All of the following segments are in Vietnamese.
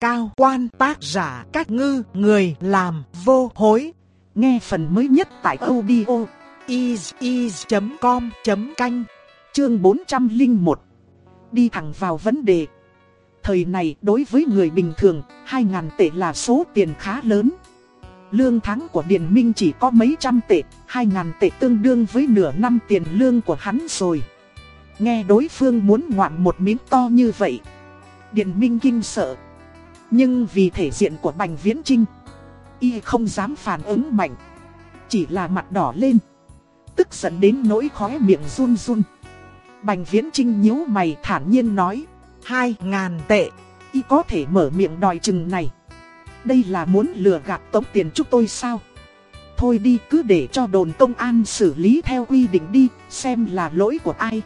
cao quan tác giả cách ngư người làm vô hối. Nghe phần mới nhất tại audio is.com.canh chương 401. Đi thẳng vào vấn đề. Thời này đối với người bình thường, 2.000 tệ là số tiền khá lớn. Lương tháng của Điền Minh chỉ có mấy trăm tệ, 2.000 tệ tương đương với nửa năm tiền lương của hắn rồi. Nghe đối phương muốn ngoạm một miếng to như vậy. Điền Minh kinh sợ. Nhưng vì thể diện của Bành Viễn Trinh, y không dám phản ứng mạnh. Chỉ là mặt đỏ lên. Tức giận đến nỗi khóe miệng run run. Bành Viễn Trinh nhíu mày thản nhiên nói. Hai ngàn tệ, y có thể mở miệng đòi chừng này. Đây là muốn lừa gạt tống tiền chúng tôi sao? Thôi đi cứ để cho đồn công an xử lý theo quy định đi, xem là lỗi của ai.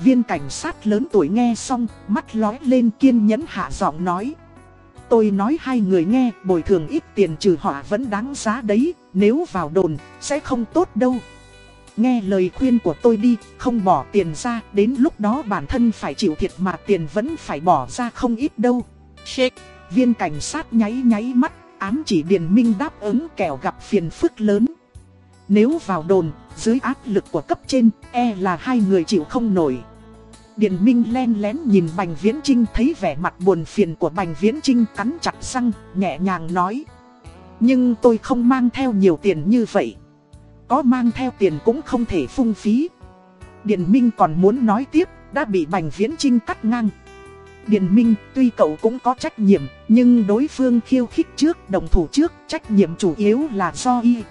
Viên cảnh sát lớn tuổi nghe xong, mắt lói lên kiên nhẫn hạ giọng nói. Tôi nói hai người nghe, bồi thường ít tiền trừ họ vẫn đáng giá đấy, nếu vào đồn, sẽ không tốt đâu. Nghe lời khuyên của tôi đi, không bỏ tiền ra, đến lúc đó bản thân phải chịu thiệt mà tiền vẫn phải bỏ ra không ít đâu. Shake, viên cảnh sát nháy nháy mắt, ám chỉ Điền Minh đáp ứng kẻo gặp phiền phức lớn. Nếu vào đồn, dưới áp lực của cấp trên, e là hai người chịu không nổi. Điền Minh len lén nhìn Bành Viễn Trinh thấy vẻ mặt buồn phiền của Bành Viễn Trinh cắn chặt răng, nhẹ nhàng nói. Nhưng tôi không mang theo nhiều tiền như vậy. Có mang theo tiền cũng không thể phung phí. Điền Minh còn muốn nói tiếp, đã bị Bành Viễn Trinh cắt ngang. Điền Minh, tuy cậu cũng có trách nhiệm, nhưng đối phương khiêu khích trước, đồng thủ trước, trách nhiệm chủ yếu là do y.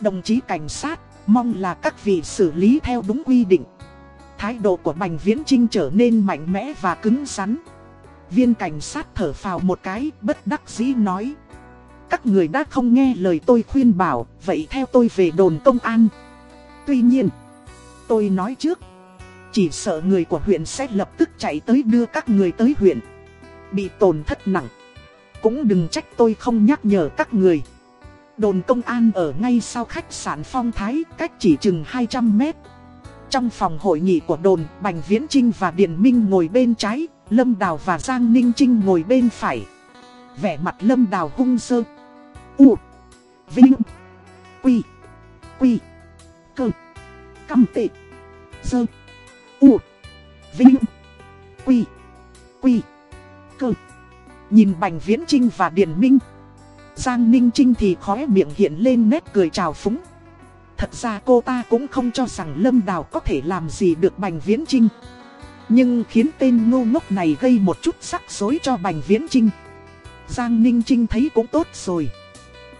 Đồng chí cảnh sát, mong là các vị xử lý theo đúng quy định. Thái độ của Bành Viễn Trinh trở nên mạnh mẽ và cứng rắn. Viên cảnh sát thở phào một cái, bất đắc dĩ nói. Các người đã không nghe lời tôi khuyên bảo, vậy theo tôi về đồn công an. Tuy nhiên, tôi nói trước, chỉ sợ người của huyện sẽ lập tức chạy tới đưa các người tới huyện. Bị tổn thất nặng. Cũng đừng trách tôi không nhắc nhở các người. Đồn công an ở ngay sau khách sạn Phong Thái, cách chỉ chừng 200 mét. Trong phòng hội nghị của đồn, Bành Viễn Trinh và Điền Minh ngồi bên trái, Lâm Đào và Giang Ninh Trinh ngồi bên phải. Vẻ mặt Lâm Đào hung sơ. U. Vinh. Quy. Quy. Cơ. Căm tệ. Sơ. U. Vinh. Quy. Quy. Cơ. Nhìn Bành Viễn Trinh và Điền Minh. Giang Ninh Trinh thì khóe miệng hiện lên nét cười trào phúng. Thật ra cô ta cũng không cho rằng Lâm Đào có thể làm gì được Bành Viễn Trinh. Nhưng khiến tên ngu ngốc này gây một chút sắc rối cho Bành Viễn Trinh. Giang Ninh Trinh thấy cũng tốt rồi.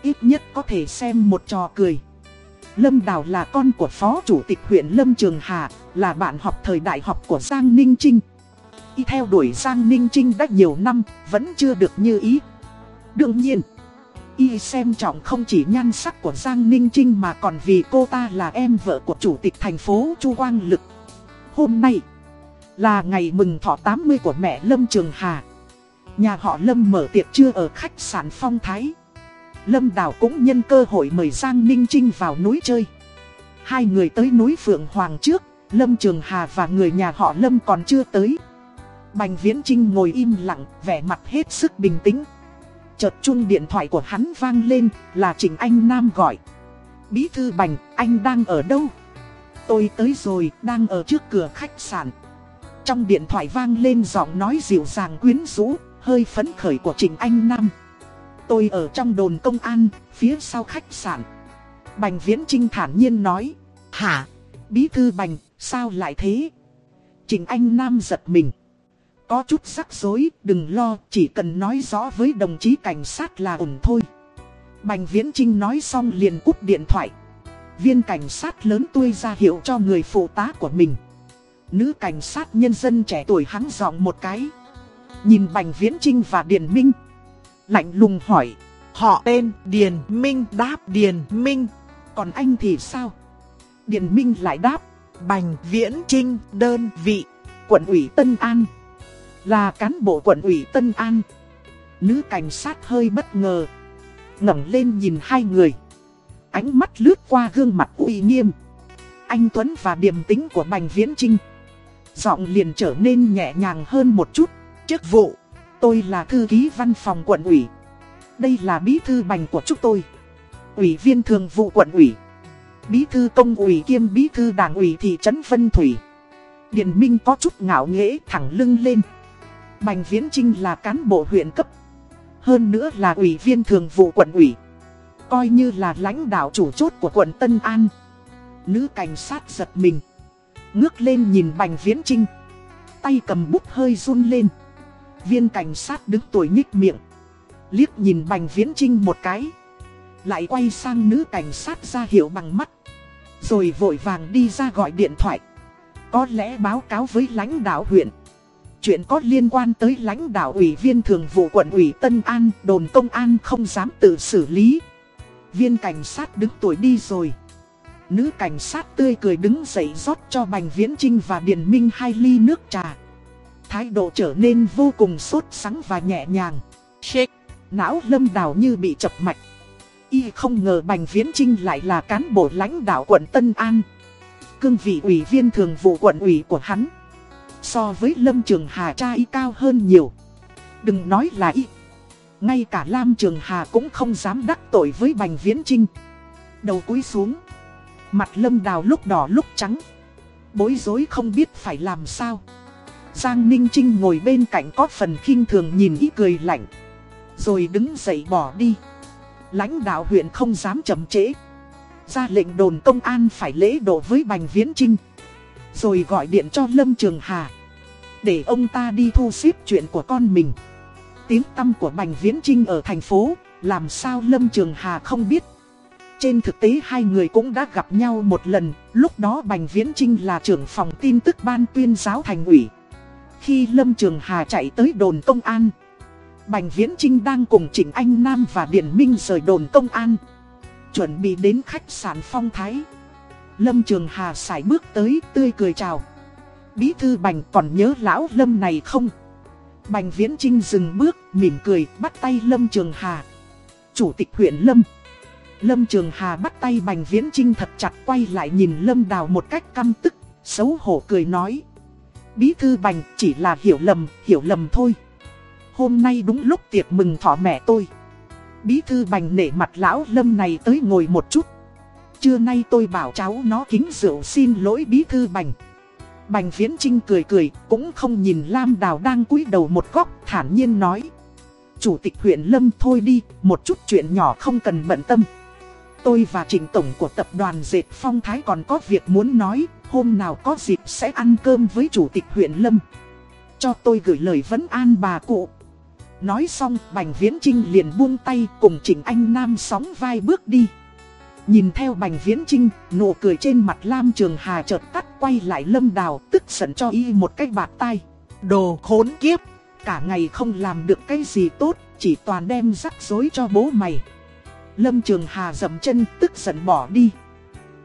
Ít nhất có thể xem một trò cười. Lâm Đào là con của phó chủ tịch huyện Lâm Trường Hà, là bạn học thời đại học của Giang Ninh Trinh. Y theo đuổi Giang Ninh Trinh đã nhiều năm, vẫn chưa được như ý. Đương nhiên, Y xem trọng không chỉ nhan sắc của Giang Ninh Trinh mà còn vì cô ta là em vợ của chủ tịch thành phố Chu Quang Lực. Hôm nay là ngày mừng thọ 80 của mẹ Lâm Trường Hà. Nhà họ Lâm mở tiệc trưa ở khách sạn Phong Thái. Lâm Đào cũng nhân cơ hội mời Giang Ninh Trinh vào núi chơi. Hai người tới núi Phượng Hoàng trước, Lâm Trường Hà và người nhà họ Lâm còn chưa tới. Bành Viễn Trinh ngồi im lặng, vẻ mặt hết sức bình tĩnh. Chợt chuông điện thoại của hắn vang lên, là Trịnh Anh Nam gọi. Bí thư Bành, anh đang ở đâu? Tôi tới rồi, đang ở trước cửa khách sạn. Trong điện thoại vang lên giọng nói dịu dàng quyến rũ, hơi phấn khởi của Trịnh Anh Nam. Tôi ở trong đồn công an, phía sau khách sạn. Bành Viễn Trinh thản nhiên nói. Hả? Bí thư Bành, sao lại thế? Trịnh Anh Nam giật mình. Có chút rắc rối, đừng lo, chỉ cần nói rõ với đồng chí cảnh sát là ổn thôi. Bành Viễn Trinh nói xong liền cúp điện thoại. Viên cảnh sát lớn tuôi ra hiệu cho người phụ tá của mình. Nữ cảnh sát nhân dân trẻ tuổi hắn giọng một cái. Nhìn Bành Viễn Trinh và Điền Minh. Lạnh lùng hỏi. Họ tên Điền Minh đáp Điền Minh. Còn anh thì sao? Điền Minh lại đáp. Bành Viễn Trinh đơn vị. Quận ủy Tân An. Là cán bộ quận ủy Tân An. Nữ cảnh sát hơi bất ngờ. ngẩng lên nhìn hai người. Ánh mắt lướt qua gương mặt uy nghiêm. Anh Tuấn và điềm tính của Bành Viễn Trinh. Giọng liền trở nên nhẹ nhàng hơn một chút. Chức vụ. Tôi là thư ký văn phòng quận ủy. Đây là bí thư bành của chúng tôi. Ủy viên thường vụ quận ủy. Bí thư công ủy kiêm bí thư đảng ủy thị trấn Vân Thủy. Điền Minh có chút ngạo nghễ thẳng lưng lên. Bành Viễn Trinh là cán bộ huyện cấp. Hơn nữa là ủy viên thường vụ quận ủy. Coi như là lãnh đạo chủ chốt của quận Tân An. Nữ cảnh sát giật mình. Ngước lên nhìn Bành Viễn Trinh. Tay cầm bút hơi run lên. Viên cảnh sát đứng tuổi nhích miệng. Liếc nhìn Bành Viễn Trinh một cái. Lại quay sang nữ cảnh sát ra hiệu bằng mắt. Rồi vội vàng đi ra gọi điện thoại. Có lẽ báo cáo với lãnh đạo huyện. Chuyện có liên quan tới lãnh đạo ủy viên thường vụ quận ủy Tân An, đồn công an không dám tự xử lý. Viên cảnh sát đứng tuổi đi rồi. Nữ cảnh sát tươi cười đứng dậy rót cho Bành Viễn Trinh và Điền Minh hai ly nước trà. Thái độ trở nên vô cùng sốt sắng và nhẹ nhàng. Shake, não lâm đào như bị chập mạch. Y không ngờ Bành Viễn Trinh lại là cán bộ lãnh đạo quận Tân An. Cương vị ủy viên thường vụ quận ủy của hắn. So với Lâm Trường Hà trai cao hơn nhiều. Đừng nói là y. Ngay cả Lam Trường Hà cũng không dám đắc tội với Bành Viễn Trinh. Đầu cúi xuống. Mặt Lâm Đào lúc đỏ lúc trắng. Bối rối không biết phải làm sao. Giang Ninh Trinh ngồi bên cạnh có phần khinh thường nhìn ý cười lạnh. Rồi đứng dậy bỏ đi. Lãnh đạo huyện không dám chậm trễ. Ra lệnh đồn công an phải lễ độ với Bành Viễn Trinh. Rồi gọi điện cho Lâm Trường Hà. Để ông ta đi thu xếp chuyện của con mình. Tiếng tâm của Bành Viễn Trinh ở thành phố, làm sao Lâm Trường Hà không biết. Trên thực tế hai người cũng đã gặp nhau một lần, lúc đó Bành Viễn Trinh là trưởng phòng tin tức ban tuyên giáo thành ủy. Khi Lâm Trường Hà chạy tới đồn công an, Bành Viễn Trinh đang cùng Trịnh Anh Nam và Điển Minh rời đồn công an. Chuẩn bị đến khách sạn Phong Thái. Lâm Trường Hà sải bước tới tươi cười chào. Bí thư Bành còn nhớ lão Lâm này không? Bành Viễn Trinh dừng bước, mỉm cười, bắt tay Lâm Trường Hà. Chủ tịch huyện Lâm. Lâm Trường Hà bắt tay Bành Viễn Trinh thật chặt quay lại nhìn Lâm Đào một cách căm tức, xấu hổ cười nói. Bí thư Bành chỉ là hiểu lầm, hiểu lầm thôi. Hôm nay đúng lúc tiệc mừng thọ mẹ tôi. Bí thư Bành nể mặt lão Lâm này tới ngồi một chút. Trưa nay tôi bảo cháu nó kính rượu xin lỗi bí thư Bành. Bành Viễn Trinh cười cười, cũng không nhìn Lam Đào đang cúi đầu một góc, thản nhiên nói. Chủ tịch huyện Lâm thôi đi, một chút chuyện nhỏ không cần bận tâm. Tôi và trình tổng của tập đoàn Dệt Phong Thái còn có việc muốn nói, hôm nào có dịp sẽ ăn cơm với chủ tịch huyện Lâm. Cho tôi gửi lời vấn an bà cụ. Nói xong, Bành Viễn Trinh liền buông tay cùng Trịnh Anh Nam sóng vai bước đi. Nhìn theo Bành Viễn Trinh, nụ cười trên mặt Lam Trường Hà chợt tắt quay lại lâm đào tức giận cho y một cái bạc tay. Đồ khốn kiếp, cả ngày không làm được cái gì tốt, chỉ toàn đem rắc rối cho bố mày. Lâm Trường Hà dậm chân tức giận bỏ đi.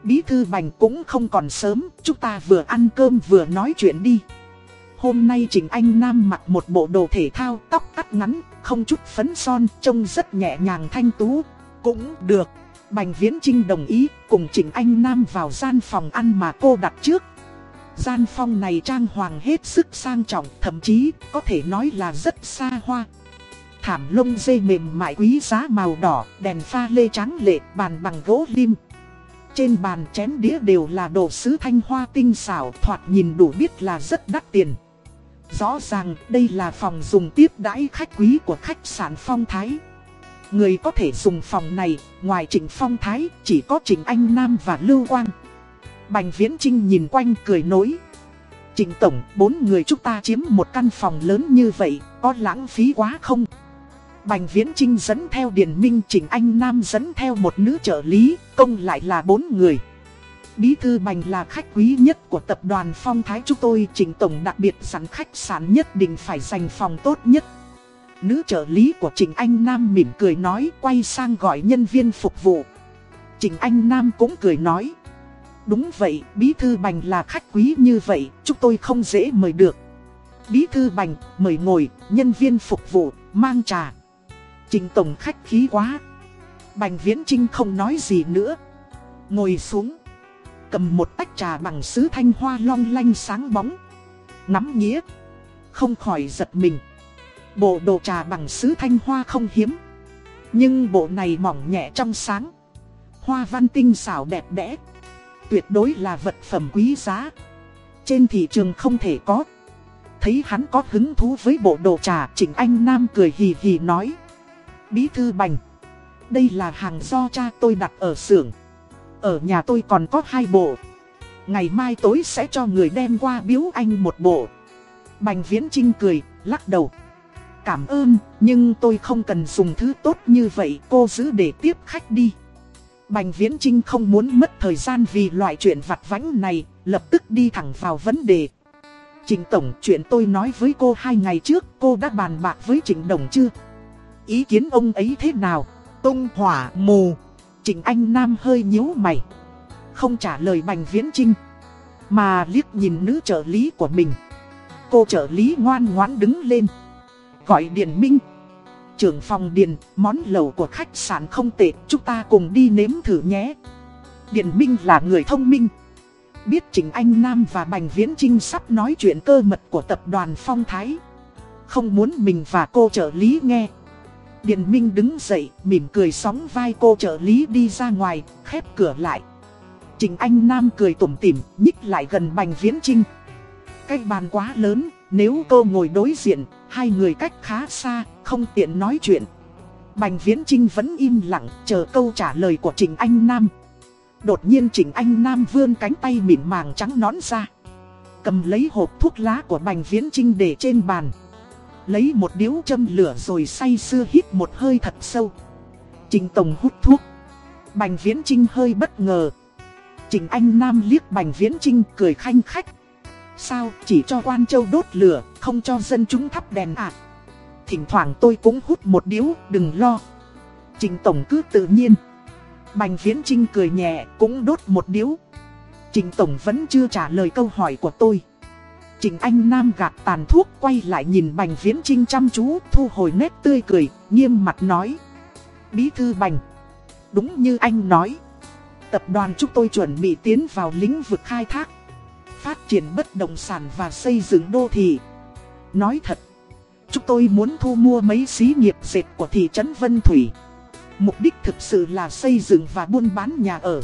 Bí thư Bành cũng không còn sớm, chúng ta vừa ăn cơm vừa nói chuyện đi. Hôm nay Trình Anh Nam mặc một bộ đồ thể thao tóc cắt ngắn, không chút phấn son, trông rất nhẹ nhàng thanh tú. Cũng được. Bành Viễn Trinh đồng ý cùng Trịnh Anh Nam vào gian phòng ăn mà cô đặt trước. Gian phòng này trang hoàng hết sức sang trọng, thậm chí có thể nói là rất xa hoa. Thảm lông dây mềm mại quý giá màu đỏ, đèn pha lê trắng lệ, bàn bằng gỗ lim. Trên bàn chén đĩa đều là đồ sứ thanh hoa tinh xảo, thoạt nhìn đủ biết là rất đắt tiền. Rõ ràng đây là phòng dùng tiếp đãi khách quý của khách sạn Phong Thái. Người có thể dùng phòng này, ngoài Trịnh Phong Thái, chỉ có Trịnh Anh Nam và Lưu Quang. Bành Viễn Trinh nhìn quanh cười nối. Trịnh Tổng, bốn người chúng ta chiếm một căn phòng lớn như vậy, có lãng phí quá không? Bành Viễn Trinh dẫn theo Điền Minh Trịnh Anh Nam dẫn theo một nữ trợ lý, công lại là bốn người. Bí thư Bành là khách quý nhất của tập đoàn Phong Thái chúng tôi Trịnh Tổng đặc biệt sẵn khách sạn nhất định phải dành phòng tốt nhất. Nữ trợ lý của Trịnh Anh Nam mỉm cười nói quay sang gọi nhân viên phục vụ. Trịnh Anh Nam cũng cười nói. Đúng vậy, Bí Thư Bành là khách quý như vậy, chúng tôi không dễ mời được. Bí Thư Bành, mời ngồi, nhân viên phục vụ, mang trà. Trịnh Tổng khách khí quá. Bành Viễn Trinh không nói gì nữa. Ngồi xuống. Cầm một tách trà bằng sứ thanh hoa long lanh sáng bóng. nắm nghĩa. Không khỏi giật mình. Bộ đồ trà bằng sứ thanh hoa không hiếm. Nhưng bộ này mỏng nhẹ trong sáng. Hoa văn tinh xảo đẹp đẽ. Tuyệt đối là vật phẩm quý giá. Trên thị trường không thể có. Thấy hắn có hứng thú với bộ đồ trà Trịnh Anh Nam cười hì hì nói. Bí thư bành Đây là hàng do cha tôi đặt ở xưởng. Ở nhà tôi còn có hai bộ. Ngày mai tối sẽ cho người đem qua biếu anh một bộ. Bành Viễn Trinh cười, lắc đầu. Cảm ơn, nhưng tôi không cần dùng thứ tốt như vậy Cô giữ để tiếp khách đi. Bành Viễn Trinh không muốn mất thời gian vì loại chuyện vặt vãnh này Lập tức đi thẳng vào vấn đề. Trịnh Tổng, chuyện tôi nói với cô hai ngày trước Cô đã bàn bạc với Trịnh Đồng chưa? Ý kiến ông ấy thế nào? Tung hỏa mù. Trịnh Anh Nam hơi nhíu mày. Không trả lời Bành Viễn Trinh Mà liếc nhìn nữ trợ lý của mình. Cô trợ lý ngoan ngoãn đứng lên Gọi Điền Minh. Trưởng phòng Điền, món lẩu của khách sạn không tệ Chúng ta cùng đi nếm thử nhé. Điền Minh là người thông minh. Biết Trình Anh Nam và Bành Viễn Trinh sắp nói chuyện cơ mật của tập đoàn Phong Thái. Không muốn mình và cô trợ lý nghe. Điền Minh đứng dậy, mỉm cười sóng vai cô trợ lý đi ra ngoài, khép cửa lại. Trình Anh Nam cười tủm tỉm, nhích lại gần Bành Viễn Trinh cái bàn quá lớn, nếu cô ngồi đối diện, hai người cách khá xa, không tiện nói chuyện. Bành Viễn Trinh vẫn im lặng, chờ câu trả lời của Trình Anh Nam. Đột nhiên Trình Anh Nam vươn cánh tay mịn màng trắng nón ra. Cầm lấy hộp thuốc lá của Bành Viễn Trinh để trên bàn. Lấy một điếu châm lửa rồi say sưa hít một hơi thật sâu. Trình Tổng hút thuốc. Bành Viễn Trinh hơi bất ngờ. Trình Anh Nam liếc Bành Viễn Trinh cười khanh khách. Sao chỉ cho quan châu đốt lửa, không cho dân chúng thắp đèn à? Thỉnh thoảng tôi cũng hút một điếu, đừng lo. Trình Tổng cứ tự nhiên. Bành Viễn Trinh cười nhẹ, cũng đốt một điếu. Trình Tổng vẫn chưa trả lời câu hỏi của tôi. Trình Anh Nam gạt tàn thuốc quay lại nhìn Bành Viễn Trinh chăm chú, thu hồi nét tươi cười, nghiêm mặt nói. Bí thư Bành. Đúng như anh nói. Tập đoàn chúng tôi chuẩn bị tiến vào lĩnh vực khai thác phát triển bất động sản và xây dựng đô thị. Nói thật, chúng tôi muốn thu mua mấy xí nghiệp dệt của thị trấn Vân Thủy. Mục đích thực sự là xây dựng và buôn bán nhà ở.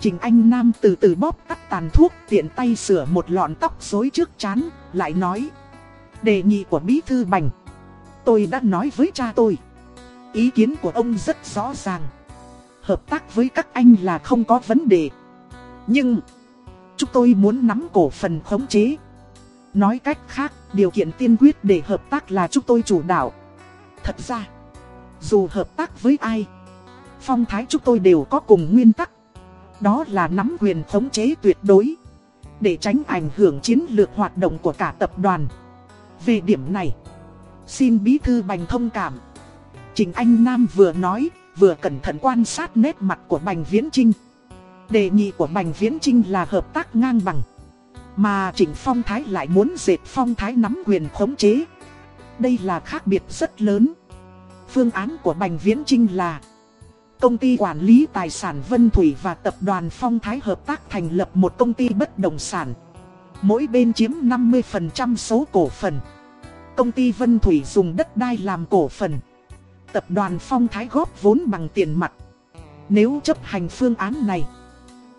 Trình Anh Nam từ từ bóp tắt tàn thuốc tiện tay sửa một lọn tóc rối trước chán, lại nói. Đề nghị của Bí Thư Bành. Tôi đã nói với cha tôi. Ý kiến của ông rất rõ ràng. Hợp tác với các anh là không có vấn đề. Nhưng... Chúng tôi muốn nắm cổ phần khống chế. Nói cách khác, điều kiện tiên quyết để hợp tác là chúng tôi chủ đạo. Thật ra, dù hợp tác với ai, phong thái chúng tôi đều có cùng nguyên tắc. Đó là nắm quyền khống chế tuyệt đối, để tránh ảnh hưởng chiến lược hoạt động của cả tập đoàn. Về điểm này, xin bí thư Bành thông cảm. Trình Anh Nam vừa nói, vừa cẩn thận quan sát nét mặt của Bành Viễn Trinh. Đề nghị của Bành Viễn Trinh là hợp tác ngang bằng. Mà Trịnh Phong Thái lại muốn dệt Phong Thái nắm quyền khống chế. Đây là khác biệt rất lớn. Phương án của Bành Viễn Trinh là Công ty quản lý tài sản Vân Thủy và tập đoàn Phong Thái hợp tác thành lập một công ty bất động sản. Mỗi bên chiếm 50% số cổ phần. Công ty Vân Thủy dùng đất đai làm cổ phần. Tập đoàn Phong Thái góp vốn bằng tiền mặt. Nếu chấp hành phương án này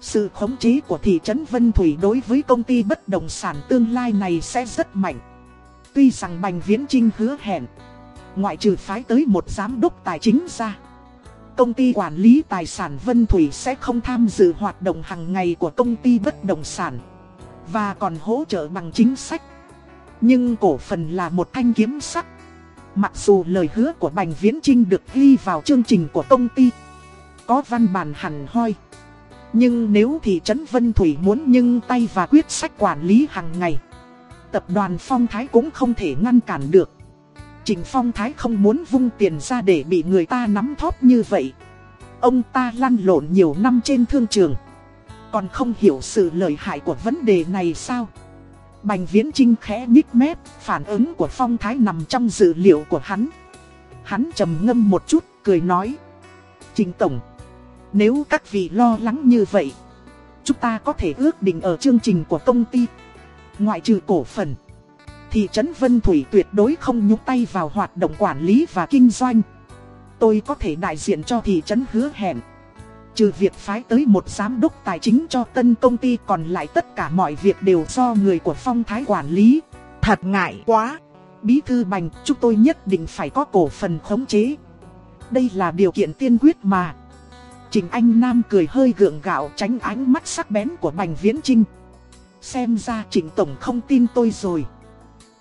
sự khống chế của thị trấn Vân Thủy đối với công ty bất động sản tương lai này sẽ rất mạnh. Tuy rằng Bành Viễn Trinh hứa hẹn, ngoại trừ phái tới một giám đốc tài chính ra. Công ty quản lý tài sản Vân Thủy sẽ không tham dự hoạt động hàng ngày của công ty bất động sản. Và còn hỗ trợ bằng chính sách. Nhưng cổ phần là một thanh kiếm sắc. Mặc dù lời hứa của Bành Viễn Trinh được ghi vào chương trình của công ty. Có văn bản hẳn hoi. Nhưng nếu thị trấn Vân Thủy muốn nhưng tay và quyết sách quản lý hàng ngày, Tập đoàn Phong Thái cũng không thể ngăn cản được. Trình Phong Thái không muốn vung tiền ra để bị người ta nắm thóp như vậy. Ông ta lăn lộn nhiều năm trên thương trường. Còn không hiểu sự lợi hại của vấn đề này sao? Bành Viễn Trinh khẽ nhích mép, Phản ứng của Phong Thái nằm trong dữ liệu của hắn. Hắn trầm ngâm một chút, cười nói. Trình Tổng nếu các vị lo lắng như vậy, chúng ta có thể ước định ở chương trình của công ty. Ngoại trừ cổ phần, Thị trấn Vân Thủy tuyệt đối không nhúc tay vào hoạt động quản lý và kinh doanh. Tôi có thể đại diện cho thị trấn hứa hẹn. Trừ việc phái tới một giám đốc tài chính cho tân công ty còn lại tất cả mọi việc đều do người của phong thái quản lý. Thật ngại quá. Bí thư bành, chúng tôi nhất định phải có cổ phần khống chế. Đây là điều kiện tiên quyết mà. Trình Anh Nam cười hơi gượng gạo tránh ánh mắt sắc bén của Bành Viễn Trinh. Xem ra Trình Tổng không tin tôi rồi.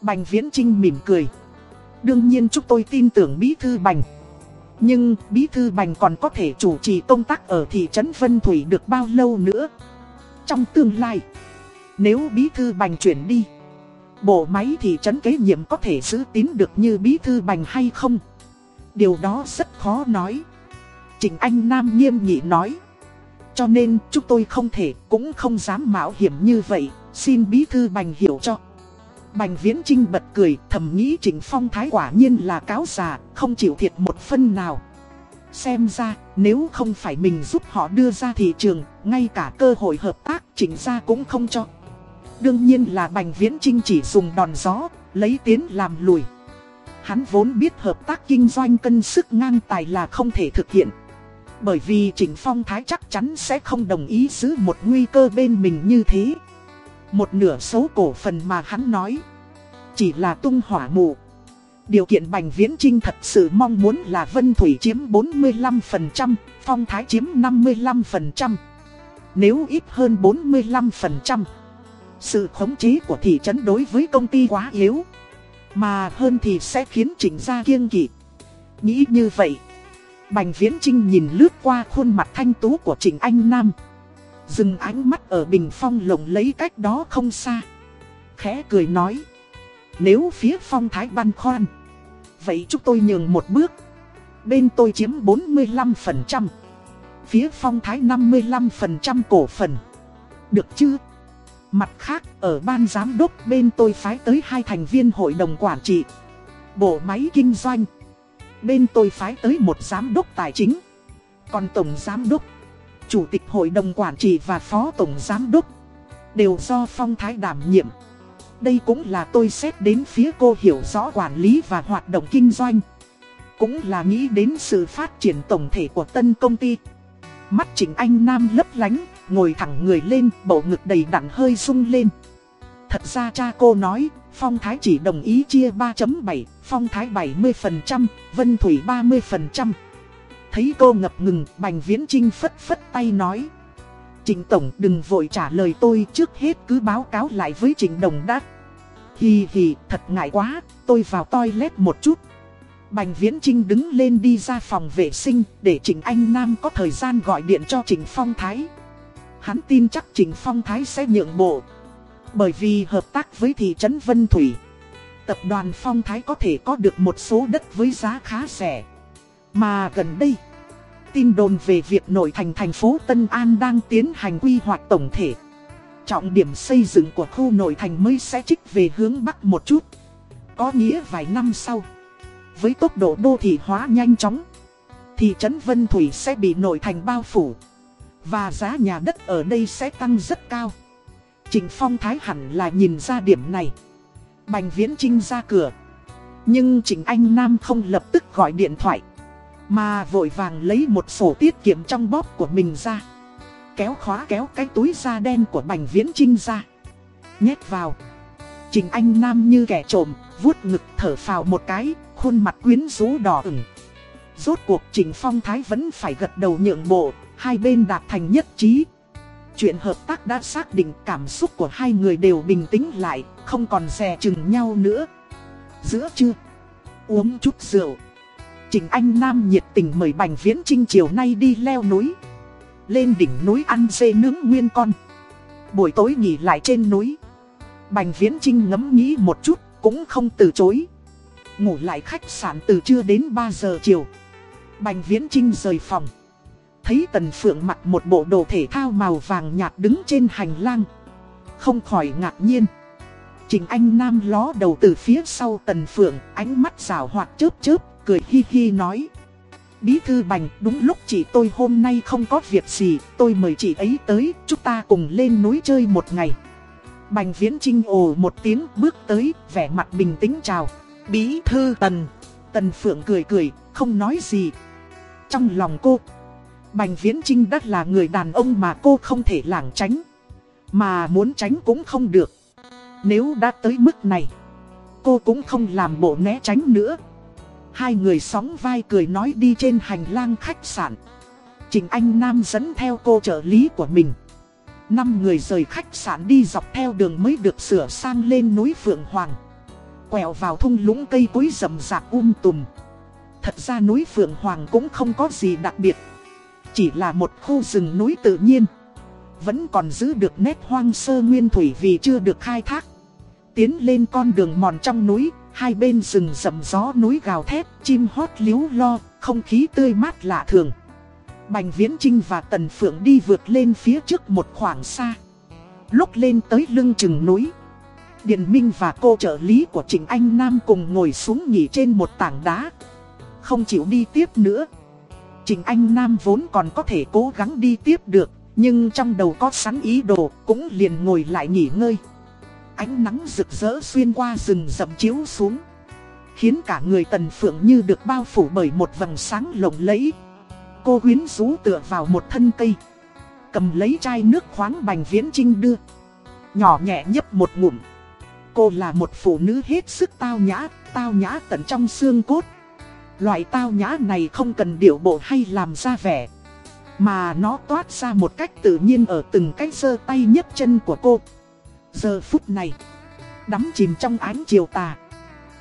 Bành Viễn Trinh mỉm cười. Đương nhiên chúng tôi tin tưởng Bí Thư Bành. Nhưng Bí Thư Bành còn có thể chủ trì công tác ở thị trấn Vân Thủy được bao lâu nữa? Trong tương lai, nếu Bí Thư Bành chuyển đi, bộ máy thị trấn kế nhiệm có thể giữ tín được như Bí Thư Bành hay không? Điều đó rất khó nói. Trình Anh Nam nghiêm nghị nói. Cho nên chúng tôi không thể cũng không dám mạo hiểm như vậy, xin Bí Thư Bành hiểu cho. Bành Viễn Trinh bật cười thầm nghĩ Trình Phong Thái quả nhiên là cáo già, không chịu thiệt một phân nào. Xem ra, nếu không phải mình giúp họ đưa ra thị trường, ngay cả cơ hội hợp tác Trình gia cũng không cho. Đương nhiên là Bành Viễn Trinh chỉ dùng đòn gió, lấy tiến làm lùi. Hắn vốn biết hợp tác kinh doanh cân sức ngang tài là không thể thực hiện. Bởi vì Trịnh Phong Thái chắc chắn sẽ không đồng ý giữ một nguy cơ bên mình như thế. Một nửa số cổ phần mà hắn nói Chỉ là tung hỏa mù Điều kiện Bành Viễn Trinh thật sự mong muốn là Vân Thủy chiếm 45%, Phong Thái chiếm 55%. Nếu ít hơn 45%, sự khống chế của thị trấn đối với công ty quá yếu. Mà hơn thì sẽ khiến Trịnh gia kiêng kỵ. Nghĩ như vậy, Bành Viễn Trinh nhìn lướt qua khuôn mặt thanh tú của Trịnh Anh Nam. Dừng ánh mắt ở bình phong lồng lấy cách đó không xa. Khẽ cười nói. Nếu phía phong thái băn khoan Vậy chúng tôi nhường một bước. Bên tôi chiếm 45%. Phía phong thái 55% cổ phần. Được chứ? Mặt khác, ở ban giám đốc bên tôi phái tới hai thành viên hội đồng quản trị. Bộ máy kinh doanh. Bên tôi phái tới một giám đốc tài chính. Còn tổng giám đốc Chủ tịch hội đồng quản trị và phó tổng giám đốc Đều do phong thái đảm nhiệm. Đây cũng là tôi xét đến phía cô hiểu rõ quản lý và hoạt động kinh doanh. Cũng là nghĩ đến sự phát triển tổng thể của tân công ty. Mắt Trịnh Anh Nam lấp lánh Ngồi thẳng người lên, bộ ngực đầy đặn hơi rung lên. Thật ra cha cô nói, Phong Thái chỉ đồng ý chia 3.7, Phong Thái 70%, Vân Thủy 30% thấy cô ngập ngừng, Bành Viễn Trinh phất phất tay nói. Trịnh Tổng đừng vội trả lời tôi trước hết cứ báo cáo lại với Trịnh Đồng đã. Hì hì, thật ngại quá, tôi vào toilet một chút. Bành Viễn Trinh đứng lên đi ra phòng vệ sinh để Trịnh Anh Nam có thời gian gọi điện cho Trịnh Phong Thái. Hắn tin chắc Trịnh Phong Thái sẽ nhượng bộ. Bởi vì hợp tác với thị trấn Vân Thủy, tập đoàn Phong Thái có thể có được một số đất với giá khá rẻ. Mà gần đây, tin đồn về việc nội thành thành phố Tân An đang tiến hành quy hoạch tổng thể. Trọng điểm xây dựng của khu nội thành mới sẽ trích về hướng Bắc một chút. Có nghĩa vài năm sau, với tốc độ đô thị hóa nhanh chóng, thị trấn Vân Thủy sẽ bị nội thành bao phủ. Và giá nhà đất ở đây sẽ tăng rất cao. Trình Phong Thái hẳn là nhìn ra điểm này. Bành Viễn Trinh ra cửa. Nhưng Trình Anh Nam không lập tức gọi điện thoại. Mà vội vàng lấy một sổ tiết kiệm trong bóp của mình ra Kéo khóa kéo cái túi da đen của Bành Viễn Trinh ra Nhét vào Trình Anh Nam như kẻ trộm, vuốt ngực thở phào một cái, khuôn mặt quyến rũ đỏ ửng. Rốt cuộc Trình Phong Thái vẫn phải gật đầu nhượng bộ, hai bên đạt thành nhất trí. Chuyện hợp tác đã xác định cảm xúc của hai người đều bình tĩnh lại, không còn dè chừng nhau nữa. Giữa trưa, uống chút rượu. Trình Anh Nam nhiệt tình mời Bành Viễn Trinh chiều nay đi leo núi. Lên đỉnh núi ăn dê nướng nguyên con. Buổi tối nghỉ lại trên núi. Bành Viễn Trinh ngẫm nghĩ một chút, cũng không từ chối. Ngủ lại khách sạn từ trưa đến 3 giờ chiều. Bành Viễn Trinh rời phòng. Thấy Tần Phượng mặc một bộ đồ thể thao màu vàng nhạt đứng trên hành lang. Không khỏi ngạc nhiên. Trình Anh Nam ló đầu từ phía sau Tần Phượng, ánh mắt rào hoạt chớp chớp, cười hi hi nói. Bí thư bành, đúng lúc chị tôi hôm nay không có việc gì, tôi mời chị ấy tới, chúng ta cùng lên núi chơi một ngày. Bành Viễn Trinh ồ một tiếng bước tới, vẻ mặt bình tĩnh chào. Bí thư Tần. Tần Phượng cười cười, không nói gì. Trong lòng cô, Bành Viễn Trinh đã là người đàn ông mà cô không thể lảng tránh. Mà muốn tránh cũng không được. Nếu đã tới mức này, cô cũng không làm bộ né tránh nữa. Hai người sóng vai cười nói đi trên hành lang khách sạn. Trình Anh Nam dẫn theo cô trợ lý của mình. Năm người rời khách sạn đi dọc theo đường mới được sửa sang lên núi Phượng Hoàng. Quẹo vào thung lũng cây cối rậm rạp um tùm. Thật ra núi Phượng Hoàng cũng không có gì đặc biệt. Chỉ là một khu rừng núi tự nhiên. Vẫn còn giữ được nét hoang sơ nguyên thủy vì chưa được khai thác. Tiến lên con đường mòn trong núi, hai bên rừng rậm gió núi gào thét, chim hót liếu lo, không khí tươi mát lạ thường. Bành Viễn Trinh và Tần Phượng đi vượt lên phía trước một khoảng xa. Lúc lên tới lưng chừng núi, Điền Minh và cô trợ lý của Trịnh Anh Nam cùng ngồi xuống nghỉ trên một tảng đá. Không chịu đi tiếp nữa. Trình Anh Nam vốn còn có thể cố gắng đi tiếp được, nhưng trong đầu có sẵn ý đồ, cũng liền ngồi lại nghỉ ngơi. Ánh nắng rực rỡ xuyên qua rừng rậm chiếu xuống. Khiến cả người Tần Phượng như được bao phủ bởi một vầng sáng lộng lẫy. Cô quyến rú tựa vào một thân cây. Cầm lấy chai nước khoáng bành viễn trinh đưa. Nhỏ nhẹ nhấp một ngụm. Cô là một phụ nữ hết sức tao nhã, tao nhã tận trong xương cốt. Loại tao nhã này không cần điệu bộ hay làm ra vẻ. Mà nó toát ra một cách tự nhiên ở từng cái sơ tay nhấc chân của cô. Giờ phút này, đắm chìm trong ánh chiều tà.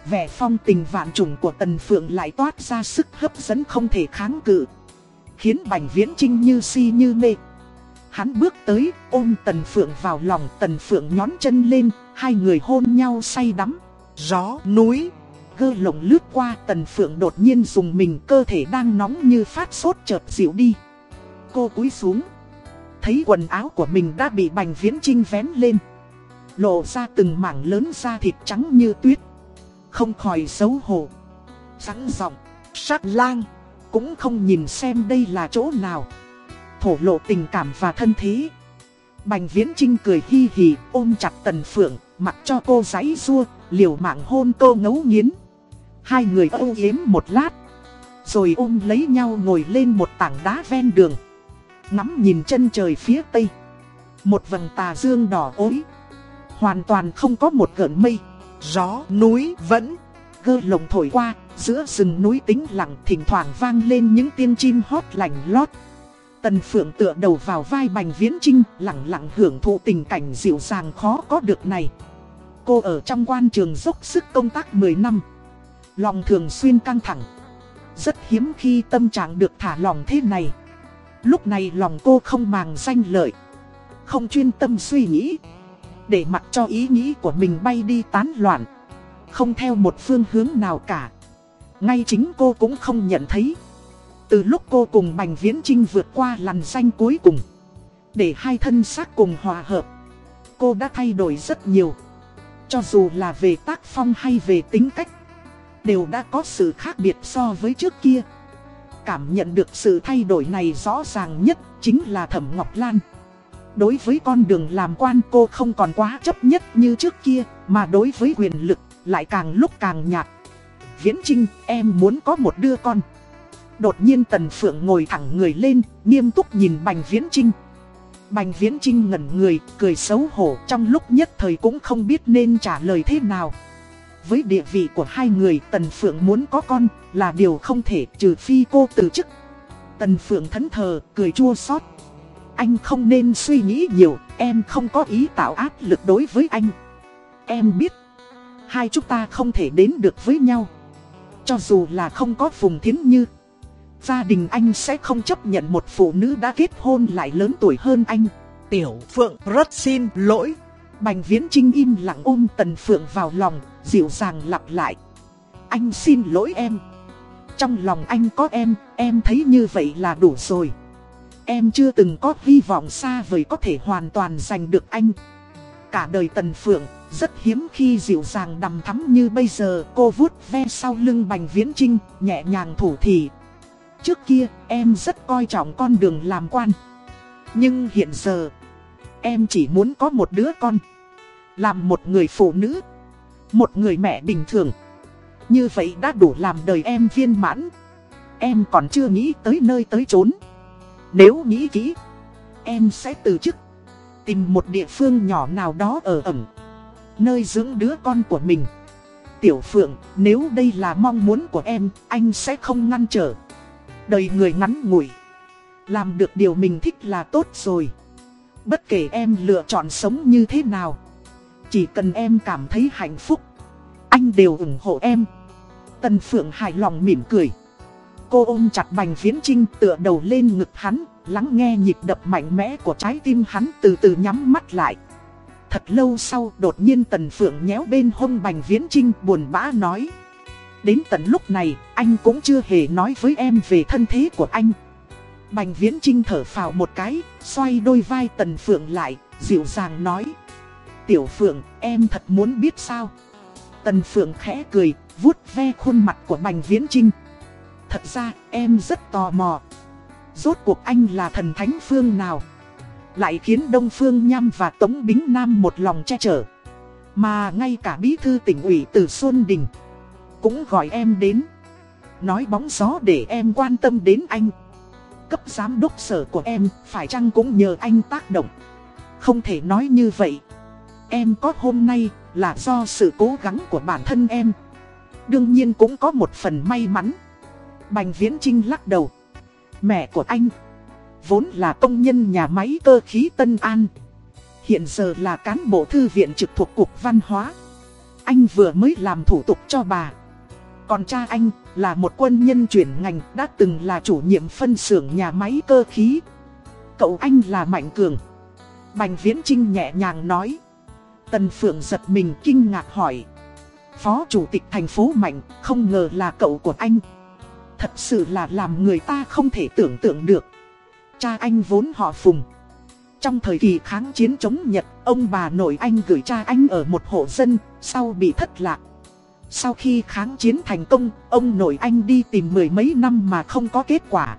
Vẻ phong tình vạn trùng của Tần Phượng lại toát ra sức hấp dẫn không thể kháng cự. Khiến Bành Viễn Trinh như si như mê. Hắn bước tới, ôm Tần Phượng vào lòng, Tần Phượng nhón chân lên, hai người hôn nhau say đắm. Gió, núi, gơ lồng lướt qua, Tần Phượng đột nhiên dùng mình cơ thể đang nóng như phát sốt chợt dịu đi. Cô cúi xuống, thấy quần áo của mình đã bị Bành Viễn Trinh vén lên. Lộ ra từng mảng lớn da thịt trắng như tuyết. Không khỏi xấu hổ. Sẵn giọng, sắc lang, cũng không nhìn xem đây là chỗ nào thổ lộ tình cảm và thân thế. Bành Viễn Trinh cười hi hì ôm chặt Tần Phượng, mặc cho cô giấy rua, liều mạng hôn cô ngấu nghiến. Hai người âu yếm một lát, rồi ôm lấy nhau ngồi lên một tảng đá ven đường. Ngắm nhìn chân trời phía tây. Một vầng tà dương đỏ ối. Hoàn toàn không có một gợn mây. Gió, núi, vẫn gơ lồng thổi qua, giữa rừng núi tĩnh lặng thỉnh thoảng vang lên những tiếng chim hót lành lót. Tần Phượng tựa đầu vào vai Bành Viễn Trinh, lặng lặng hưởng thụ tình cảnh dịu dàng khó có được này. Cô ở trong quan trường dốc sức công tác 10 năm. Lòng thường xuyên căng thẳng. Rất hiếm khi tâm trạng được thả lòng thế này. Lúc này lòng cô không màng danh lợi. Không chuyên tâm suy nghĩ. Để mặc cho ý nghĩ của mình bay đi tán loạn. Không theo một phương hướng nào cả. Ngay chính cô cũng không nhận thấy. Từ lúc cô cùng Bành Viễn Trinh vượt qua lằn danh cuối cùng Để hai thân xác cùng hòa hợp Cô đã thay đổi rất nhiều Cho dù là về tác phong hay về tính cách Đều đã có sự khác biệt so với trước kia Cảm nhận được sự thay đổi này rõ ràng nhất chính là Thẩm Ngọc Lan Đối với con đường làm quan cô không còn quá chấp nhất như trước kia Mà đối với quyền lực lại càng lúc càng nhạt Viễn Trinh em muốn có một đứa con Đột nhiên Tần Phượng ngồi thẳng người lên, nghiêm túc nhìn Bành Viễn Trinh. Bành Viễn Trinh ngẩn người, cười xấu hổ trong lúc nhất thời cũng không biết nên trả lời thế nào. Với địa vị của hai người Tần Phượng muốn có con là điều không thể trừ phi cô từ chức. Tần Phượng thẫn thờ, cười chua xót. Anh không nên suy nghĩ nhiều, em không có ý tạo áp lực đối với anh. Em biết, hai chúng ta không thể đến được với nhau. Cho dù là không có Phùng Thiến Như Gia đình anh sẽ không chấp nhận một phụ nữ đã kết hôn lại lớn tuổi hơn anh. Tiểu Phượng rất xin lỗi. Bành Viễn Trinh im lặng ôm Tần Phượng vào lòng, dịu dàng lặp lại. Anh xin lỗi em. Trong lòng anh có em, em thấy như vậy là đủ rồi. Em chưa từng có hy vọng xa vời có thể hoàn toàn giành được anh. Cả đời Tần Phượng, rất hiếm khi dịu dàng đầm thắm như bây giờ cô vuốt ve sau lưng Bành Viễn Trinh, nhẹ nhàng thủ thị. Trước kia em rất coi trọng con đường làm quan Nhưng hiện giờ Em chỉ muốn có một đứa con Làm một người phụ nữ Một người mẹ bình thường. Như vậy đã đủ làm đời em viên mãn. Em còn chưa nghĩ tới nơi tới chốn. Nếu nghĩ kỹ Em sẽ từ chức Tìm một địa phương nhỏ nào đó ở ẩm Nơi dưỡng đứa con của mình. Tiểu Phượng, nếu đây là mong muốn của em, anh sẽ không ngăn trở. Đời người ngắn ngủi Làm được điều mình thích là tốt rồi. Bất kể em lựa chọn sống như thế nào, Chỉ cần em cảm thấy hạnh phúc, Anh đều ủng hộ em. Tần Phượng hài lòng mỉm cười. Cô ôm chặt Bành Viễn Trinh tựa đầu lên ngực hắn, Lắng nghe nhịp đập mạnh mẽ của trái tim hắn từ từ nhắm mắt lại. Thật lâu sau, đột nhiên Tần Phượng nhéo bên hông Bành Viễn Trinh buồn bã nói. Đến tận lúc này, anh cũng chưa hề nói với em về thân thế của anh. Bành Viễn Trinh thở phào một cái, xoay đôi vai Tần Phượng lại, dịu dàng nói. Tiểu Phượng, em thật muốn biết sao? Tần Phượng khẽ cười, vuốt ve khuôn mặt của Bành Viễn Trinh. Thật ra em rất tò mò. Rốt cuộc anh là thần thánh phương nào? Lại khiến Đông Phương Nham và Tống Bính Nam một lòng che chở. Mà ngay cả bí thư tỉnh ủy từ Xuân Đình Cũng gọi em đến. Nói bóng gió để em quan tâm đến anh. Cấp giám đốc sở của em, phải chăng cũng nhờ anh tác động? Không thể nói như vậy. Em có hôm nay là do sự cố gắng của bản thân em. Đương nhiên cũng có một phần may mắn. Bành Viễn Trinh lắc đầu. Mẹ của anh Vốn là công nhân nhà máy cơ khí Tân An. Hiện giờ là cán bộ thư viện trực thuộc Cục Văn hóa. Anh vừa mới làm thủ tục cho bà. Còn cha anh là một quân nhân chuyển ngành, Đã từng là chủ nhiệm phân xưởng nhà máy cơ khí. Cậu anh là Mạnh Cường. Bành Viễn Trinh nhẹ nhàng nói. Tần Phượng giật mình kinh ngạc hỏi. Phó Chủ tịch thành phố Mạnh, không ngờ là cậu của anh. Thật sự là làm người ta không thể tưởng tượng được. Cha anh vốn họ Phùng. Trong thời kỳ kháng chiến chống Nhật, Ông bà nội anh gửi cha anh ở một hộ dân, Sau bị thất lạc. Sau khi kháng chiến thành công Ông nội anh đi tìm mười mấy năm mà không có kết quả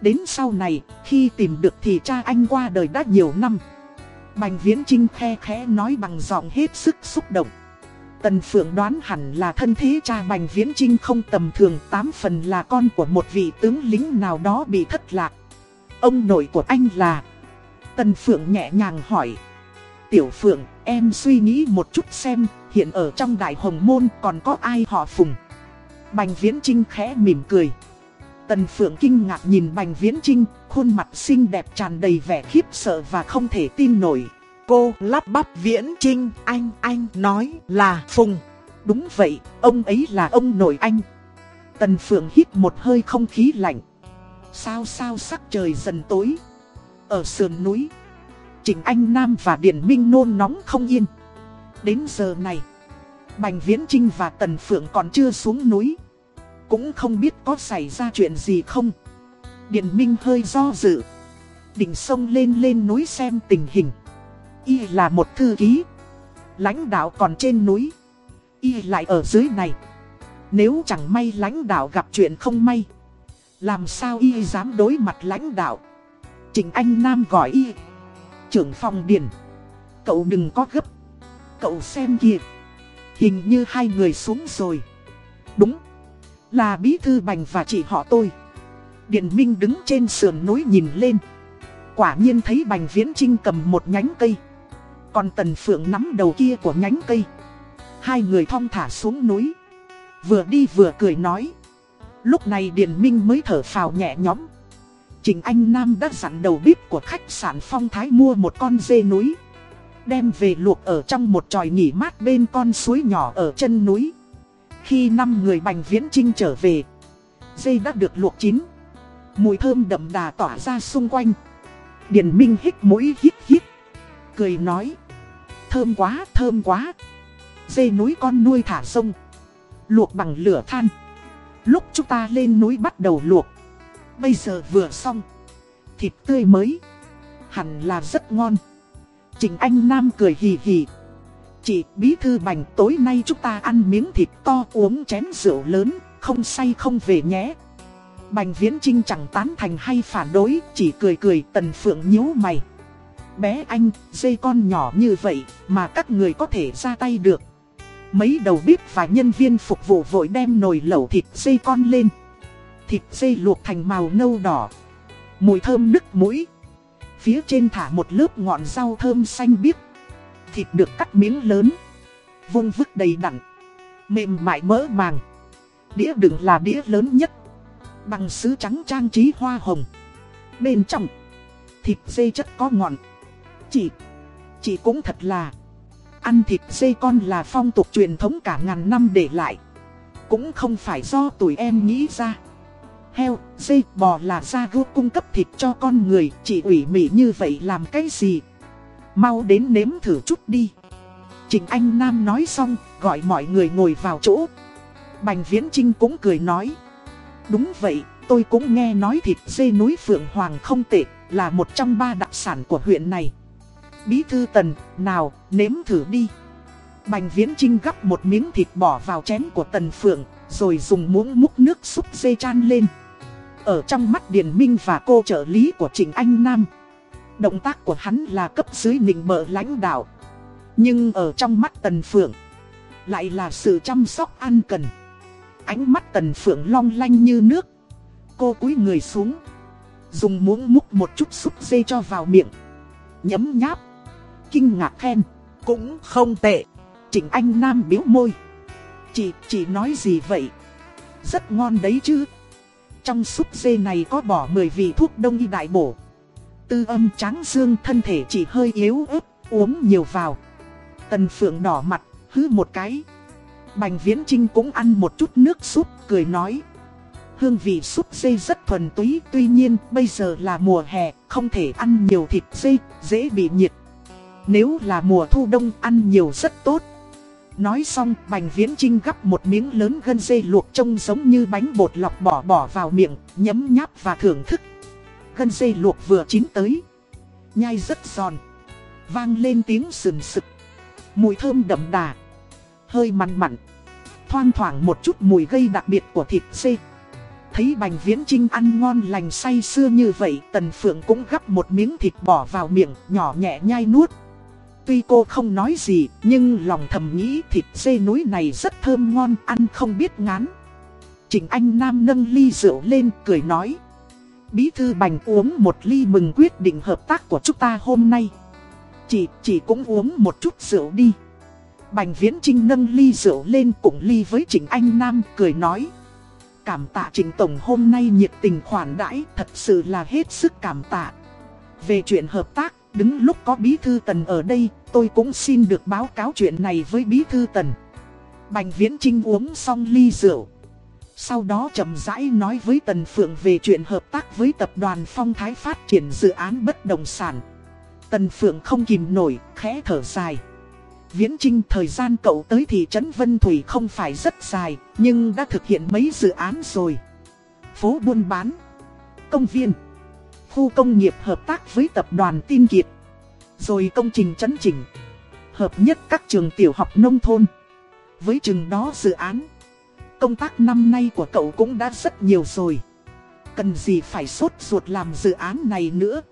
Đến sau này Khi tìm được thì cha anh qua đời đã nhiều năm Bành Viễn Trinh khe khẽ nói bằng giọng hết sức xúc động Tần Phượng đoán hẳn là thân thế cha Bành Viễn Trinh không tầm thường tám phần là con của một vị tướng lính nào đó bị thất lạc. Ông nội của anh là... Tần Phượng nhẹ nhàng hỏi. Tiểu Phượng, em suy nghĩ một chút xem, hiện ở trong Đại Hồng Môn còn có ai họ Phùng. Bành Viễn Trinh khẽ mỉm cười. Tần Phượng kinh ngạc nhìn Bành Viễn Trinh, khuôn mặt xinh đẹp tràn đầy vẻ khiếp sợ và không thể tin nổi. Cô lắp bắp viễn trinh anh anh nói là Phùng. Đúng vậy, ông ấy là ông nội anh. Tần Phượng hít một hơi không khí lạnh. Sao sao sắc trời dần tối. Ở sườn núi, Trình Anh Nam và Điển Minh nôn nóng không yên. Đến giờ này, Bành Viễn Trinh và Tần Phượng còn chưa xuống núi. Cũng không biết có xảy ra chuyện gì không. Điển Minh hơi do dự. Định sông lên lên núi xem tình hình. Y là một thư ký. Lãnh đạo còn trên núi. Y lại ở dưới này. Nếu chẳng may lãnh đạo gặp chuyện không may. Làm sao Y dám đối mặt lãnh đạo. Trình Anh Nam gọi Y. Trưởng phòng điền Cậu đừng có gấp. Cậu xem kìa. Hình như hai người xuống rồi. Đúng. Là bí thư bành và chị họ tôi. Điện Minh đứng trên sườn núi nhìn lên. Quả nhiên thấy Bành Viễn Trinh cầm một nhánh cây. Còn Tần Phượng nắm đầu kia của nhánh cây Hai người thong thả xuống núi Vừa đi vừa cười nói Lúc này Điền Minh mới thở phào nhẹ nhõm Trình Anh Nam đã dặn đầu bếp của khách sạn Phong Thái mua một con dê núi. Đem về luộc ở trong một tròi nghỉ mát bên con suối nhỏ ở chân núi. Khi năm người bành viễn trinh trở về Dê đã được luộc chín. Mùi thơm đậm đà tỏa ra xung quanh. Điền Minh hít mũi hít hít cười nói Thơm quá, thơm quá. Dê núi con nuôi thả sông Luộc bằng lửa than. Lúc chúng ta lên núi bắt đầu luộc Bây giờ vừa xong. Thịt tươi mới. Hẳn là rất ngon. Trình Anh Nam cười hì hì. Chị bí thư bành tối nay chúng ta ăn miếng thịt to uống chén rượu lớn Không say không về nhé. Bành Viễn Trinh chẳng tán thành hay phản đối Chỉ cười cười tần phượng nhíu mày. Bé anh, dây con nhỏ như vậy mà các người có thể ra tay được. Mấy đầu bếp và nhân viên phục vụ vội đem nồi lẩu thịt dây con lên. Thịt dây luộc thành màu nâu đỏ. Mùi thơm nức mũi. Phía trên thả một lớp ngọn rau thơm xanh biếc. Thịt được cắt miếng lớn. Vung vức đầy đặn. Mềm mại mỡ màng. Đĩa đựng là đĩa lớn nhất. Bằng sứ trắng trang trí hoa hồng. Bên trong. Thịt dây chất có ngọn. Chị. Chị cũng thật là. Ăn thịt dây con là phong tục truyền thống cả ngàn năm để lại. Cũng không phải do tuổi em nghĩ ra. Heo, dây, bò là gia gô cung cấp thịt cho con người, chị ủy mị như vậy làm cái gì? Mau đến nếm thử chút đi. Trình Anh Nam nói xong, gọi mọi người ngồi vào chỗ. Bành Viễn Trinh cũng cười nói. Đúng vậy, tôi cũng nghe nói thịt dê núi Phượng Hoàng không tệ, là một trong ba đặc sản của huyện này. Bí thư tần, nào, nếm thử đi. Bành Viễn Trinh gắp một miếng thịt bỏ vào chén của tần Phượng, rồi dùng muỗng múc nước xúc dê chan lên. Ở trong mắt Điền Minh và cô trợ lý của Trịnh Anh Nam. Động tác của hắn là cấp dưới nịnh bợ lãnh đạo. Nhưng ở trong mắt Tần Phượng, lại là sự chăm sóc ăn cần. Ánh mắt Tần Phượng long lanh như nước. Cô cúi người xuống. Dùng muỗng múc một chút xúc dê cho vào miệng. Nhấm nháp. Kinh ngạc khen. Cũng không tệ. Trịnh Anh Nam biếu môi. Chị, chị nói gì vậy? Rất ngon đấy chứ. Trong súp dê này có bỏ 10 vị thuốc đông y đại bổ. Tư âm tráng dương thân thể chỉ hơi yếu ớt, uống nhiều vào. Tần Phượng đỏ mặt, hứ một cái. Bành Viễn Trinh cũng ăn một chút nước súp, cười nói. Hương vị súp dê rất thuần túy, tuy nhiên bây giờ là mùa hè, không thể ăn nhiều thịt dê, dễ bị nhiệt. Nếu là mùa thu đông ăn nhiều rất tốt. Nói xong, Bành Viễn Trinh gắp một miếng lớn gân dê luộc trông giống như bánh bột lọc bỏ bỏ vào miệng, nhấm nháp và thưởng thức. Gân dê luộc vừa chín tới. Nhai rất giòn. Vang lên tiếng sườn sực. Mùi thơm đậm đà. Hơi mặn mặn. Thoang thoảng một chút mùi gây đặc biệt của thịt dê. Thấy Bành Viễn Trinh ăn ngon lành say xưa như vậy, Tần Phượng cũng gắp một miếng thịt bỏ vào miệng, nhỏ nhẹ nhai nuốt. Tuy cô không nói gì, nhưng lòng thầm nghĩ thịt dê núi này rất thơm ngon, ăn không biết ngán. Trịnh Anh Nam nâng ly rượu lên, cười nói. Bí thư bành uống một ly mừng quyết định hợp tác của chúng ta hôm nay. Chị, chị cũng uống một chút rượu đi. Bành Viễn Trinh nâng ly rượu lên cùng ly với Trịnh Anh Nam, cười nói. Cảm tạ Trịnh Tổng hôm nay nhiệt tình khoản đãi, thật sự là hết sức cảm tạ. Về chuyện hợp tác, đứng lúc có Bí Thư Tần ở đây, tôi cũng xin được báo cáo chuyện này với Bí Thư Tần. Bành Viễn Trinh uống xong ly rượu. Sau đó chậm rãi nói với Tần Phượng về chuyện hợp tác với tập đoàn Phong Thái phát triển dự án bất động sản. Tần Phượng không kìm nổi, khẽ thở dài. Viễn Trinh thời gian cậu tới thị trấn Vân Thủy không phải rất dài, nhưng đã thực hiện mấy dự án rồi. Phố buôn bán, công viên, khu công nghiệp hợp tác với tập đoàn Tin Kiệt, rồi công trình chấn chỉnh, hợp nhất các trường tiểu học nông thôn. Với chừng đó dự án, công tác năm nay của cậu cũng đã rất nhiều rồi. Cần gì phải sốt ruột làm dự án này nữa.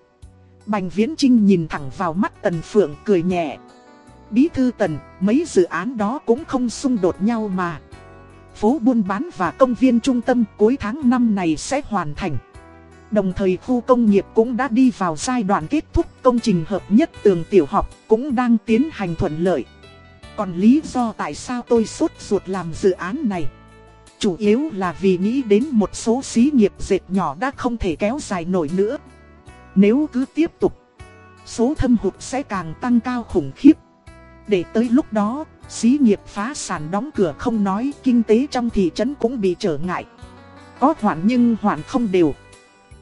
Bành Viễn Trinh nhìn thẳng vào mắt Tần Phượng cười nhẹ. Bí thư Tần, mấy dự án đó cũng không xung đột nhau mà. Phố buôn bán và công viên trung tâm cuối tháng năm này sẽ hoàn thành. Đồng thời khu công nghiệp cũng đã đi vào giai đoạn kết thúc công trình hợp nhất tường tiểu học cũng đang tiến hành thuận lợi. Còn lý do tại sao tôi sốt ruột làm dự án này? Chủ yếu là vì nghĩ đến một số xí nghiệp dệt nhỏ đã không thể kéo dài nổi nữa. Nếu cứ tiếp tục, số thâm hụt sẽ càng tăng cao khủng khiếp. Để tới lúc đó, xí nghiệp phá sản đóng cửa không nói, kinh tế trong thị trấn cũng bị trở ngại. Có hoạn nhưng hoạn không đều.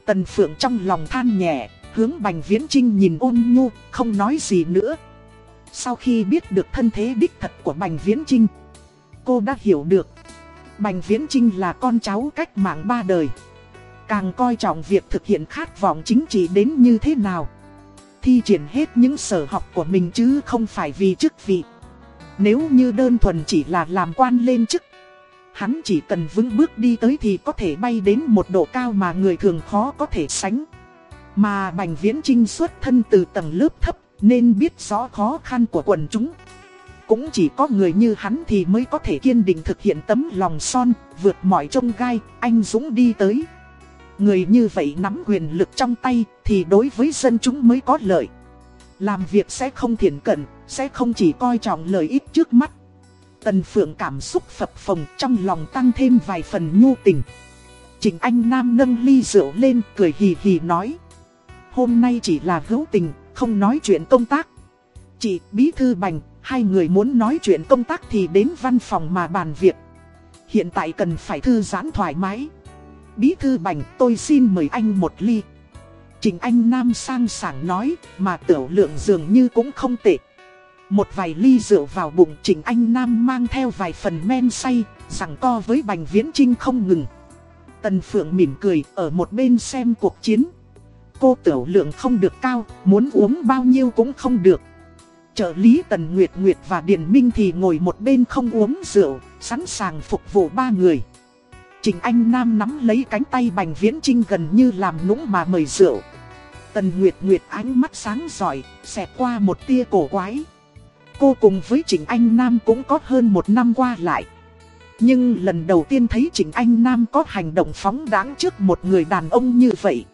Tần Phượng trong lòng than nhẹ, hướng Bành Viễn Trinh nhìn ôn nhu, không nói gì nữa. Sau khi biết được thân thế đích thật của Bành Viễn Trinh, cô đã hiểu được. Bành Viễn Trinh là con cháu cách mạng ba đời. Càng coi trọng việc thực hiện khát vọng chính trị đến như thế nào thi triển hết những sở học của mình chứ không phải vì chức vị. Nếu như đơn thuần chỉ là làm quan lên chức, hắn chỉ cần vững bước đi tới thì có thể bay đến một độ cao mà người thường khó có thể sánh. Mà Bành Viễn Trinh xuất thân từ tầng lớp thấp nên biết rõ khó khăn của quần chúng. Cũng chỉ có người như hắn thì mới có thể kiên định thực hiện tấm lòng son, vượt mọi trông gai, anh Dũng đi tới. Người như vậy nắm quyền lực trong tay thì đối với dân chúng mới có lợi. Làm việc sẽ không thiện cận, sẽ không chỉ coi trọng lợi ích trước mắt. Tần Phượng cảm xúc phập phồng trong lòng tăng thêm vài phần nhu tình. Trình Anh Nam nâng ly rượu lên cười hì hì nói. Hôm nay chỉ là hữu tình, không nói chuyện công tác. Chị Bí Thư Bành, hai người muốn nói chuyện công tác thì đến văn phòng mà bàn việc. Hiện tại cần phải thư giãn thoải mái. Bí Thư Bành tôi xin mời anh một ly. Trình Anh Nam sang sảng nói mà tiểu lượng dường như cũng không tệ. Một vài ly rượu vào bụng Trình Anh Nam mang theo vài phần men say, rằng co với Bành Viễn Trinh không ngừng. Tần Phượng mỉm cười ở một bên xem cuộc chiến. Cô tiểu lượng không được cao, muốn uống bao nhiêu cũng không được. Trợ lý Tần Nguyệt Nguyệt và Điền Minh thì ngồi một bên không uống rượu, sẵn sàng phục vụ ba người. Trình Anh Nam nắm lấy cánh tay Bành Viễn Trinh gần như làm nũng mà mời rượu. Tần Nguyệt Nguyệt ánh mắt sáng giỏi, xẹt qua một tia cổ quái. Cô cùng với Trịnh Anh Nam cũng có hơn một năm qua lại. Nhưng lần đầu tiên thấy Trịnh Anh Nam có hành động phóng đáng trước một người đàn ông như vậy.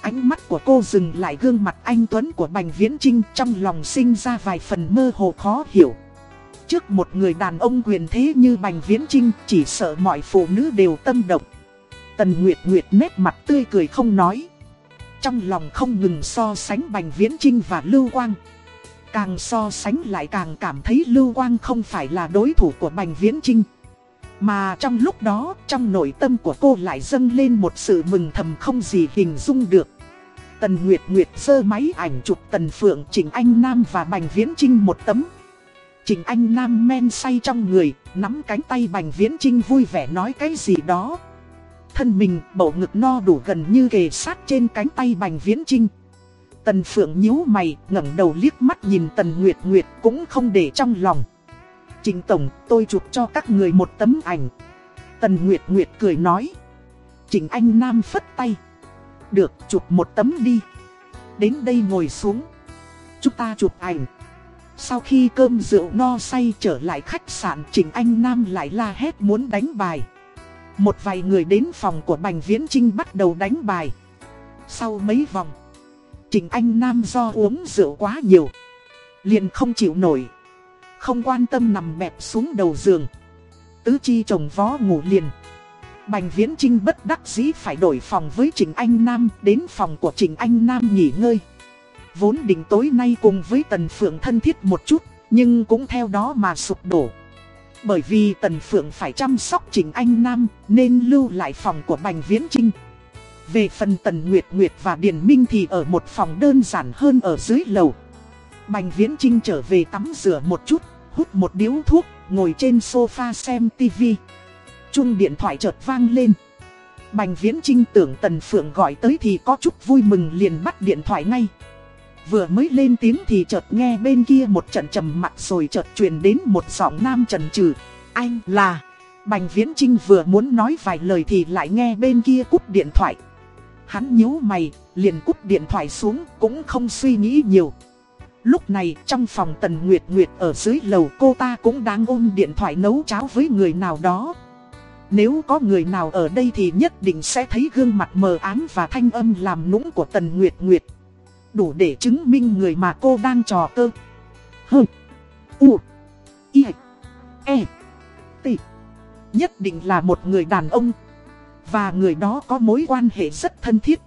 Ánh mắt của cô dừng lại gương mặt anh Tuấn của Bành Viễn Trinh trong lòng sinh ra vài phần mơ hồ khó hiểu. Trước một người đàn ông quyền thế như Bành Viễn Trinh chỉ sợ mọi phụ nữ đều tâm động. Tần Nguyệt Nguyệt nét mặt tươi cười không nói. Trong lòng không ngừng so sánh Bành Viễn Trinh và Lưu Quang. Càng so sánh lại càng cảm thấy Lưu Quang không phải là đối thủ của Bành Viễn Trinh. Mà trong lúc đó, trong nội tâm của cô lại dâng lên một sự mừng thầm không gì hình dung được. Tần Nguyệt Nguyệt sơ máy ảnh chụp Tần Phượng Trình Anh Nam và Bành Viễn Trinh một tấm. Trình Anh Nam men say trong người, nắm cánh tay Bành Viễn Trinh vui vẻ nói cái gì đó. Thân mình bầu ngực no đủ gần như kề sát trên cánh tay Bành Viễn Trinh. Tần Phượng nhíu mày, ngẩng đầu liếc mắt nhìn Tần Nguyệt Nguyệt cũng không để trong lòng. Trình Tổng, tôi chụp cho các người một tấm ảnh. Tần Nguyệt Nguyệt cười nói. Trình Anh Nam phất tay. Được, chụp một tấm đi. Đến đây ngồi xuống. Chúng ta chụp ảnh. Sau khi cơm rượu no say trở lại khách sạn Trình Anh Nam lại la hét muốn đánh bài. Một vài người đến phòng của Bành Viễn Trinh bắt đầu đánh bài. Sau mấy vòng, Trình Anh Nam do uống rượu quá nhiều. Liền không chịu nổi. Không quan tâm nằm bẹp xuống đầu giường. Tứ chi chồng vó ngủ liền. Bành Viễn Trinh bất đắc dĩ phải đổi phòng với Trình Anh Nam đến phòng của Trình Anh Nam nghỉ ngơi. Vốn định tối nay cùng với Tần Phượng thân thiết một chút, nhưng cũng theo đó mà sụp đổ. Bởi vì Tần Phượng phải chăm sóc Trình Anh Nam nên lưu lại phòng của Bành Viễn Trinh. Về phần Tần Nguyệt Nguyệt và Điền Minh thì ở một phòng đơn giản hơn ở dưới lầu. Bành Viễn Trinh trở về tắm rửa một chút, hút một điếu thuốc, ngồi trên sofa xem tivi. Chuông điện thoại chợt vang lên. Bành Viễn Trinh tưởng Tần Phượng gọi tới thì có chút vui mừng liền bắt điện thoại ngay. Vừa mới lên tiếng thì chợt nghe bên kia một trận trầm mặt rồi chợt truyền đến một giọng nam trần trừ. Anh là... Bành Viễn Trinh vừa muốn nói vài lời thì lại nghe bên kia cúp điện thoại. Hắn nhíu mày, liền cúp điện thoại xuống, cũng không suy nghĩ nhiều. Lúc này trong phòng Tần Nguyệt Nguyệt ở dưới lầu cô ta cũng đang ôm điện thoại nấu cháo với người nào đó. Nếu có người nào ở đây thì nhất định sẽ thấy gương mặt mờ ám và thanh âm làm nũng của Tần Nguyệt Nguyệt. Đủ để chứng minh người mà cô đang trò cơ. Hừ. U. I. E. T. Nhất định là một người đàn ông. Và người đó có mối quan hệ rất thân thiết.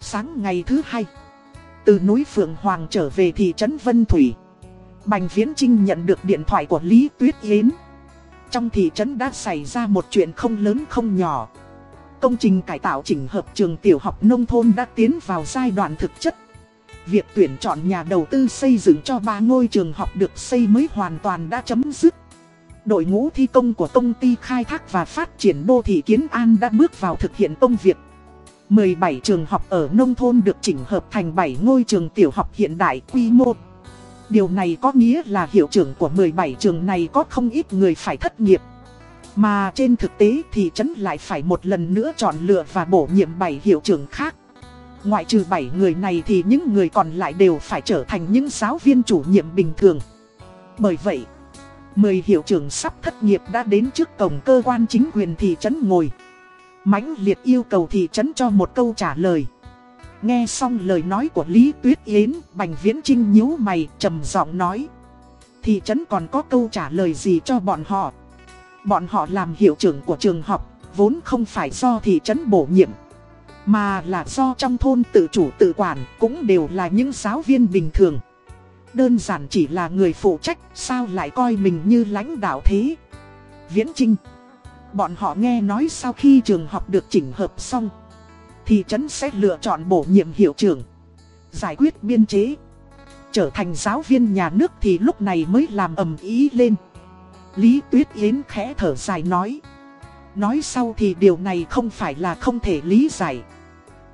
Sáng ngày thứ hai. Từ núi Phượng Hoàng trở về thị trấn Vân Thủy. Bành Viễn Trinh nhận được điện thoại của Lý Tuyết Yến. Trong thị trấn đã xảy ra một chuyện không lớn không nhỏ. Công trình cải tạo chỉnh hợp trường tiểu học nông thôn đã tiến vào giai đoạn thực chất. Việc tuyển chọn nhà đầu tư xây dựng cho ba ngôi trường học được xây mới hoàn toàn đã chấm dứt. Đội ngũ thi công của công ty khai thác và phát triển đô thị Kiến An đã bước vào thực hiện công việc. 17 trường học ở nông thôn được chỉnh hợp thành 7 ngôi trường tiểu học hiện đại quy mô. Điều này có nghĩa là hiệu trưởng của 17 trường này có không ít người phải thất nghiệp. Mà trên thực tế thì trấn lại phải một lần nữa chọn lựa và bổ nhiệm 7 hiệu trưởng khác. Ngoại trừ 7 người này thì những người còn lại đều phải trở thành những giáo viên chủ nhiệm bình thường. Bởi vậy, 10 hiệu trưởng sắp thất nghiệp đã đến trước cổng cơ quan chính quyền thị trấn ngồi. mãnh liệt yêu cầu thị trấn cho một câu trả lời. Nghe xong lời nói của Lý Tuyết Yến, Bành Viễn Trinh nhíu mày, trầm giọng nói. Thị trấn còn có câu trả lời gì cho bọn họ? Bọn họ làm hiệu trưởng của trường học, vốn không phải do thị trấn bổ nhiệm. Mà là do trong thôn tự chủ tự quản cũng đều là những giáo viên bình thường. Đơn giản chỉ là người phụ trách, sao lại coi mình như lãnh đạo thế? Viễn Trinh Bọn họ nghe nói sau khi trường học được chỉnh hợp xong thì trấn sẽ lựa chọn bổ nhiệm hiệu trưởng Giải quyết biên chế. Trở thành giáo viên nhà nước thì lúc này mới làm ầm ý lên. Lý Tuyết Yến khẽ thở dài nói Nói sau thì điều này không phải là không thể lý giải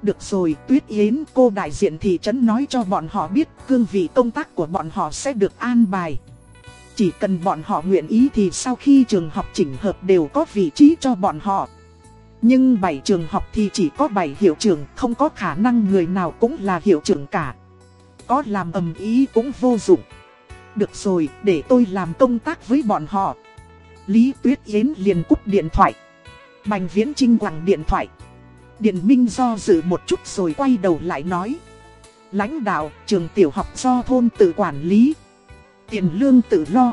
được rồi, Tuyết Yến cô đại diện thị trấn nói cho bọn họ biết cương vị công tác của bọn họ sẽ được an bài. Chỉ cần bọn họ nguyện ý thì sau khi trường học chỉnh hợp đều có vị trí cho bọn họ. Nhưng 7 trường học thì chỉ có 7 hiệu trưởng, không có khả năng người nào cũng là hiệu trưởng cả. Có làm ầm ý cũng vô dụng. Được rồi, để tôi làm công tác với bọn họ. Lý Tuyết Yến liền cúp điện thoại. Bành Viễn Trinh quẳng điện thoại. Điền Minh do dự một chút rồi quay đầu lại nói. Lãnh đạo, trường tiểu học do thôn tự quản lý. Tiền lương tự lo.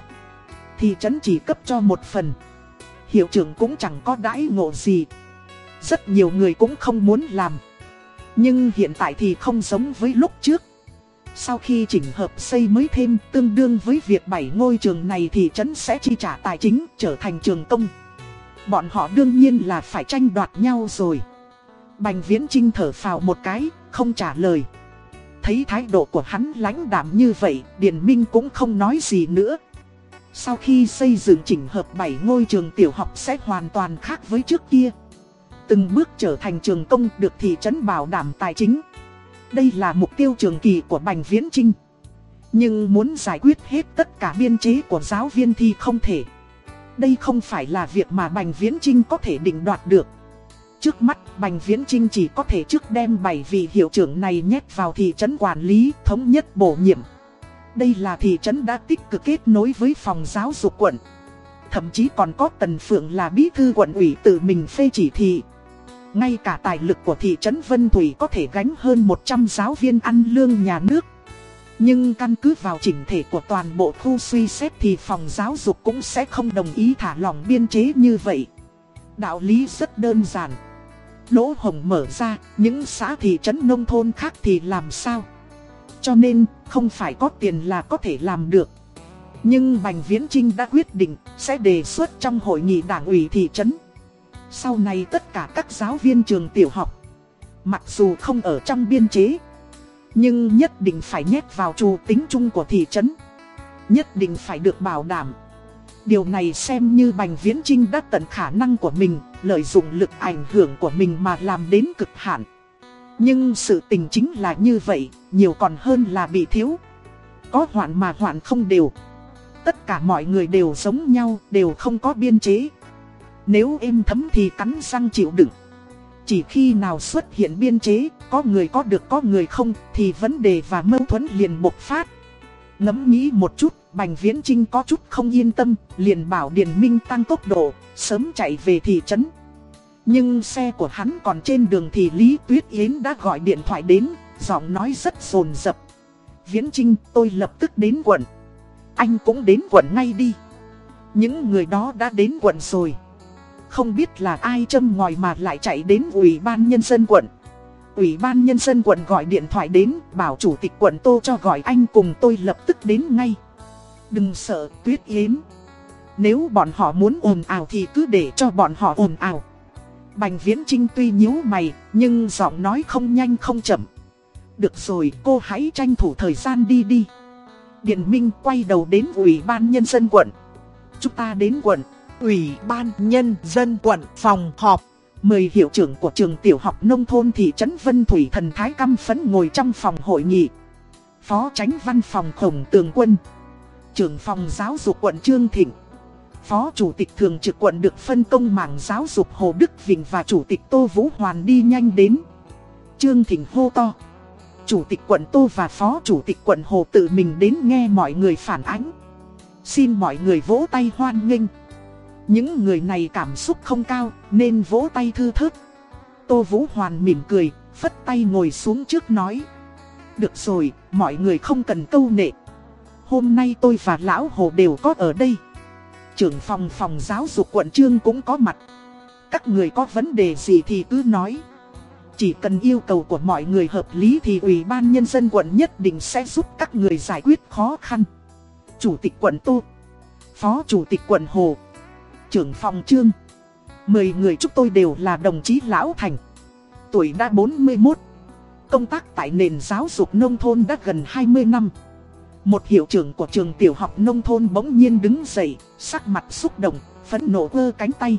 Thị trấn chỉ cấp cho một phần. Hiệu trưởng cũng chẳng có đãi ngộ gì. Rất nhiều người cũng không muốn làm. Nhưng hiện tại thì không giống với lúc trước. Sau khi chỉnh hợp xây mới thêm tương đương với việc bảy ngôi trường này thì trấn sẽ chi trả tài chính trở thành trường công. Bọn họ đương nhiên là phải tranh đoạt nhau rồi. Bành Viễn Trinh thở phào một cái, không trả lời. Thấy thái độ của hắn lãnh đạm như vậy, Điền Minh cũng không nói gì nữa. Sau khi xây dựng chỉnh hợp 7 ngôi trường tiểu học sẽ hoàn toàn khác với trước kia. Từng bước trở thành trường công được thị trấn bảo đảm tài chính. Đây là mục tiêu trường kỳ của Bành Viễn Trinh. Nhưng muốn giải quyết hết tất cả biên chế của giáo viên thì không thể. Đây không phải là việc mà Bành Viễn Trinh có thể định đoạt được. Trước mắt, Bành Viễn Trinh chỉ có thể trước đem 7 vị hiệu trưởng này nhét vào thị trấn quản lý, thống nhất bổ nhiệm. Đây là thị trấn đã tích cực kết nối với phòng giáo dục quận. Thậm chí còn có Tần Phượng là bí thư quận ủy tự mình phê chỉ thị. Ngay cả tài lực của thị trấn Vân Thủy có thể gánh hơn 100 giáo viên ăn lương nhà nước. Nhưng căn cứ vào chỉnh thể của toàn bộ khu suy xét thì phòng giáo dục cũng sẽ không đồng ý thả lỏng biên chế như vậy. Đạo lý rất đơn giản lỗ hồng mở ra, những xã thị trấn nông thôn khác thì làm sao? Cho nên, không phải có tiền là có thể làm được. Nhưng Bành Viễn Trinh đã quyết định sẽ đề xuất trong hội nghị đảng ủy thị trấn. Sau này tất cả các giáo viên trường tiểu học, mặc dù không ở trong biên chế, nhưng nhất định phải nhét vào chủ tính chung của thị trấn. Nhất định phải được bảo đảm. Điều này xem như Bành Viễn Trinh đã tận khả năng của mình, lợi dụng lực ảnh hưởng của mình mà làm đến cực hạn. Nhưng sự tình chính là như vậy, nhiều còn hơn là bị thiếu. Có hoạn mà hoạn không đều. Tất cả mọi người đều giống nhau, đều không có biên chế. Nếu êm thấm thì cắn răng chịu đựng. Chỉ khi nào xuất hiện biên chế, có người có được có người không, thì vấn đề và mâu thuẫn liền bộc phát. Ngẫm nghĩ một chút, Bành Viễn Trinh có chút không yên tâm, liền bảo Điền Minh tăng tốc độ, sớm chạy về thị trấn. Nhưng xe của hắn còn trên đường thì Lý Tuyết Yến đã gọi điện thoại đến, giọng nói rất rồn rập. Viễn Trinh, tôi lập tức đến quận. Anh cũng đến quận ngay đi. Những người đó đã đến quận rồi. Không biết là ai châm ngòi mà lại chạy đến ủy ban nhân dân quận. Ủy ban nhân dân quận gọi điện thoại đến, bảo chủ tịch quận Tô cho gọi anh cùng tôi lập tức đến ngay. Đừng sợ tuyết yến. Nếu bọn họ muốn ồn ào thì cứ để cho bọn họ ồn ào. Bành viễn trinh tuy nhíu mày, nhưng giọng nói không nhanh không chậm. Được rồi, cô hãy tranh thủ thời gian đi đi. Điện Minh quay đầu đến Ủy ban Nhân dân quận. Chúng ta đến quận. Ủy ban Nhân dân quận phòng họp mời hiệu trưởng của trường tiểu học nông thôn thị trấn Vân Thủy thần thái căm phấn ngồi trong phòng hội nghị. Phó tránh văn phòng khổng tường quân. Trưởng phòng giáo dục quận Trương Thịnh. Phó Chủ tịch Thường trực quận được phân công mảng giáo dục Hồ Đức Vịnh và Chủ tịch Tô Vũ Hoàn đi nhanh đến. Trương Thịnh hô to. Chủ tịch quận Tô và Phó Chủ tịch quận Hồ tự mình đến nghe mọi người phản ánh. Xin mọi người vỗ tay hoan nghênh. Những người này cảm xúc không cao nên vỗ tay thư thớt. Tô Vũ Hoàn mỉm cười, phất tay ngồi xuống trước nói. Được rồi, mọi người không cần câu nệ. Hôm nay tôi và Lão Hồ đều có ở đây. Trưởng phòng phòng giáo dục quận trương cũng có mặt. Các người có vấn đề gì thì cứ nói. Chỉ cần yêu cầu của mọi người hợp lý thì Ủy ban Nhân dân quận nhất định sẽ giúp các người giải quyết khó khăn. Chủ tịch quận Tô, Phó Chủ tịch quận Hồ, trưởng phòng trương. Mười người chúng tôi đều là đồng chí Lão Thành. Tuổi đã 41. Công tác tại nền giáo dục nông thôn đã gần 20 năm. Một hiệu trưởng của trường tiểu học nông thôn bỗng nhiên đứng dậy, sắc mặt xúc động, phẫn nộ vơ cánh tay.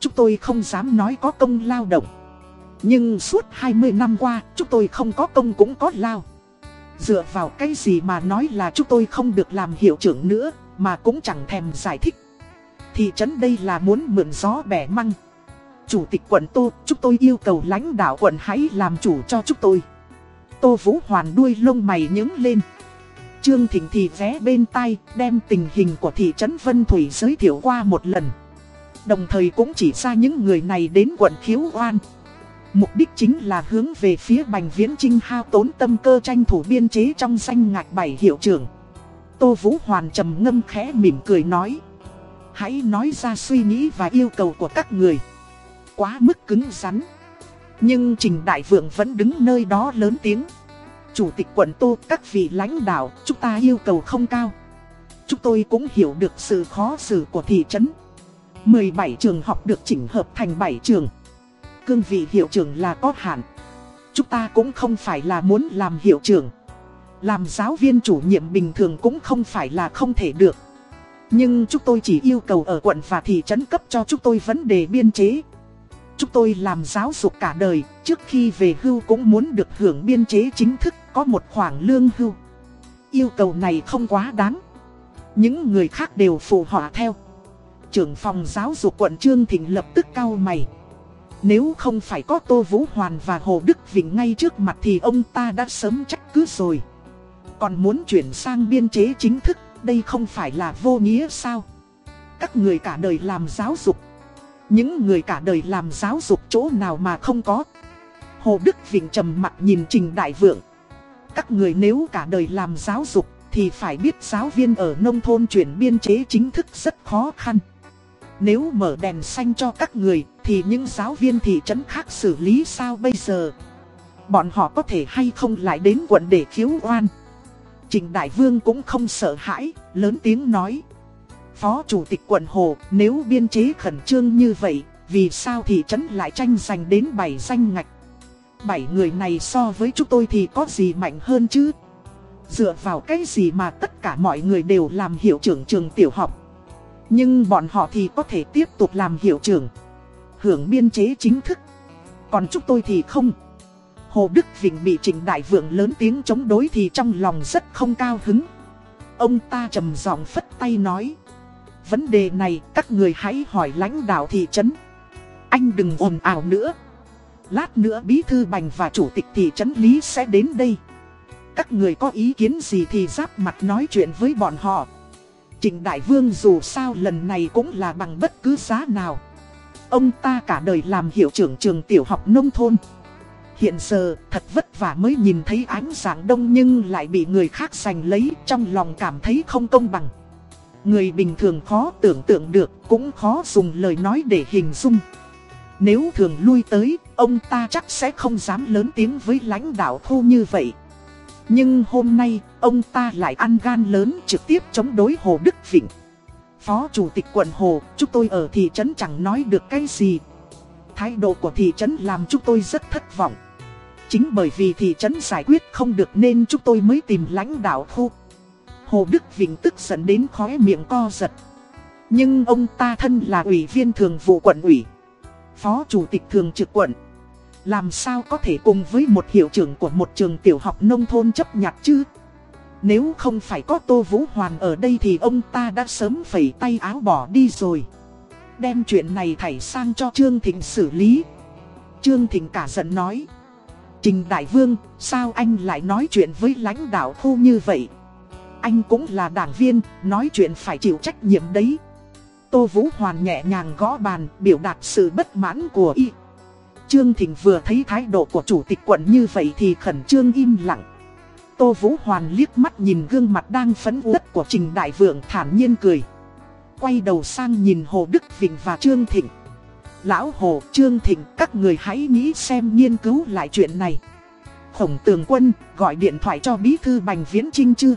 Chúng tôi không dám nói có công lao động. Nhưng suốt 20 năm qua, chúng tôi không có công cũng có lao. Dựa vào cái gì mà nói là chúng tôi không được làm hiệu trưởng nữa, mà cũng chẳng thèm giải thích. Thị trấn đây là muốn mượn gió bẻ măng. Chủ tịch quận Tô, chúng tôi yêu cầu lãnh đạo quận hãy làm chủ cho chúng tôi. Tô Vũ Hoàn đuôi lông mày nhướng lên. Trương Thịnh thì vé bên tay, đem tình hình của thị trấn Vân Thủy giới thiệu qua một lần. Đồng thời cũng chỉ ra những người này đến quận khiếu oan. Mục đích chính là hướng về phía Bành Viễn Trinh hao tốn tâm cơ tranh thủ biên chế trong danh ngạch bảy hiệu trưởng. Tô Vũ Hoàn trầm ngâm khẽ mỉm cười nói. Hãy nói ra suy nghĩ và yêu cầu của các người. Quá mức cứng rắn. Nhưng Trình Đại Vượng vẫn đứng nơi đó lớn tiếng. Chủ tịch quận Tô, các vị lãnh đạo, chúng ta yêu cầu không cao. Chúng tôi cũng hiểu được sự khó xử của thị trấn. 17 trường học được chỉnh hợp thành 7 trường. Cương vị hiệu trưởng là có hạn. Chúng ta cũng không phải là muốn làm hiệu trưởng. Làm giáo viên chủ nhiệm bình thường cũng không phải là không thể được. Nhưng chúng tôi chỉ yêu cầu ở quận và thị trấn cấp cho chúng tôi vấn đề biên chế. Chúng tôi làm giáo dục cả đời, trước khi về hưu cũng muốn được hưởng biên chế chính thức có một khoản lương hưu. Yêu cầu này không quá đáng. Những người khác đều phụ họa theo. Trưởng phòng giáo dục quận Trương Thịnh lập tức cau mày. Nếu không phải có Tô Vũ Hoàn và Hồ Đức Vĩnh ngay trước mặt thì ông ta đã sớm trách cứ rồi. Còn muốn chuyển sang biên chế chính thức, đây không phải là vô nghĩa sao? Các người cả đời làm giáo dục. Những người cả đời làm giáo dục chỗ nào mà không có. Hồ Đức Vịnh trầm mặt nhìn Trình Đại Vượng. Các người nếu cả đời làm giáo dục thì phải biết giáo viên ở nông thôn chuyển biên chế chính thức rất khó khăn. Nếu mở đèn xanh cho các người thì những giáo viên thị trấn khác xử lý sao bây giờ? Bọn họ có thể hay không lại đến quận để khiếu oan? Trình Đại Vương cũng không sợ hãi, lớn tiếng nói. Phó Chủ tịch quận Hồ, nếu biên chế khẩn trương như vậy, vì sao thị trấn lại tranh giành đến 7 danh ngạch? 7 người này so với chúng tôi thì có gì mạnh hơn chứ? Dựa vào cái gì mà tất cả mọi người đều làm hiệu trưởng trường tiểu học? Nhưng bọn họ thì có thể tiếp tục làm hiệu trưởng, hưởng biên chế chính thức. Còn chúng tôi thì không. Hồ Đức Vịnh bị Trịnh Đại Vượng lớn tiếng chống đối thì trong lòng rất không cao hứng. Ông ta trầm giọng phất tay nói. Vấn đề này các người hãy hỏi lãnh đạo thị trấn. Anh đừng ồn ào nữa. Lát nữa Bí Thư Bành và Chủ tịch thị trấn Lý sẽ đến đây. Các người có ý kiến gì thì giáp mặt nói chuyện với bọn họ. Trịnh Đại Vương dù sao lần này cũng là bằng bất cứ giá nào. Ông ta cả đời làm hiệu trưởng trường tiểu học nông thôn. Hiện giờ thật vất vả mới nhìn thấy ánh sáng đông nhưng lại bị người khác giành lấy trong lòng cảm thấy không công bằng. Người bình thường khó tưởng tượng được cũng khó dùng lời nói để hình dung. Nếu thường lui tới, ông ta chắc sẽ không dám lớn tiếng với lãnh đạo khu như vậy. Nhưng hôm nay, ông ta lại ăn gan lớn trực tiếp chống đối Hồ Đức Vịnh. Phó Chủ tịch quận Hồ, chúng tôi ở thị trấn chẳng nói được cái gì. Thái độ của thị trấn làm chúng tôi rất thất vọng. Chính bởi vì thị trấn giải quyết không được nên chúng tôi mới tìm lãnh đạo khu. Hồ Đức Vịnh tức giận đến khóe miệng co giật. Nhưng ông ta thân là ủy viên thường vụ quận ủy. Phó Chủ tịch thường trực quận. Làm sao có thể cùng với một hiệu trưởng của một trường tiểu học nông thôn chấp nhặt chứ? Nếu không phải có Tô Vũ Hoàn ở đây thì ông ta đã sớm phẩy tay áo bỏ đi rồi. Đem chuyện này thảy sang cho Trương Thịnh xử lý. Trương Thịnh cả giận nói. Trình Đại Vương, sao anh lại nói chuyện với lãnh đạo khu như vậy? Anh cũng là đảng viên, nói chuyện phải chịu trách nhiệm đấy. Tô Vũ Hoàn nhẹ nhàng gõ bàn, biểu đạt sự bất mãn của y. Trương Thịnh vừa thấy thái độ của chủ tịch quận như vậy thì khẩn trương im lặng. Tô Vũ Hoàn liếc mắt nhìn gương mặt đang phấn uất của Trình Đại Vượng thản nhiên cười. Quay đầu sang nhìn Hồ Đức Vịnh và Trương Thịnh. Lão Hồ, Trương Thịnh, các người hãy nghĩ xem nghiên cứu lại chuyện này. Khổng tường quân, gọi điện thoại cho bí thư Bành Viễn Trinh chưa?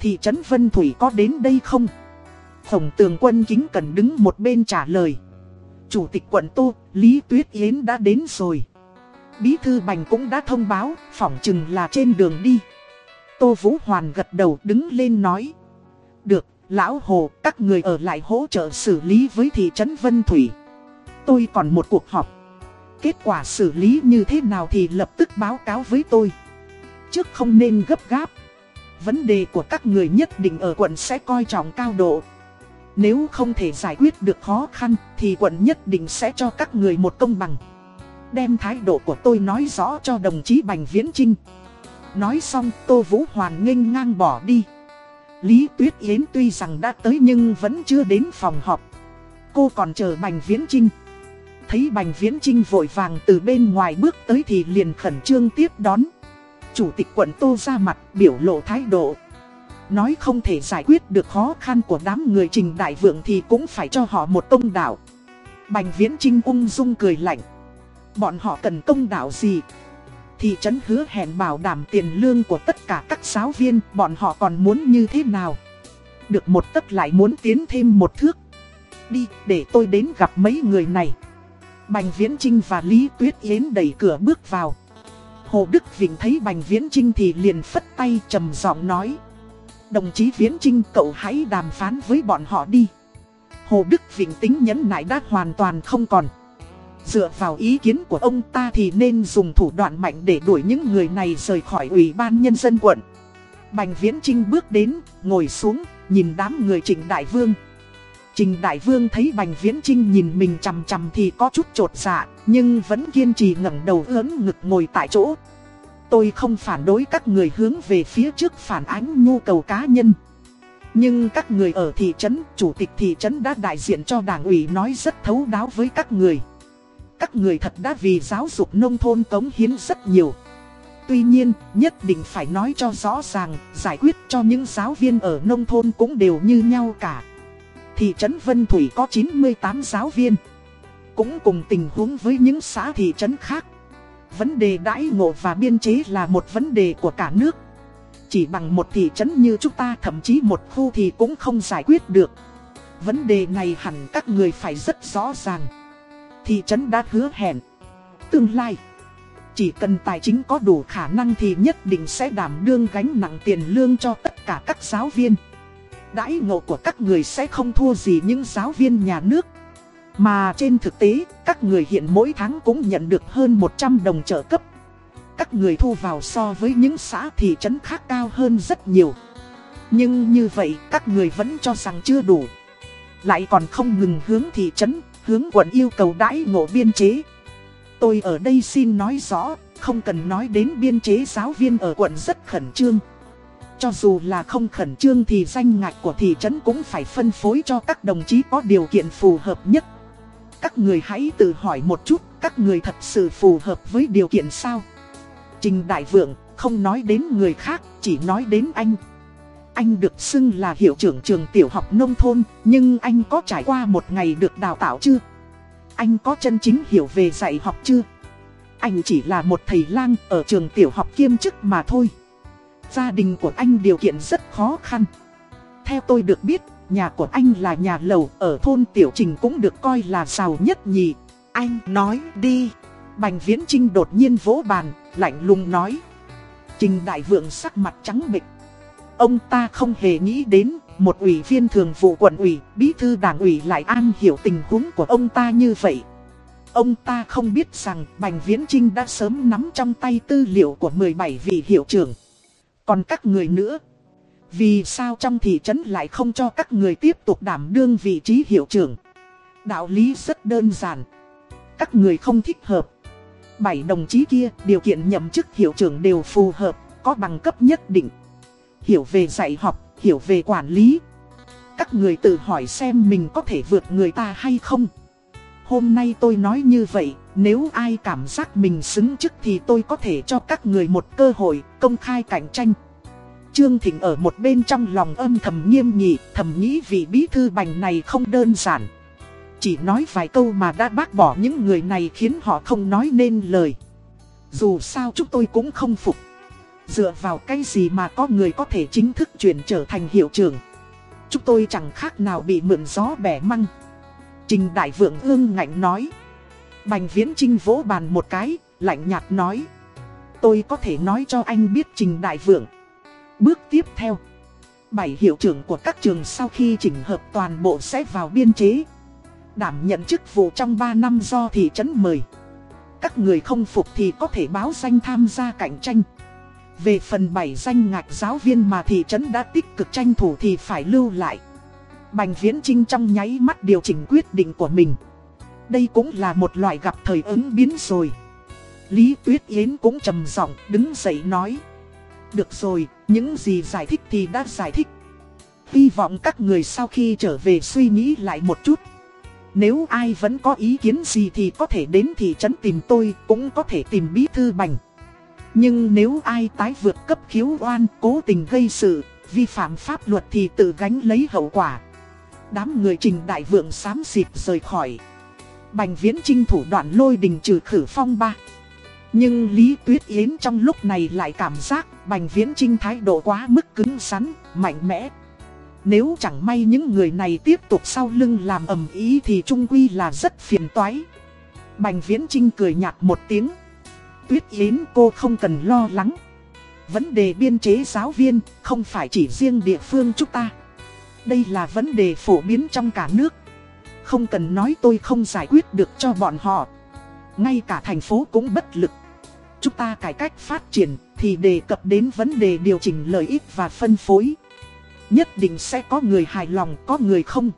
Thị trấn Vân Thủy có đến đây không? Khổng tường quân kính cần đứng một bên trả lời. Chủ tịch quận Tô, Lý Tuyết Yến đã đến rồi. Bí thư Bành cũng đã thông báo, phỏng chừng là trên đường đi. Tô Vũ Hoàn gật đầu đứng lên nói. Được, Lão Hồ, các người ở lại hỗ trợ xử lý với thị trấn Vân Thủy. Tôi còn một cuộc họp. Kết quả xử lý như thế nào thì lập tức báo cáo với tôi. Trước không nên gấp gáp. Vấn đề của các người nhất định ở quận sẽ coi trọng cao độ. Nếu không thể giải quyết được khó khăn thì quận nhất định sẽ cho các người một công bằng. Đem thái độ của tôi nói rõ cho đồng chí Bành Viễn Trinh. Nói xong, Tô Vũ Hoàn nghênh ngang bỏ đi. Lý Tuyết Yến tuy rằng đã tới nhưng vẫn chưa đến phòng họp. Cô còn chờ Bành Viễn Trinh. Thấy Bành Viễn Trinh vội vàng từ bên ngoài bước tới thì liền khẩn trương tiếp đón. Chủ tịch quận Tô ra mặt biểu lộ thái độ. Nói không thể giải quyết được khó khăn của đám người trình đại vượng thì cũng phải cho họ một công đạo. Bành Viễn Trinh ung dung cười lạnh. Bọn họ cần công đạo gì? Thị trấn hứa hẹn bảo đảm tiền lương của tất cả các giáo viên, bọn họ còn muốn như thế nào? Được một tấc lại muốn tiến thêm một thước. Đi, để tôi đến gặp mấy người này. Bành Viễn Trinh và Lý Tuyết Yến đẩy cửa bước vào. Hồ Đức Vịnh thấy Bành Viễn Trinh thì liền phất tay trầm giọng nói. Đồng chí Viễn Trinh cậu hãy đàm phán với bọn họ đi. Hồ Đức Vịnh tính nhẫn nại đã hoàn toàn không còn. Dựa vào ý kiến của ông ta thì nên dùng thủ đoạn mạnh để đuổi những người này rời khỏi Ủy ban Nhân dân quận. Bành Viễn Trinh bước đến, ngồi xuống, nhìn đám người Trịnh Đại Vương. Trình Đại Vương thấy Bành Viễn Trinh nhìn mình chằm chằm thì có chút trột dạ, nhưng vẫn kiên trì ngẩng đầu ớn ngực ngồi tại chỗ. Tôi không phản đối các người hướng về phía trước phản ánh nhu cầu cá nhân. Nhưng các người ở thị trấn, chủ tịch thị trấn đã đại diện cho đảng ủy nói rất thấu đáo với các người. Các người thật đã vì giáo dục nông thôn cống hiến rất nhiều. Tuy nhiên, nhất định phải nói cho rõ ràng, giải quyết cho những giáo viên ở nông thôn cũng đều như nhau cả. Thị trấn Vân Thủy có 98 giáo viên. Cũng cùng tình huống với những xã thị trấn khác. Vấn đề đãi ngộ và biên chế là một vấn đề của cả nước. Chỉ bằng một thị trấn như chúng ta, thậm chí một khu thì cũng không giải quyết được. Vấn đề này hẳn các người phải rất rõ ràng. Thị trấn đã hứa hẹn. Tương lai. Chỉ cần tài chính có đủ khả năng thì nhất định sẽ đảm đương gánh nặng tiền lương cho tất cả các giáo viên đãi ngộ của các người sẽ không thua gì những giáo viên nhà nước. Mà trên thực tế, các người hiện mỗi tháng cũng nhận được hơn 100 đồng trợ cấp. Các người thu vào so với những xã thị trấn khác cao hơn rất nhiều. Nhưng như vậy các người vẫn cho rằng chưa đủ. Lại còn không ngừng hướng thị trấn, hướng quận yêu cầu đãi ngộ biên chế. Tôi ở đây xin nói rõ, không cần nói đến biên chế giáo viên ở quận rất khẩn trương. Cho dù là không khẩn trương thì danh ngạch của thị trấn cũng phải phân phối cho các đồng chí có điều kiện phù hợp nhất. Các người hãy tự hỏi một chút, các người thật sự phù hợp với điều kiện sao? Trình Đại Vượng không nói đến người khác, chỉ nói đến anh. Anh được xưng là hiệu trưởng trường tiểu học nông thôn, nhưng anh có trải qua một ngày được đào tạo chưa? Anh có chân chính hiểu về dạy học chưa? Anh chỉ là một thầy lang ở trường tiểu học kiêm chức mà thôi. Gia đình của anh điều kiện rất khó khăn. Theo tôi được biết, nhà của anh là nhà lầu ở thôn Tiểu Trình cũng được coi là giàu nhất nhì. Anh nói đi. Bành Viễn Trinh đột nhiên vỗ bàn, lạnh lùng nói. Trình Đại Vượng sắc mặt trắng bệch. Ông ta không hề nghĩ đến, một ủy viên thường vụ quận ủy, bí thư đảng ủy lại an hiểu tình huống của ông ta như vậy. Ông ta không biết rằng Bành Viễn Trinh đã sớm nắm trong tay tư liệu của 17 vị hiệu trưởng. Còn các người nữa, vì sao trong thị trấn lại không cho các người tiếp tục đảm đương vị trí hiệu trưởng? Đạo lý rất đơn giản. Các người không thích hợp. bảy đồng chí kia điều kiện nhậm chức hiệu trưởng đều phù hợp, có bằng cấp nhất định. Hiểu về dạy học, hiểu về quản lý. Các người tự hỏi xem mình có thể vượt người ta hay không. Hôm nay tôi nói như vậy, nếu ai cảm giác mình xứng chức thì tôi có thể cho các người một cơ hội công khai cạnh tranh. Trương Thịnh ở một bên trong lòng âm thầm nghiêm nghị, thầm nghĩ vị bí thư bành này không đơn giản. Chỉ nói vài câu mà đã bác bỏ những người này khiến họ không nói nên lời. Dù sao chúng tôi cũng không phục. Dựa vào cái gì mà có người có thể chính thức chuyển trở thành hiệu trưởng. Chúng tôi chẳng khác nào bị mượn gió bẻ măng. Trình Đại Vượng ương ngạnh nói. Bành Viễn Trinh vỗ bàn một cái, lạnh nhạt nói. Tôi có thể nói cho anh biết Trình Đại Vượng. Bước tiếp theo. Bảy hiệu trưởng của các trường sau khi chỉnh hợp toàn bộ sẽ vào biên chế. Đảm nhận chức vụ trong 3 năm do thị trấn mời. Các người không phục thì có thể báo danh tham gia cạnh tranh. Về phần 7 danh ngạch giáo viên mà thị trấn đã tích cực tranh thủ thì phải lưu lại. Bành Viễn Trinh trong nháy mắt điều chỉnh quyết định của mình. Đây cũng là một loại gặp thời ứng biến rồi. Lý Tuyết Yến cũng trầm giọng đứng dậy nói. Được rồi, những gì giải thích thì đã giải thích. Hy vọng các người sau khi trở về suy nghĩ lại một chút. Nếu ai vẫn có ý kiến gì thì có thể đến thị trấn tìm tôi, cũng có thể tìm bí thư bành. Nhưng nếu ai tái vượt cấp khiếu oan, cố tình gây sự, vi phạm pháp luật thì tự gánh lấy hậu quả. Đám người trình đại vượng xám xịt rời khỏi. Bành viễn trinh thủ đoạn lôi đình trừ khử phong ba. Nhưng Lý Tuyết Yến trong lúc này lại cảm giác Bành Viễn Trinh thái độ quá mức cứng rắn, mạnh mẽ. Nếu chẳng may những người này tiếp tục sau lưng làm ầm ý thì trung quy là rất phiền toái. Bành Viễn Trinh cười nhạt một tiếng. Tuyết Yến cô không cần lo lắng. Vấn đề biên chế giáo viên không phải chỉ riêng địa phương chúng ta. Đây là vấn đề phổ biến trong cả nước. Không cần nói tôi không giải quyết được cho bọn họ. Ngay cả thành phố cũng bất lực. Chúng ta cải cách phát triển thì đề cập đến vấn đề điều chỉnh lợi ích và phân phối. Nhất định sẽ có người hài lòng, có người không.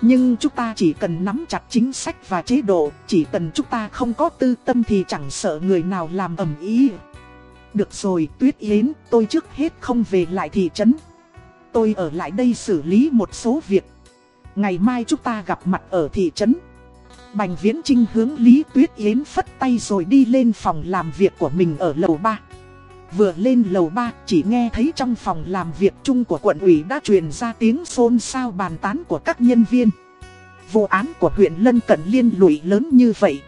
Nhưng chúng ta chỉ cần nắm chặt chính sách và chế độ, chỉ cần chúng ta không có tư tâm thì chẳng sợ người nào làm ẩm ý. Được rồi, Tuyết Yến, tôi trước hết không về lại thị trấn. Tôi ở lại đây xử lý một số việc. Ngày mai chúng ta gặp mặt ở thị trấn. Bành Viễn Trinh hướng Lý Tuyết Yến phất tay rồi đi lên phòng làm việc của mình ở lầu 3. Vừa lên lầu 3 chỉ nghe thấy trong phòng làm việc chung của quận ủy đã truyền ra tiếng xôn xao bàn tán của các nhân viên. Vụ án của huyện Lân Cận liên lụy lớn như vậy.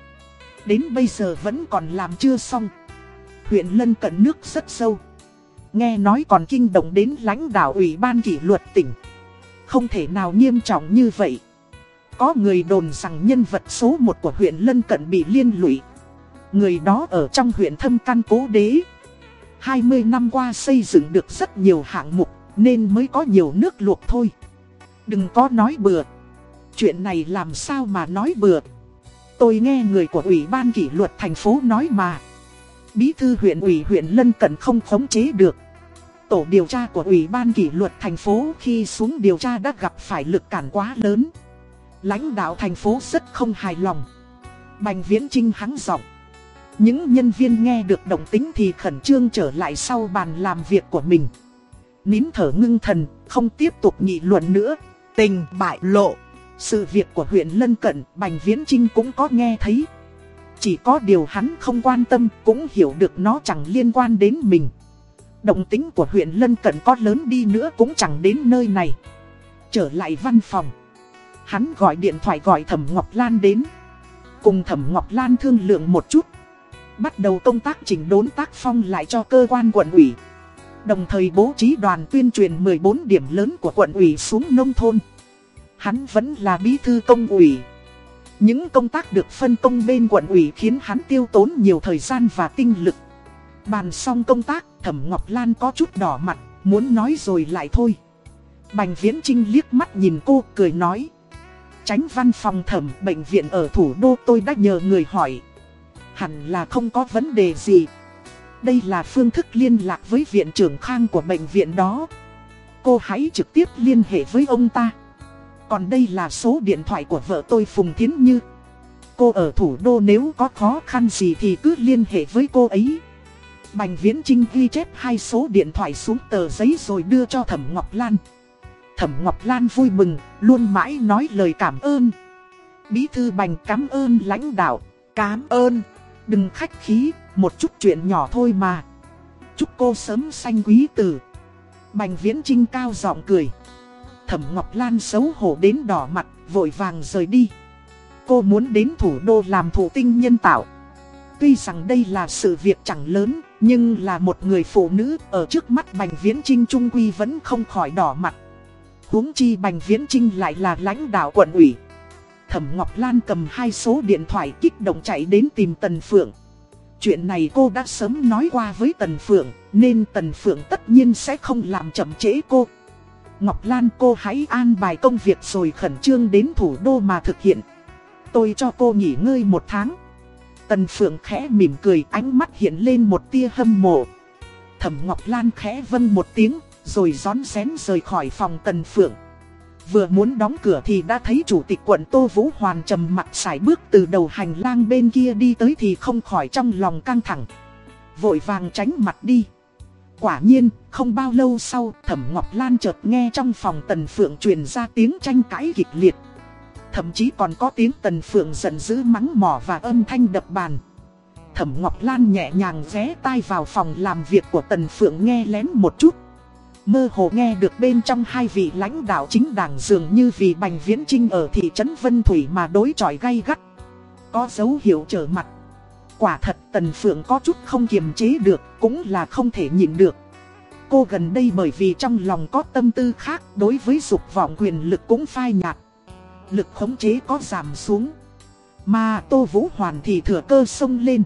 Đến bây giờ vẫn còn làm chưa xong. Huyện Lân Cận nước rất sâu. Nghe nói còn kinh động đến lãnh đạo ủy ban kỷ luật tỉnh. Không thể nào nghiêm trọng như vậy. Có người đồn rằng nhân vật số 1 của huyện Lân Cận bị liên lụy. Người đó ở trong huyện Thâm Căn Cố Đế. 20 năm qua xây dựng được rất nhiều hạng mục, nên mới có nhiều nước luộc thôi. Đừng có nói bừa. Chuyện này làm sao mà nói bừa. Tôi nghe người của Ủy ban kỷ luật thành phố nói mà. Bí thư huyện ủy huyện Lân Cận không khống chế được. Tổ điều tra của Ủy ban kỷ luật thành phố khi xuống điều tra đã gặp phải lực cản quá lớn. Lãnh đạo thành phố rất không hài lòng. Bành Viễn Trinh hắng giọng. Những nhân viên nghe được động tính thì khẩn trương trở lại sau bàn làm việc của mình. Nín thở ngưng thần, không tiếp tục nghị luận nữa. Tình bại lộ. Sự việc của huyện Lân Cận, Bành Viễn Trinh cũng có nghe thấy. Chỉ có điều hắn không quan tâm, cũng hiểu được nó chẳng liên quan đến mình. Động tính của huyện Lân Cận có lớn đi nữa cũng chẳng đến nơi này. Trở lại văn phòng. Hắn gọi điện thoại gọi Thẩm Ngọc Lan đến. Cùng Thẩm Ngọc Lan thương lượng một chút. Bắt đầu công tác chỉnh đốn tác phong lại cho cơ quan quận ủy. Đồng thời bố trí đoàn tuyên truyền 14 điểm lớn của quận ủy xuống nông thôn. Hắn vẫn là bí thư công ủy. Những công tác được phân công bên quận ủy khiến hắn tiêu tốn nhiều thời gian và tinh lực. Bàn xong công tác, Thẩm Ngọc Lan có chút đỏ mặt, muốn nói rồi lại thôi. Bành Viễn Trinh liếc mắt nhìn cô, cười nói. Tránh văn phòng thẩm bệnh viện ở thủ đô tôi đã nhờ người hỏi. Hẳn là không có vấn đề gì. Đây là phương thức liên lạc với viện trưởng khang của bệnh viện đó. Cô hãy trực tiếp liên hệ với ông ta. Còn đây là số điện thoại của vợ tôi Phùng Thiến Như. Cô ở thủ đô nếu có khó khăn gì thì cứ liên hệ với cô ấy. Bành Viễn Trinh ghi chép hai số điện thoại xuống tờ giấy rồi đưa cho Thẩm Ngọc Lan. Thẩm Ngọc Lan vui mừng, luôn mãi nói lời cảm ơn. Bí thư Bành cảm ơn lãnh đạo, cảm ơn. Đừng khách khí, một chút chuyện nhỏ thôi mà. Chúc cô sớm sanh quý tử. Bành Viễn Trinh cao giọng cười. Thẩm Ngọc Lan xấu hổ đến đỏ mặt, vội vàng rời đi. Cô muốn đến thủ đô làm thủ tinh nhân tạo. Tuy rằng đây là sự việc chẳng lớn, nhưng là một người phụ nữ ở trước mắt Bành Viễn Trinh Trung Quy vẫn không khỏi đỏ mặt. huống chi Bành Viễn Trinh lại là lãnh đạo quận ủy. Thẩm Ngọc Lan cầm hai số điện thoại kích động chạy đến tìm Tần Phượng. Chuyện này cô đã sớm nói qua với Tần Phượng, nên Tần Phượng tất nhiên sẽ không làm chậm trễ cô. Ngọc Lan cô hãy an bài công việc rồi khẩn trương đến thủ đô mà thực hiện. Tôi cho cô nghỉ ngơi một tháng. Tần Phượng khẽ mỉm cười ánh mắt hiện lên một tia hâm mộ. Thẩm Ngọc Lan khẽ vâng một tiếng, rồi gión xén rời khỏi phòng Tần Phượng. Vừa muốn đóng cửa thì đã thấy chủ tịch quận Tô Vũ Hoàn trầm mặt sải bước từ đầu hành lang bên kia đi tới thì không khỏi trong lòng căng thẳng. Vội vàng tránh mặt đi. Quả nhiên, không bao lâu sau, Thẩm Ngọc Lan chợt nghe trong phòng Tần Phượng truyền ra tiếng tranh cãi kịch liệt. Thậm chí còn có tiếng Tần Phượng giận dữ mắng mỏ và âm thanh đập bàn. Thẩm Ngọc Lan nhẹ nhàng ghé tai vào phòng làm việc của Tần Phượng nghe lén một chút. Mơ hồ nghe được bên trong hai vị lãnh đạo chính đảng dường như vì Bành Viễn Trinh ở thị trấn Vân Thủy mà đối chọi gay gắt. Có dấu hiệu trở mặt. Quả thật Tần Phượng có chút không kiềm chế được, cũng là không thể nhịn được. Cô gần đây bởi vì trong lòng có tâm tư khác đối với dục vọng quyền lực cũng phai nhạt. Lực khống chế có giảm xuống. Mà Tô Vũ Hoàn thì thừa cơ sông lên.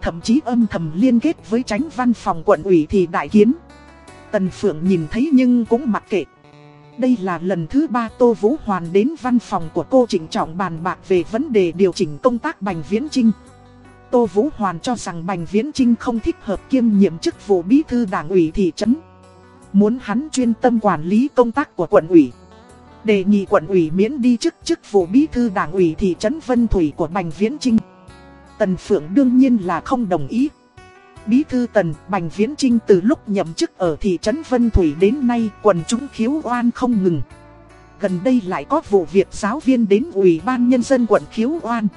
Thậm chí âm thầm liên kết với tránh văn phòng quận ủy thì đại kiến. Tần Phượng nhìn thấy nhưng cũng mặc kệ. Đây là lần thứ ba Tô Vũ Hoàn đến văn phòng của cô chỉnh trọng bàn bạc về vấn đề điều chỉnh công tác Bành Viễn Trinh. Tô Vũ Hoàn cho rằng Bành Viễn Trinh không thích hợp kiêm nhiệm chức vụ bí thư đảng ủy thị trấn. Muốn hắn chuyên tâm quản lý công tác của quận ủy. Đề nghị quận ủy miễn đi chức chức vụ bí thư đảng ủy thị trấn Vân Thủy của Bành Viễn Trinh. Tần Phượng đương nhiên là không đồng ý. Bí thư Tần Bành Viễn Trinh từ lúc nhậm chức ở thị trấn Vân Thủy đến nay quần chúng khiếu oan không ngừng. Gần đây lại có vụ việc giáo viên đến Ủy ban Nhân dân quận khiếu oan.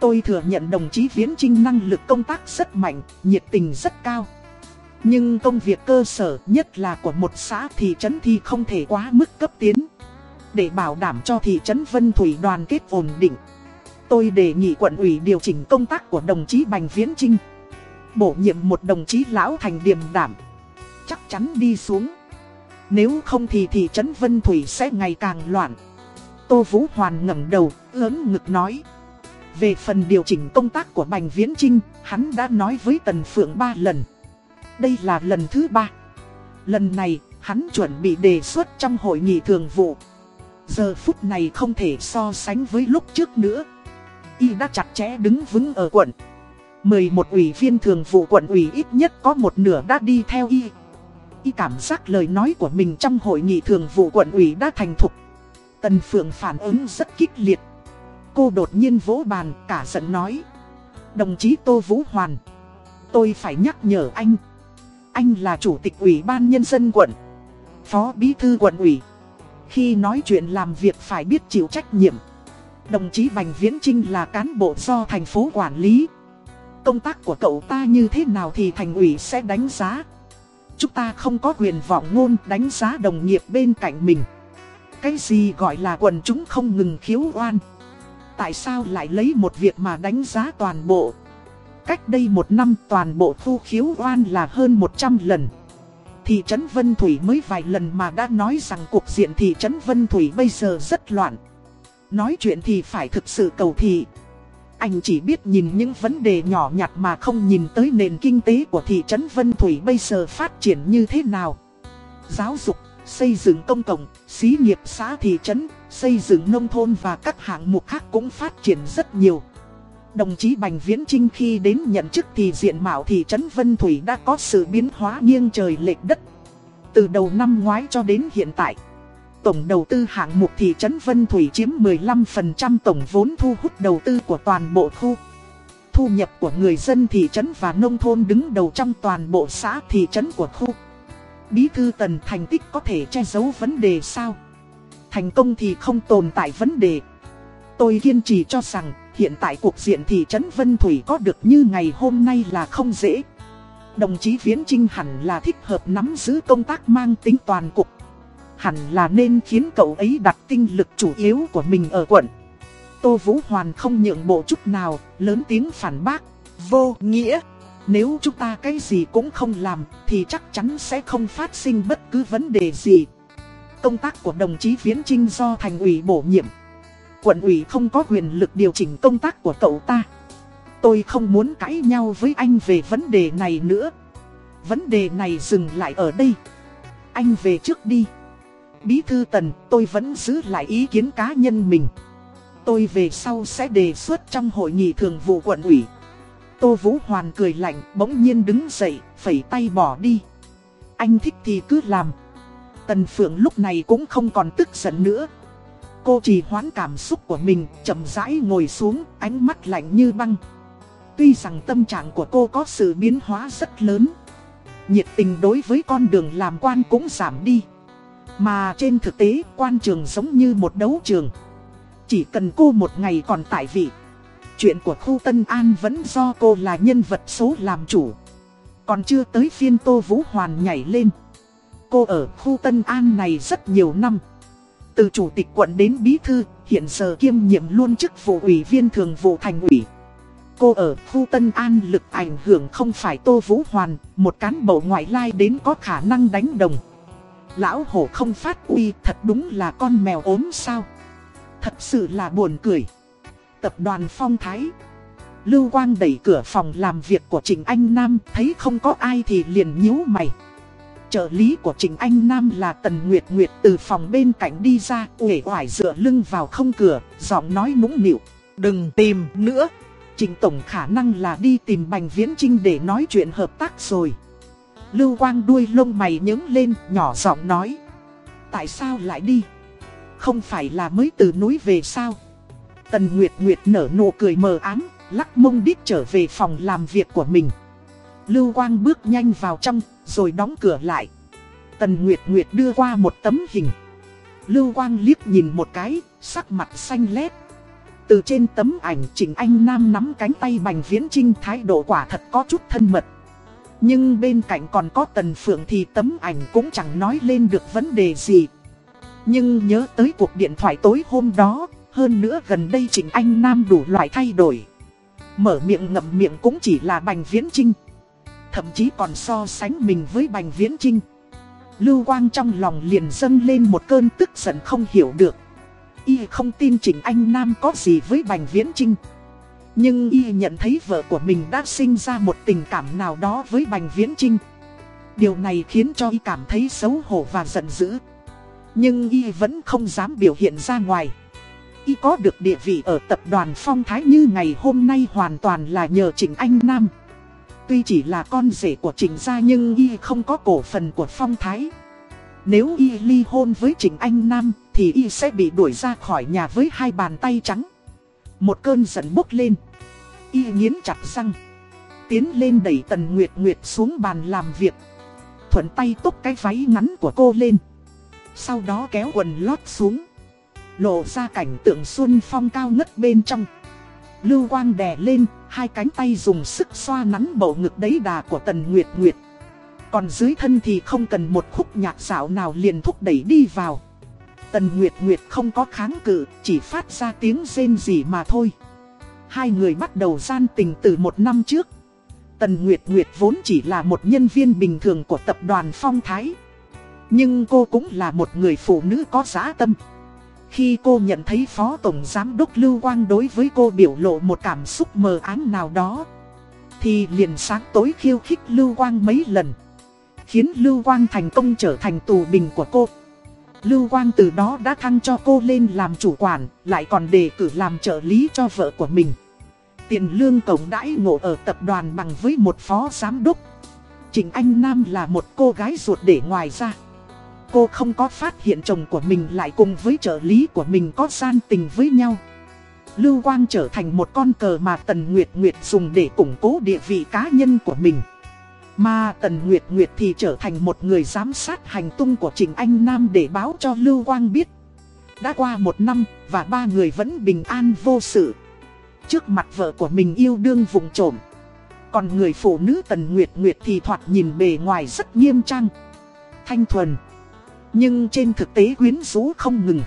Tôi thừa nhận đồng chí Viễn Trinh năng lực công tác rất mạnh, nhiệt tình rất cao. Nhưng công việc cơ sở nhất là của một xã thị trấn thì không thể quá mức cấp tiến. Để bảo đảm cho thị trấn Vân Thủy đoàn kết ổn định. Tôi đề nghị quận ủy điều chỉnh công tác của đồng chí Bành Viễn Trinh. Bổ nhiệm một đồng chí lão thành điềm đảm. Chắc chắn đi xuống. Nếu không thì thị trấn Vân Thủy sẽ ngày càng loạn. Tô Vũ Hoàn ngẩng đầu, lớn ngực nói. Về phần điều chỉnh công tác của Bành Viễn Trinh, hắn đã nói với Tần Phượng ba lần. Đây là lần thứ ba. Lần này, hắn chuẩn bị đề xuất trong hội nghị thường vụ. Giờ phút này không thể so sánh với lúc trước nữa. Y đã chặt chẽ đứng vững ở quận. 11 ủy viên thường vụ quận ủy ít nhất có một nửa đã đi theo Y. Y cảm giác lời nói của mình trong hội nghị thường vụ quận ủy đã thành thục. Tần Phượng phản ứng rất kích liệt. Cô đột nhiên vỗ bàn, cả giận nói. Đồng chí Tô Vũ Hoàn. Tôi phải nhắc nhở anh. Anh là chủ tịch ủy ban nhân dân quận. Phó bí thư quận ủy. Khi nói chuyện làm việc phải biết chịu trách nhiệm. Đồng chí Bành Viễn Trinh là cán bộ do thành phố quản lý. Công tác của cậu ta như thế nào thì thành ủy sẽ đánh giá. Chúng ta không có quyền vọng ngôn đánh giá đồng nghiệp bên cạnh mình. Cái gì gọi là quần chúng không ngừng khiếu oan. Tại sao lại lấy một việc mà đánh giá toàn bộ? Cách đây một năm toàn bộ thu khiếu oan là hơn 100 lần. Thị trấn Vân Thủy mới vài lần mà đã nói rằng cuộc diện thị trấn Vân Thủy bây giờ rất loạn. Nói chuyện thì phải thực sự cầu thị. Anh chỉ biết nhìn những vấn đề nhỏ nhặt mà không nhìn tới nền kinh tế của thị trấn Vân Thủy bây giờ phát triển như thế nào. Giáo dục, xây dựng công cộng, xí nghiệp xã thị trấn, xây dựng nông thôn và các hạng mục khác cũng phát triển rất nhiều. Đồng chí Bành Viễn Trinh khi đến nhận chức thì diện mạo thị trấn Vân Thủy đã có sự biến hóa nghiêng trời lệch đất. Từ đầu năm ngoái cho đến hiện tại, tổng đầu tư hạng mục thị trấn Vân Thủy chiếm 15% tổng vốn thu hút đầu tư của toàn bộ khu. Thu nhập của người dân thị trấn và nông thôn đứng đầu trong toàn bộ xã thị trấn của khu. Bí thư tần thành tích có thể che giấu vấn đề sao? Thành công thì không tồn tại vấn đề. Tôi kiên trì cho rằng hiện tại cuộc diện thị trấn Vân Thủy có được như ngày hôm nay là không dễ. Đồng chí Viễn Trinh hẳn là thích hợp nắm giữ công tác mang tính toàn cục. Hẳn là nên khiến cậu ấy đặt tinh lực chủ yếu của mình ở quận. Tô Vũ Hoàn không nhượng bộ chút nào, lớn tiếng phản bác. Vô nghĩa, nếu chúng ta cái gì cũng không làm thì chắc chắn sẽ không phát sinh bất cứ vấn đề gì. Công tác của đồng chí Viễn Trinh do thành ủy bổ nhiệm. Quận ủy không có quyền lực điều chỉnh công tác của cậu ta. Tôi không muốn cãi nhau với anh về vấn đề này nữa. Vấn đề này dừng lại ở đây. Anh về trước đi. Bí thư tần, tôi vẫn giữ lại ý kiến cá nhân mình. Tôi về sau sẽ đề xuất trong hội nghị thường vụ quận ủy. Tô Vũ Hoàn cười lạnh, bỗng nhiên đứng dậy, phẩy tay bỏ đi. Anh thích thì cứ làm. Tần Phượng lúc này cũng không còn tức giận nữa. Cô trì hoãn cảm xúc của mình, chậm rãi ngồi xuống, ánh mắt lạnh như băng. Tuy rằng tâm trạng của cô có sự biến hóa rất lớn Nhiệt tình đối với con đường làm quan cũng giảm đi. Mà trên thực tế quan trường giống như một đấu trường. Chỉ cần cô một ngày còn tại vị Chuyện của khu Tân An vẫn do cô là nhân vật số làm chủ. Còn chưa tới phiên Tô Vũ Hoàn nhảy lên. Cô ở khu Tân An này rất nhiều năm. Từ chủ tịch quận đến bí thư Hiện giờ kiêm nhiệm luôn chức vụ ủy viên thường vụ thành ủy Cô ở khu Tân An lực ảnh hưởng không phải Tô Vũ Hoàn, một cán bộ ngoại lai đến có khả năng đánh đồng. Lão hổ không phát uy thật đúng là con mèo ốm sao. Thật sự là buồn cười. Tập đoàn Phong Thái Lưu Quang đẩy cửa phòng làm việc của Trình Anh Nam thấy không có ai thì liền nhíu mày. Trợ lý của Trịnh Anh Nam là Tần Nguyệt Nguyệt từ phòng bên cạnh đi ra, uể oải dựa lưng vào không cửa, giọng nói nũng nịu. Đừng tìm nữa. Trình Tổng khả năng là đi tìm Bành Viễn Trinh để nói chuyện hợp tác rồi. Lưu Quang đuôi lông mày nhướng lên, nhỏ giọng nói. Tại sao lại đi? Không phải là mới từ núi về sao? Tần Nguyệt Nguyệt nở nụ cười mờ ám, lắc mông đít trở về phòng làm việc của mình. Lưu Quang bước nhanh vào trong, rồi đóng cửa lại. Tần Nguyệt Nguyệt đưa qua một tấm hình. Lưu Quang liếc nhìn một cái, sắc mặt xanh lét. Từ trên tấm ảnh Trình Anh Nam nắm cánh tay Bành Viễn Trinh thái độ quả thật có chút thân mật. Nhưng bên cạnh còn có Tần Phượng thì tấm ảnh cũng chẳng nói lên được vấn đề gì. Nhưng nhớ tới cuộc điện thoại tối hôm đó, hơn nữa gần đây Trình Anh Nam đủ loại thay đổi. Mở miệng ngậm miệng cũng chỉ là Bành Viễn Trinh. Thậm chí còn so sánh mình với Bành Viễn Trinh. Lưu Quang trong lòng liền dâng lên một cơn tức giận không hiểu được. Y không tin Trịnh Anh Nam có gì với Bành Viễn Trinh. Nhưng Y nhận thấy vợ của mình đã sinh ra một tình cảm nào đó với Bành Viễn Trinh. Điều này khiến cho Y cảm thấy xấu hổ và giận dữ. Nhưng Y vẫn không dám biểu hiện ra ngoài. Y có được địa vị ở tập đoàn Phong Thái như ngày hôm nay hoàn toàn là nhờ Trịnh Anh Nam. Tuy chỉ là con rể của Trịnh gia nhưng Y không có cổ phần của Phong Thái. Nếu Y ly hôn với Trịnh Anh Nam thì y sẽ bị đuổi ra khỏi nhà với hai bàn tay trắng. Một cơn giận bốc lên. Y nghiến chặt răng. Tiến lên đẩy Tần Nguyệt Nguyệt xuống bàn làm việc. Thuận tay túc cái váy ngắn của cô lên. Sau đó kéo quần lót xuống. Lộ ra cảnh tượng xuân phong cao ngất bên trong. Lưu quang đè lên, hai cánh tay dùng sức xoa nắn bầu ngực đấy đà của Tần Nguyệt Nguyệt. Còn dưới thân thì không cần một khúc nhạc xạo nào liền thúc đẩy đi vào. Tần Nguyệt Nguyệt không có kháng cự, chỉ phát ra tiếng rên gì mà thôi. Hai người bắt đầu gian tình từ một năm trước. Tần Nguyệt Nguyệt vốn chỉ là một nhân viên bình thường của tập đoàn Phong Thái. Nhưng cô cũng là một người phụ nữ có giá tâm. Khi cô nhận thấy Phó Tổng Giám đốc Lưu Quang đối với cô biểu lộ một cảm xúc mờ ám nào đó Thì liền sáng tối khiêu khích Lưu Quang mấy lần Khiến Lưu Quang thành công trở thành tù bình của cô Lưu Quang từ đó đã thăng cho cô lên làm chủ quản, lại còn đề cử làm trợ lý cho vợ của mình. Tiền lương tổng đãi ngộ ở tập đoàn bằng với một phó giám đốc. Trịnh Anh Nam là một cô gái ruột để ngoài ra cô không có phát hiện chồng của mình lại cùng với trợ lý của mình có gian tình với nhau. Lưu Quang trở thành một con cờ mà Tần Nguyệt Nguyệt dùng để củng cố địa vị cá nhân của mình. Mà Tần Nguyệt Nguyệt thì trở thành một người giám sát hành tung của Trình Anh Nam để báo cho Lưu Quang biết. Đã qua một năm và ba người vẫn bình an vô sự. Trước mặt vợ của mình yêu đương vùng trộm. Còn người phụ nữ Tần Nguyệt Nguyệt thì thoạt nhìn bề ngoài rất nghiêm trang. Thanh thuần. Nhưng trên thực tế quyến rũ không ngừng.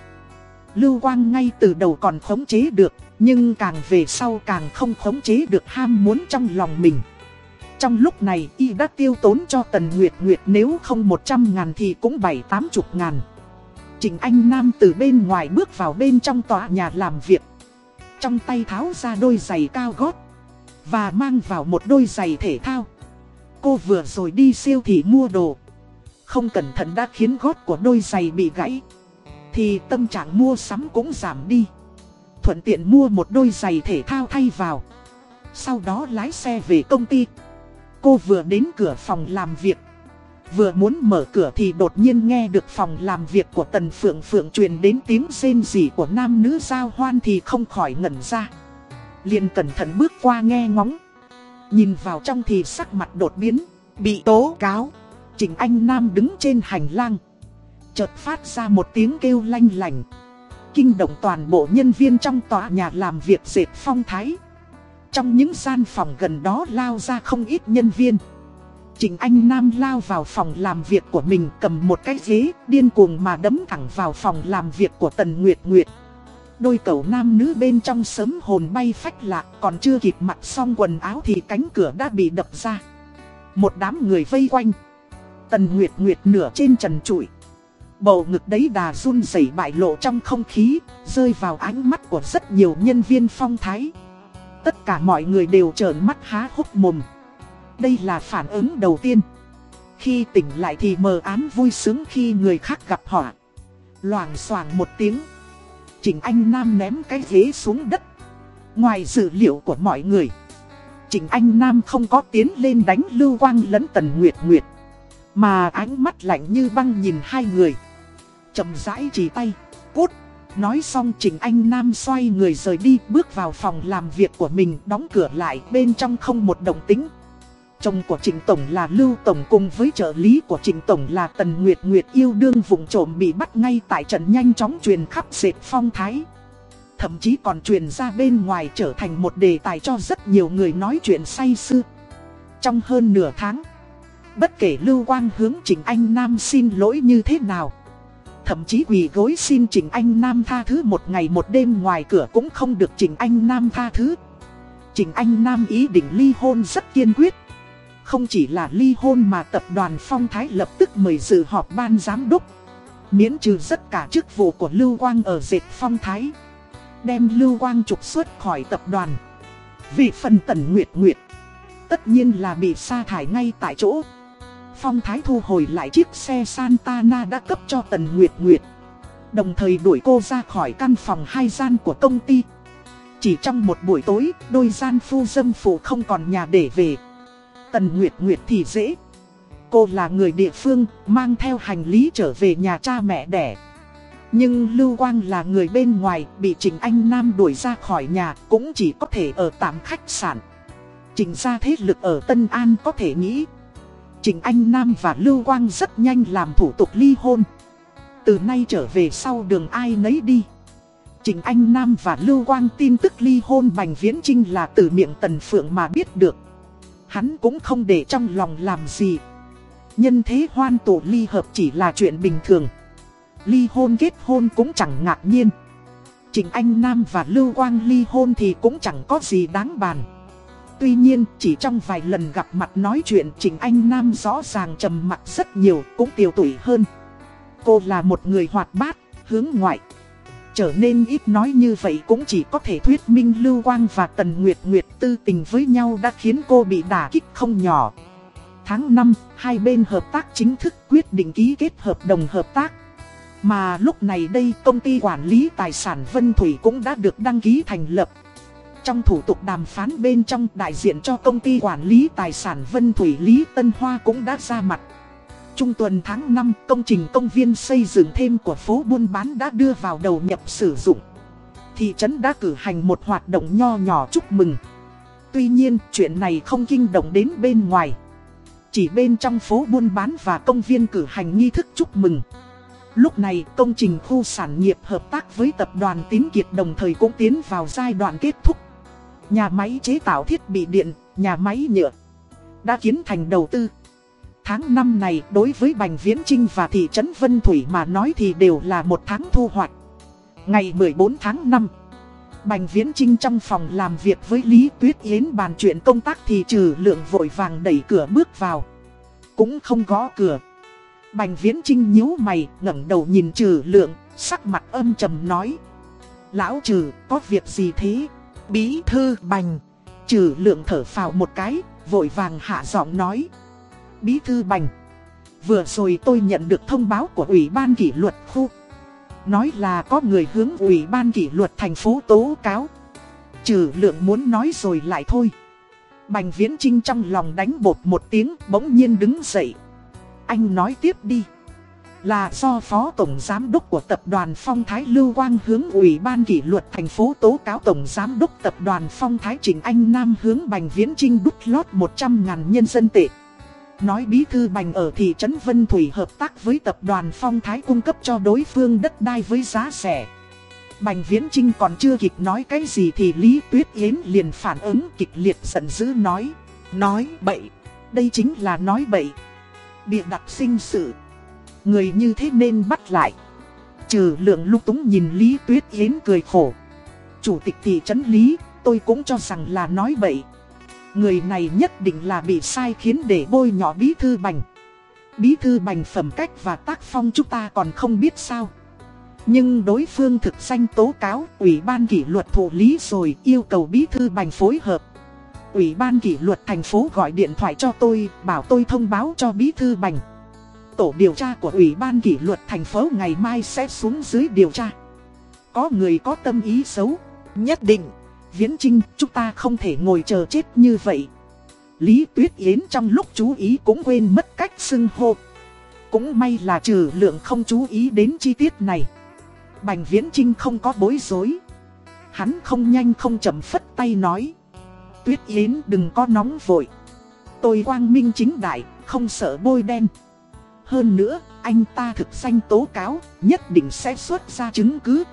Lưu Quang ngay từ đầu còn khống chế được, nhưng càng về sau càng không khống chế được ham muốn trong lòng mình. Trong lúc này y đã tiêu tốn cho Tần Nguyệt Nguyệt nếu không 100 ngàn thì cũng 7-80 ngàn. Trình Anh Nam từ bên ngoài bước vào bên trong tòa nhà làm việc. Trong tay tháo ra đôi giày cao gót. Và mang vào một đôi giày thể thao. Cô vừa rồi đi siêu thị mua đồ. Không cẩn thận đã khiến gót của đôi giày bị gãy. Thì tâm trạng mua sắm cũng giảm đi. Thuận tiện mua một đôi giày thể thao thay vào. Sau đó lái xe về công ty. Cô vừa đến cửa phòng làm việc. Vừa muốn mở cửa thì đột nhiên nghe được phòng làm việc của Tần Phượng Phượng truyền đến tiếng rên rỉ của nam nữ giao hoan thì không khỏi ngẩn ra. liền cẩn thận bước qua nghe ngóng. Nhìn vào trong thì sắc mặt đột biến, bị tố cáo. Trình Anh Nam đứng trên hành lang. Chợt phát ra một tiếng kêu lanh lành. Kinh động toàn bộ nhân viên trong tòa nhà làm việc dệt phong thái. Trong những gian phòng gần đó lao ra không ít nhân viên. Trình Anh Nam lao vào phòng làm việc của mình cầm một cái ghế, điên cuồng mà đấm thẳng vào phòng làm việc của Tần Nguyệt Nguyệt. Đôi cậu nam nữ bên trong sớm hồn bay phách lạc còn chưa kịp mặc xong quần áo thì cánh cửa đã bị đập ra. Một đám người vây quanh. Tần Nguyệt Nguyệt nửa trên trần trụi. Bầu ngực đấy đà run rẩy bại lộ trong không khí, rơi vào ánh mắt của rất nhiều nhân viên phong thái. Tất cả mọi người đều trợn mắt há hốc mồm. Đây là phản ứng đầu tiên. Khi tỉnh lại thì mờ ám vui sướng khi người khác gặp họ. Loảng xoảng một tiếng. Trình Anh Nam ném cái ghế xuống đất. Ngoài dự liệu của mọi người. Trình Anh Nam không có tiến lên đánh Lưu Quang lẫn Tần Nguyệt Nguyệt. Mà ánh mắt lạnh như băng nhìn hai người. chậm rãi chỉ tay. Cút. Nói xong Trình Anh Nam xoay người rời đi bước vào phòng làm việc của mình đóng cửa lại bên trong không một động tính. Chồng của Trịnh Tổng là Lưu Tổng cùng với trợ lý của Trịnh Tổng là Tần Nguyệt Nguyệt yêu đương vùng trộm bị bắt ngay tại trận nhanh chóng truyền khắp dệt phong thái. Thậm chí còn truyền ra bên ngoài trở thành một đề tài cho rất nhiều người nói chuyện say sưa. Trong hơn nửa tháng, bất kể Lưu Quang hướng Trình Anh Nam xin lỗi như thế nào. Thậm chí quỳ gối xin Trình Anh Nam tha thứ một ngày một đêm ngoài cửa cũng không được Trình Anh Nam tha thứ. Trình Anh Nam ý định ly hôn rất kiên quyết. Không chỉ là ly hôn mà tập đoàn Phong Thái lập tức mời dự họp ban giám đốc. Miễn trừ tất cả chức vụ của Lưu Quang ở dệt Phong Thái. Đem Lưu Quang trục xuất khỏi tập đoàn. Vì phần tần nguyệt nguyệt. Tất nhiên là bị sa thải ngay tại chỗ. Phong Thái thu hồi lại chiếc xe Santana đã cấp cho Tần Nguyệt Nguyệt. Đồng thời đuổi cô ra khỏi căn phòng hai gian của công ty. Chỉ trong một buổi tối, đôi gian phu dâm phụ không còn nhà để về. Tần Nguyệt Nguyệt thì dễ. Cô là người địa phương, mang theo hành lý trở về nhà cha mẹ đẻ. Nhưng Lưu Quang là người bên ngoài, bị Trình Anh Nam đuổi ra khỏi nhà, cũng chỉ có thể ở tạm khách sạn. Trình ra thế lực ở Tân An có thể nghĩ. Trình Anh Nam và Lưu Quang rất nhanh làm thủ tục ly hôn. Từ nay trở về sau đường ai nấy đi. Trình Anh Nam và Lưu Quang tin tức ly hôn Bành Viễn Trinh là từ miệng Tần Phượng mà biết được. Hắn cũng không để trong lòng làm gì Nhân thế hoan tổ ly hợp chỉ là chuyện bình thường Ly hôn kết hôn cũng chẳng ngạc nhiên Trình Anh Nam và Lưu Quang ly hôn thì cũng chẳng có gì đáng bàn Tuy nhiên chỉ trong vài lần gặp mặt nói chuyện Trình Anh Nam rõ ràng trầm mặt rất nhiều cũng tiêu tụy hơn Cô là một người hoạt bát, hướng ngoại trở nên ít nói như vậy cũng chỉ có thể thuyết minh Lưu Quang và Tần Nguyệt Nguyệt tư tình với nhau đã khiến cô bị đả kích không nhỏ. Tháng 5, hai bên hợp tác chính thức quyết định ký kết hợp đồng hợp tác. Mà lúc này đây công ty quản lý tài sản Vân Thủy cũng đã được đăng ký thành lập. Trong thủ tục đàm phán bên trong đại diện cho công ty quản lý tài sản Vân Thủy Lý Tân Hoa cũng đã ra mặt. Trung tuần tháng 5, công trình công viên xây dựng thêm của phố buôn bán đã đưa vào đầu nhập sử dụng. Thị trấn đã cử hành một hoạt động nho nhỏ chúc mừng. Tuy nhiên, chuyện này không kinh động đến bên ngoài. Chỉ bên trong phố buôn bán và công viên cử hành nghi thức chúc mừng. Lúc này, công trình khu sản nghiệp hợp tác với tập đoàn Tín Kiệt đồng thời cũng tiến vào giai đoạn kết thúc. Nhà máy chế tạo thiết bị điện, nhà máy nhựa đã kiến thành đầu tư. Tháng năm này đối với Bành Viễn Trinh và thị trấn Vân Thủy mà nói thì đều là một tháng thu hoạch. Ngày 14 tháng 5, Bành Viễn Trinh trong phòng làm việc với Lý Tuyết Yến bàn chuyện công tác thì trừ lượng vội vàng đẩy cửa bước vào. Cũng không gõ cửa. Bành Viễn Trinh nhíu mày ngẩng đầu nhìn trừ lượng, sắc mặt âm trầm nói. Lão trừ, có việc gì thế? Bí thư bành. Trừ lượng thở phào một cái, vội vàng hạ giọng nói. Bí thư bành. Vừa rồi tôi nhận được thông báo của Ủy ban kỷ luật khu. Nói là có người hướng Ủy ban kỷ luật thành phố tố cáo. Trừ lượng muốn nói rồi lại thôi. Bành viễn trinh trong lòng đánh bột một tiếng bỗng nhiên đứng dậy. Anh nói tiếp đi. Là do Phó Tổng Giám đốc của Tập đoàn Phong Thái Lưu Quang hướng Ủy ban kỷ luật thành phố tố cáo Tổng Giám đốc Tập đoàn Phong Thái Trình Anh Nam hướng Bành Viễn Trinh đút lót 100 ngàn nhân dân tệ. Nói bí thư Bành ở thị trấn Vân Thủy hợp tác với Tập đoàn Phong Thái cung cấp cho đối phương đất đai với giá rẻ. Bành Viễn Trinh còn chưa kịp nói cái gì thì Lý Tuyết Yến liền phản ứng kịch liệt giận dữ nói. Nói bậy, đây chính là nói bậy. Bịa đặt sinh sự. Người như thế nên bắt lại. Trừ lượng lúc túng nhìn Lý Tuyết Yến cười khổ. Chủ tịch thị trấn Lý, tôi cũng cho rằng là nói bậy. Người này nhất định là bị sai khiến để bôi nhỏ bí thư bành. Bí thư bành phẩm cách và tác phong chúng ta còn không biết sao. Nhưng đối phương thực danh tố cáo, Ủy ban kỷ luật thụ lý rồi yêu cầu bí thư bành phối hợp. Ủy ban kỷ luật thành phố gọi điện thoại cho tôi, bảo tôi thông báo cho bí thư bành. Tổ điều tra của Ủy ban kỷ luật thành phố ngày mai sẽ xuống dưới điều tra. Có người có tâm ý xấu, nhất định. Viễn Trinh, chúng ta không thể ngồi chờ chết như vậy. Lý Tuyết Yến trong lúc chú ý cũng quên mất cách xưng hô. Cũng may là trừ lượng không chú ý đến chi tiết này. Bành Viễn Trinh không có bối rối. Hắn không nhanh không chậm phất tay nói. Tuyết Yến đừng có nóng vội. Tôi quang minh chính đại, không sợ bôi đen. Hơn nữa, anh ta thực danh tố cáo, nhất định sẽ xuất ra chứng cứ.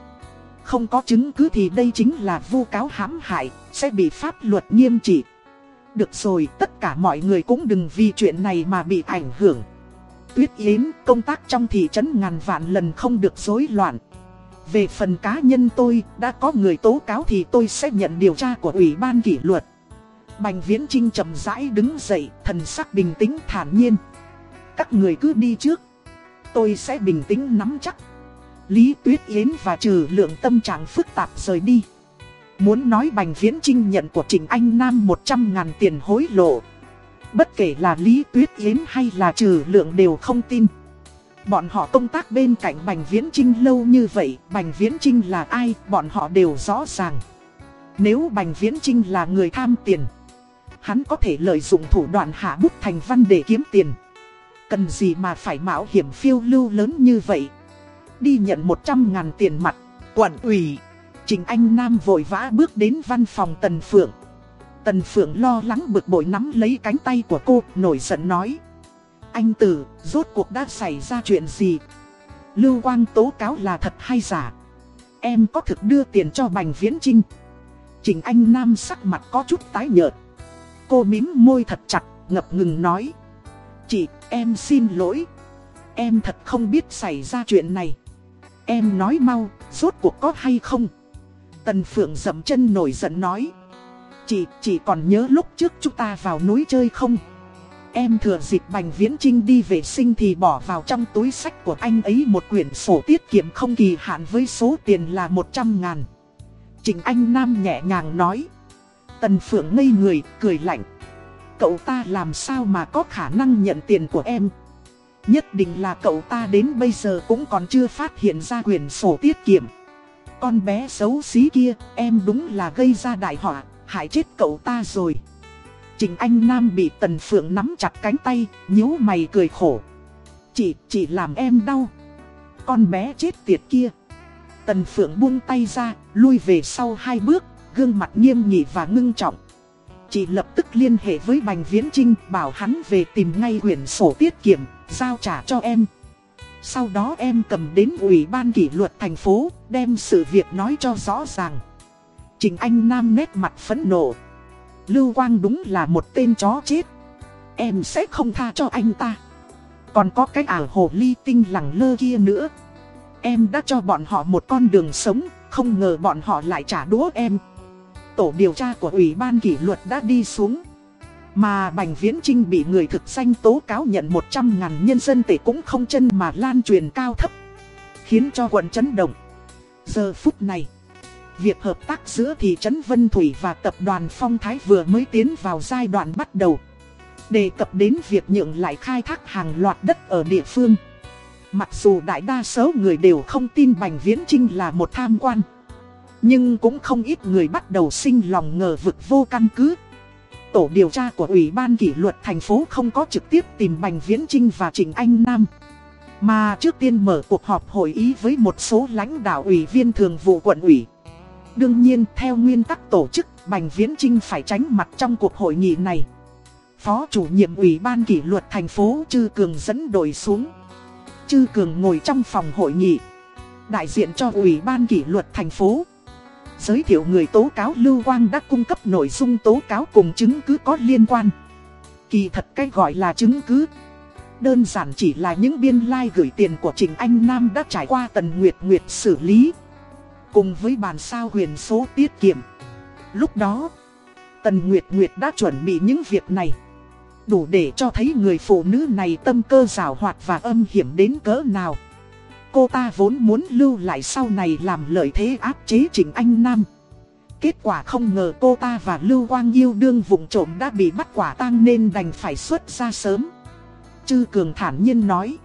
Không có chứng cứ thì đây chính là vu cáo hãm hại, sẽ bị pháp luật nghiêm trị. Được rồi, tất cả mọi người cũng đừng vì chuyện này mà bị ảnh hưởng. Tuyết Yến, công tác trong thị trấn ngàn vạn lần không được rối loạn. Về phần cá nhân tôi, đã có người tố cáo thì tôi sẽ nhận điều tra của Ủy ban kỷ luật. Bành Viễn Trinh chậm rãi đứng dậy, thần sắc bình tĩnh thản nhiên. Các người cứ đi trước. Tôi sẽ bình tĩnh nắm chắc. Lý Tuyết Yến và trừ lượng tâm trạng phức tạp rời đi. Muốn nói Bành Viễn Trinh nhận của Trình Anh Nam 100 ngàn tiền hối lộ. Bất kể là Lý Tuyết Yến hay là trừ lượng đều không tin. Bọn họ công tác bên cạnh Bành Viễn Trinh lâu như vậy, Bành Viễn Trinh là ai, bọn họ đều rõ ràng. Nếu Bành Viễn Trinh là người tham tiền, hắn có thể lợi dụng thủ đoạn hạ bút thành văn để kiếm tiền. Cần gì mà phải mạo hiểm phiêu lưu lớn như vậy? Đi nhận 100 ngàn tiền mặt Quận ủy. Trình Anh Nam vội vã bước đến văn phòng Tần Phượng. Tần Phượng lo lắng bực bội nắm lấy cánh tay của cô, Nổi giận nói. Anh Tử, rốt cuộc đã xảy ra chuyện gì? Lưu Quang tố cáo là thật hay giả? Em có thực đưa tiền cho Bành Viễn Trinh Trình Anh Nam sắc mặt có chút tái nhợt. Cô mím môi thật chặt, ngập ngừng nói. Chị, em xin lỗi. Em thật không biết xảy ra chuyện này. Em nói mau, rốt cuộc có hay không? Tần Phượng dậm chân nổi giận nói. Chị, chị còn nhớ lúc trước chúng ta vào núi chơi không? Em thừa dịp Bành Viễn Trinh đi vệ sinh thì bỏ vào trong túi sách của anh ấy một quyển sổ tiết kiệm không kỳ hạn với số tiền là 100 ngàn. trình Anh Nam nhẹ nhàng nói. Tần Phượng ngây người, cười lạnh. Cậu ta làm sao mà có khả năng nhận tiền của em Nhất định là cậu ta đến bây giờ cũng còn chưa phát hiện ra quyền sổ tiết kiệm Con bé xấu xí kia em đúng là gây ra đại họa Hại chết cậu ta rồi Trình Anh Nam bị Tần Phượng nắm chặt cánh tay nhíu mày cười khổ Chị, chị làm em đau. Con bé chết tiệt kia. Tần Phượng buông tay ra, lui về sau hai bước, gương mặt nghiêm nghị và ngưng trọng. Chị lập tức liên hệ với Bành Viễn Trinh bảo hắn về tìm ngay quyển sổ tiết kiệm, giao trả cho em. Sau đó em cầm đến Ủy ban kỷ luật thành phố, đem sự việc nói cho rõ ràng. Trình Anh Nam nét mặt phẫn nộ. Lưu Quang đúng là một tên chó chết. Em sẽ không tha cho anh ta. Còn có cái ảo hồ ly tinh lẳng lơ kia nữa. Em đã cho bọn họ một con đường sống, không ngờ bọn họ lại trả đũa em. Tổ điều tra của Ủy ban kỷ luật đã đi xuống. Mà Bành Viễn Trinh bị người thực danh tố cáo nhận 100 ngàn nhân dân tệ cũng không chân mà lan truyền cao thấp. Khiến cho quận chấn động. Giờ phút này, việc hợp tác giữa thị trấn Vân Thủy và tập đoàn Phong Thái vừa mới tiến vào giai đoạn bắt đầu. Đề cập đến việc nhượng lại khai thác hàng loạt đất ở địa phương. Mặc dù đại đa số người đều không tin Bành Viễn Trinh là một tham quan. Nhưng cũng không ít người bắt đầu sinh lòng ngờ vực vô căn cứ. Tổ điều tra của Ủy ban kỷ luật thành phố không có trực tiếp tìm Bành Viễn Trinh và Trình Anh Nam. Mà trước tiên mở cuộc họp hội ý với một số lãnh đạo ủy viên thường vụ quận ủy. Đương nhiên, theo nguyên tắc tổ chức, Bành Viễn Trinh phải tránh mặt trong cuộc hội nghị này. Phó chủ nhiệm Ủy ban kỷ luật thành phố Trư Cường dẫn đội xuống. Trư Cường ngồi trong phòng hội nghị. Đại diện cho Ủy ban kỷ luật thành phố. Giới thiệu người tố cáo Lưu Quang đã cung cấp nội dung tố cáo cùng chứng cứ có liên quan. Kỳ thật cái gọi là chứng cứ. Đơn giản chỉ là những biên lai like gửi tiền của Trình Anh Nam đã trải qua Tần Nguyệt Nguyệt xử lý. Cùng với bàn sao huyền số tiết kiệm. Lúc đó, Tần Nguyệt Nguyệt đã chuẩn bị những việc này. Đủ để cho thấy người phụ nữ này tâm cơ rào hoạt và âm hiểm đến cỡ nào. Cô ta vốn muốn lưu lại sau này làm lợi thế áp chế Trịnh Anh Nam. Kết quả không ngờ cô ta và Lưu Quang yêu đương vùng trộm đã bị bắt quả tang nên đành phải xuất ra sớm. Chư Cường thản nhiên nói.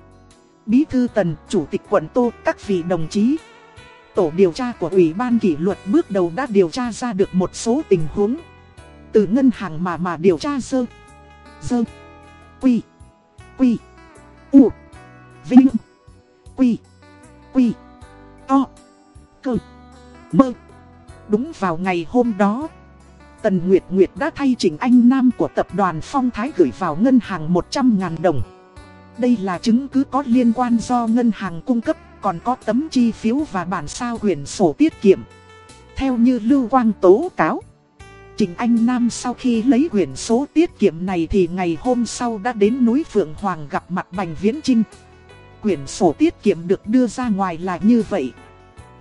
Bí thư Tần, Chủ tịch quận Tô, các vị đồng chí. Tổ điều tra của Ủy ban kỷ luật bước đầu đã điều tra ra được một số tình huống. Từ ngân hàng mà mà điều tra sơ. Sơ. Quy. Quy. U. Vinh. Quy. Quy. To. Cơ. Mơ. Đúng vào ngày hôm đó. Tần Nguyệt Nguyệt đã thay Trình Anh Nam của tập đoàn Phong Thái gửi vào ngân hàng 100.000 đồng. Đây là chứng cứ có liên quan do ngân hàng cung cấp, còn có tấm chi phiếu và bản sao huyền sổ tiết kiệm. Theo như Lưu Quang tố cáo, Trình Anh Nam sau khi lấy quyển số tiết kiệm này thì ngày hôm sau đã đến núi Phượng Hoàng gặp mặt Bành Viễn Trinh. Quyển sổ tiết kiệm được đưa ra ngoài là như vậy.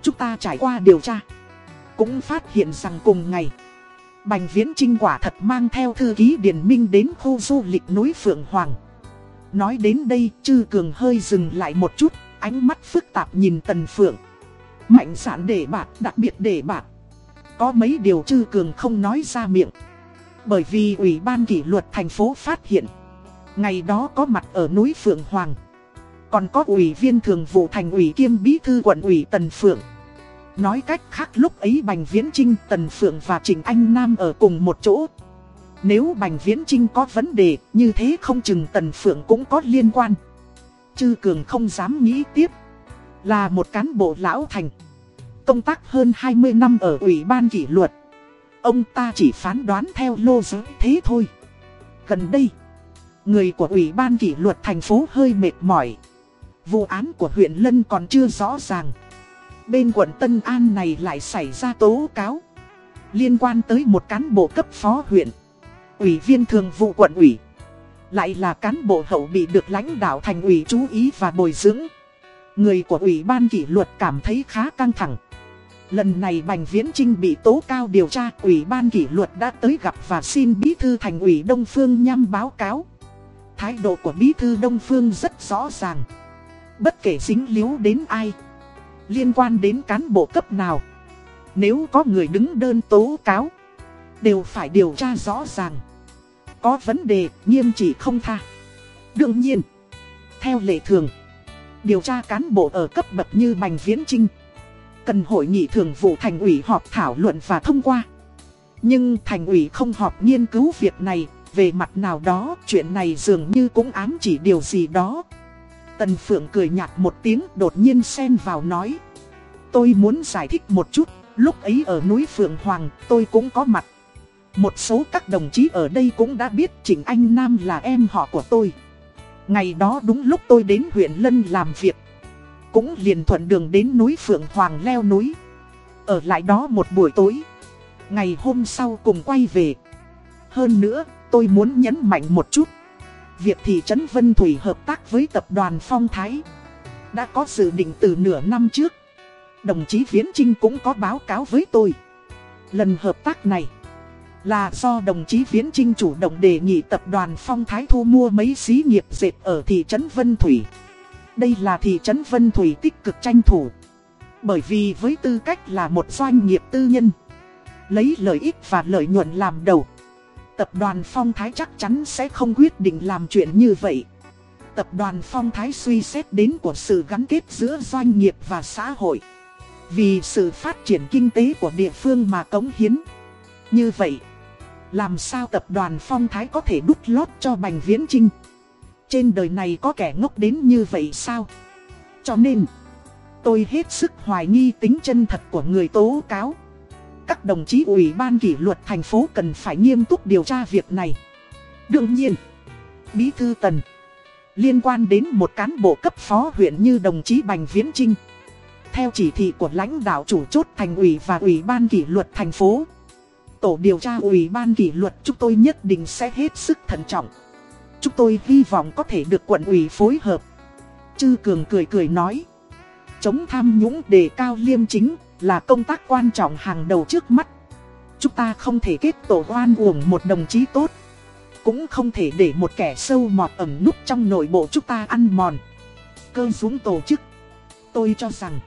Chúng ta trải qua điều tra. Cũng phát hiện rằng cùng ngày, Bành Viễn Trinh quả thật mang theo thư ký Điền Minh đến khu du lịch núi Phượng Hoàng. Nói đến đây, Trư Cường hơi dừng lại một chút, ánh mắt phức tạp nhìn Tần Phượng. Mạnh sản để bạc, đặc biệt để bạc. Có mấy điều chư cường không nói ra miệng. Bởi vì Ủy ban kỷ luật thành phố phát hiện. Ngày đó có mặt ở núi Phượng Hoàng. Còn có ủy viên thường vụ thành ủy kiêm bí thư quận ủy Tần Phượng. Nói cách khác lúc ấy Bành Viễn Trinh, Tần Phượng và Trình Anh Nam ở cùng một chỗ. Nếu Bành Viễn Trinh có vấn đề, như thế không chừng Tần Phượng cũng có liên quan. Chư Cường không dám nghĩ tiếp. Là một cán bộ lão thành công tác hơn 20 năm ở Ủy ban kỷ luật. Ông ta chỉ phán đoán theo lô giới thế thôi. Gần đây, người của Ủy ban kỷ luật thành phố hơi mệt mỏi. Vụ án của huyện Lân còn chưa rõ ràng. Bên quận Tân An này lại xảy ra tố cáo. Liên quan tới một cán bộ cấp phó huyện. Ủy viên thường vụ quận ủy. Lại là cán bộ hậu bị được lãnh đạo thành ủy chú ý và bồi dưỡng. Người của Ủy ban kỷ luật cảm thấy khá căng thẳng. Lần này Bành Viễn Trinh bị tố cao điều tra, Ủy ban kỷ luật đã tới gặp và xin Bí thư Thành ủy Đông Phương nhằm báo cáo. Thái độ của Bí thư Đông Phương rất rõ ràng. Bất kể dính líu đến ai, liên quan đến cán bộ cấp nào. Nếu có người đứng đơn tố cáo, đều phải điều tra rõ ràng. Có vấn đề, nghiêm trị không tha. Đương nhiên, theo lệ thường, điều tra cán bộ ở cấp bậc như Bành Viễn Trinh cần hội nghị thường vụ thành ủy họp thảo luận và thông qua. Nhưng thành ủy không họp nghiên cứu việc này, về mặt nào đó chuyện này dường như cũng ám chỉ điều gì đó. Tần Phượng cười nhạt một tiếng đột nhiên xen vào nói. Tôi muốn giải thích một chút, lúc ấy ở núi Phượng Hoàng tôi cũng có mặt. Một số các đồng chí ở đây cũng đã biết Trịnh Anh Nam là em họ của tôi. Ngày đó đúng lúc tôi đến huyện Lân làm việc. Cũng liền thuận đường đến núi Phượng Hoàng leo núi. Ở lại đó một buổi tối. Ngày hôm sau cùng quay về. Hơn nữa, tôi muốn nhấn mạnh một chút. Việc thị trấn Vân Thủy hợp tác với tập đoàn Phong Thái đã có dự định từ nửa năm trước. Đồng chí Viễn Trinh cũng có báo cáo với tôi. Lần hợp tác này là do đồng chí Viễn Trinh chủ động đề nghị tập đoàn Phong Thái thu mua mấy xí nghiệp dệt ở thị trấn Vân Thủy. Đây là thị trấn Vân Thủy tích cực tranh thủ. Bởi vì với tư cách là một doanh nghiệp tư nhân, lấy lợi ích và lợi nhuận làm đầu tập đoàn Phong Thái chắc chắn sẽ không quyết định làm chuyện như vậy. Tập đoàn Phong Thái suy xét đến của sự gắn kết giữa doanh nghiệp và xã hội. Vì sự phát triển kinh tế của địa phương mà cống hiến. Như vậy, làm sao tập đoàn Phong Thái có thể đút lót cho Bành Viễn Trinh? Trên đời này có kẻ ngốc đến như vậy sao? Cho nên, tôi hết sức hoài nghi tính chân thật của người tố cáo các đồng chí ủy ban kỷ luật thành phố cần phải nghiêm túc điều tra việc này. Đương nhiên, Bí thư Tần liên quan đến một cán bộ cấp phó huyện như đồng chí Bành Viễn Trinh. Theo chỉ thị của lãnh đạo chủ chốt thành ủy và ủy ban kỷ luật thành phố, tổ điều tra ủy ban kỷ luật chúng tôi nhất định sẽ hết sức thận trọng. Chúng tôi hy vọng có thể được quận ủy phối hợp. Chư Cường cười cười nói, chống tham nhũng đề cao liêm chính là công tác quan trọng hàng đầu trước mắt. Chúng ta không thể kết tổ oan uổng một đồng chí tốt. Cũng không thể để một kẻ sâu mọt ẩm núp trong nội bộ chúng ta ăn mòn. Cơ xuống tổ chức. Tôi cho rằng,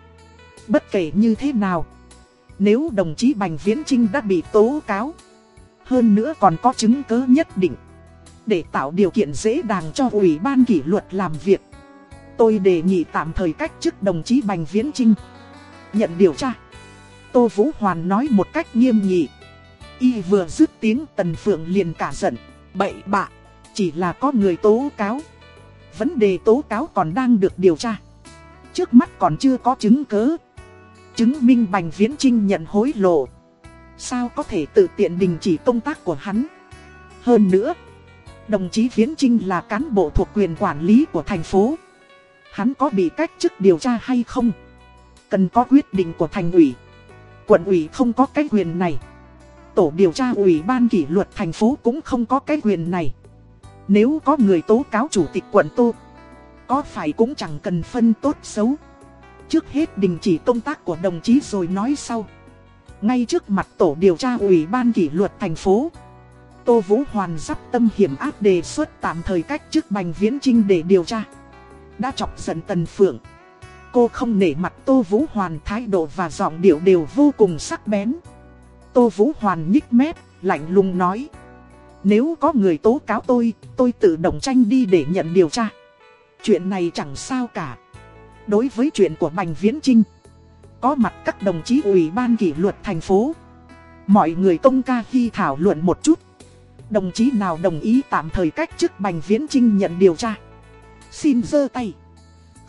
bất kể như thế nào, nếu đồng chí Bành Viễn Trinh đã bị tố cáo, hơn nữa còn có chứng cứ nhất định, để tạo điều kiện dễ dàng cho Ủy ban kỷ luật làm việc. Tôi đề nghị tạm thời cách chức đồng chí Bành Viễn Trinh. Nhận điều tra. Tô Vũ Hoàn nói một cách nghiêm nghị. Y vừa dứt tiếng Tần Phượng liền cả giận. Bậy bạ, chỉ là có người tố cáo. Vấn đề tố cáo còn đang được điều tra. Trước mắt còn chưa có chứng cứ. Chứng minh Bành Viễn Trinh nhận hối lộ. Sao có thể tự tiện đình chỉ công tác của hắn? Hơn nữa, đồng chí Viễn Trinh là cán bộ thuộc quyền quản lý của thành phố. Hắn có bị cách chức điều tra hay không? Cần có quyết định của thành ủy. Quận ủy không có cái quyền này. Tổ điều tra ủy ban kỷ luật thành phố cũng không có cái quyền này. Nếu có người tố cáo chủ tịch quận Tô, có phải cũng chẳng cần phân tốt xấu. Trước hết đình chỉ công tác của đồng chí rồi nói sau. Ngay trước mặt tổ điều tra ủy ban kỷ luật thành phố, Tô Vũ Hoàn dắp tâm hiểm áp đề xuất tạm thời cách chức Bành Viễn Trinh để điều tra. Đã chọc giận Tần Phượng. Cô không nể mặt Tô Vũ Hoàn thái độ và giọng điệu đều vô cùng sắc bén. Tô Vũ Hoàn nhích mép, lạnh lùng nói. Nếu có người tố cáo tôi, tôi tự động tranh đi để nhận điều tra. Chuyện này chẳng sao cả. Đối với chuyện của Bành Viễn Trinh, có mặt các đồng chí ủy ban kỷ luật thành phố. Mọi người công ca khi thảo luận một chút. Đồng chí nào đồng ý tạm thời cách chức Bành Viễn Trinh nhận điều tra. Xin giơ tay.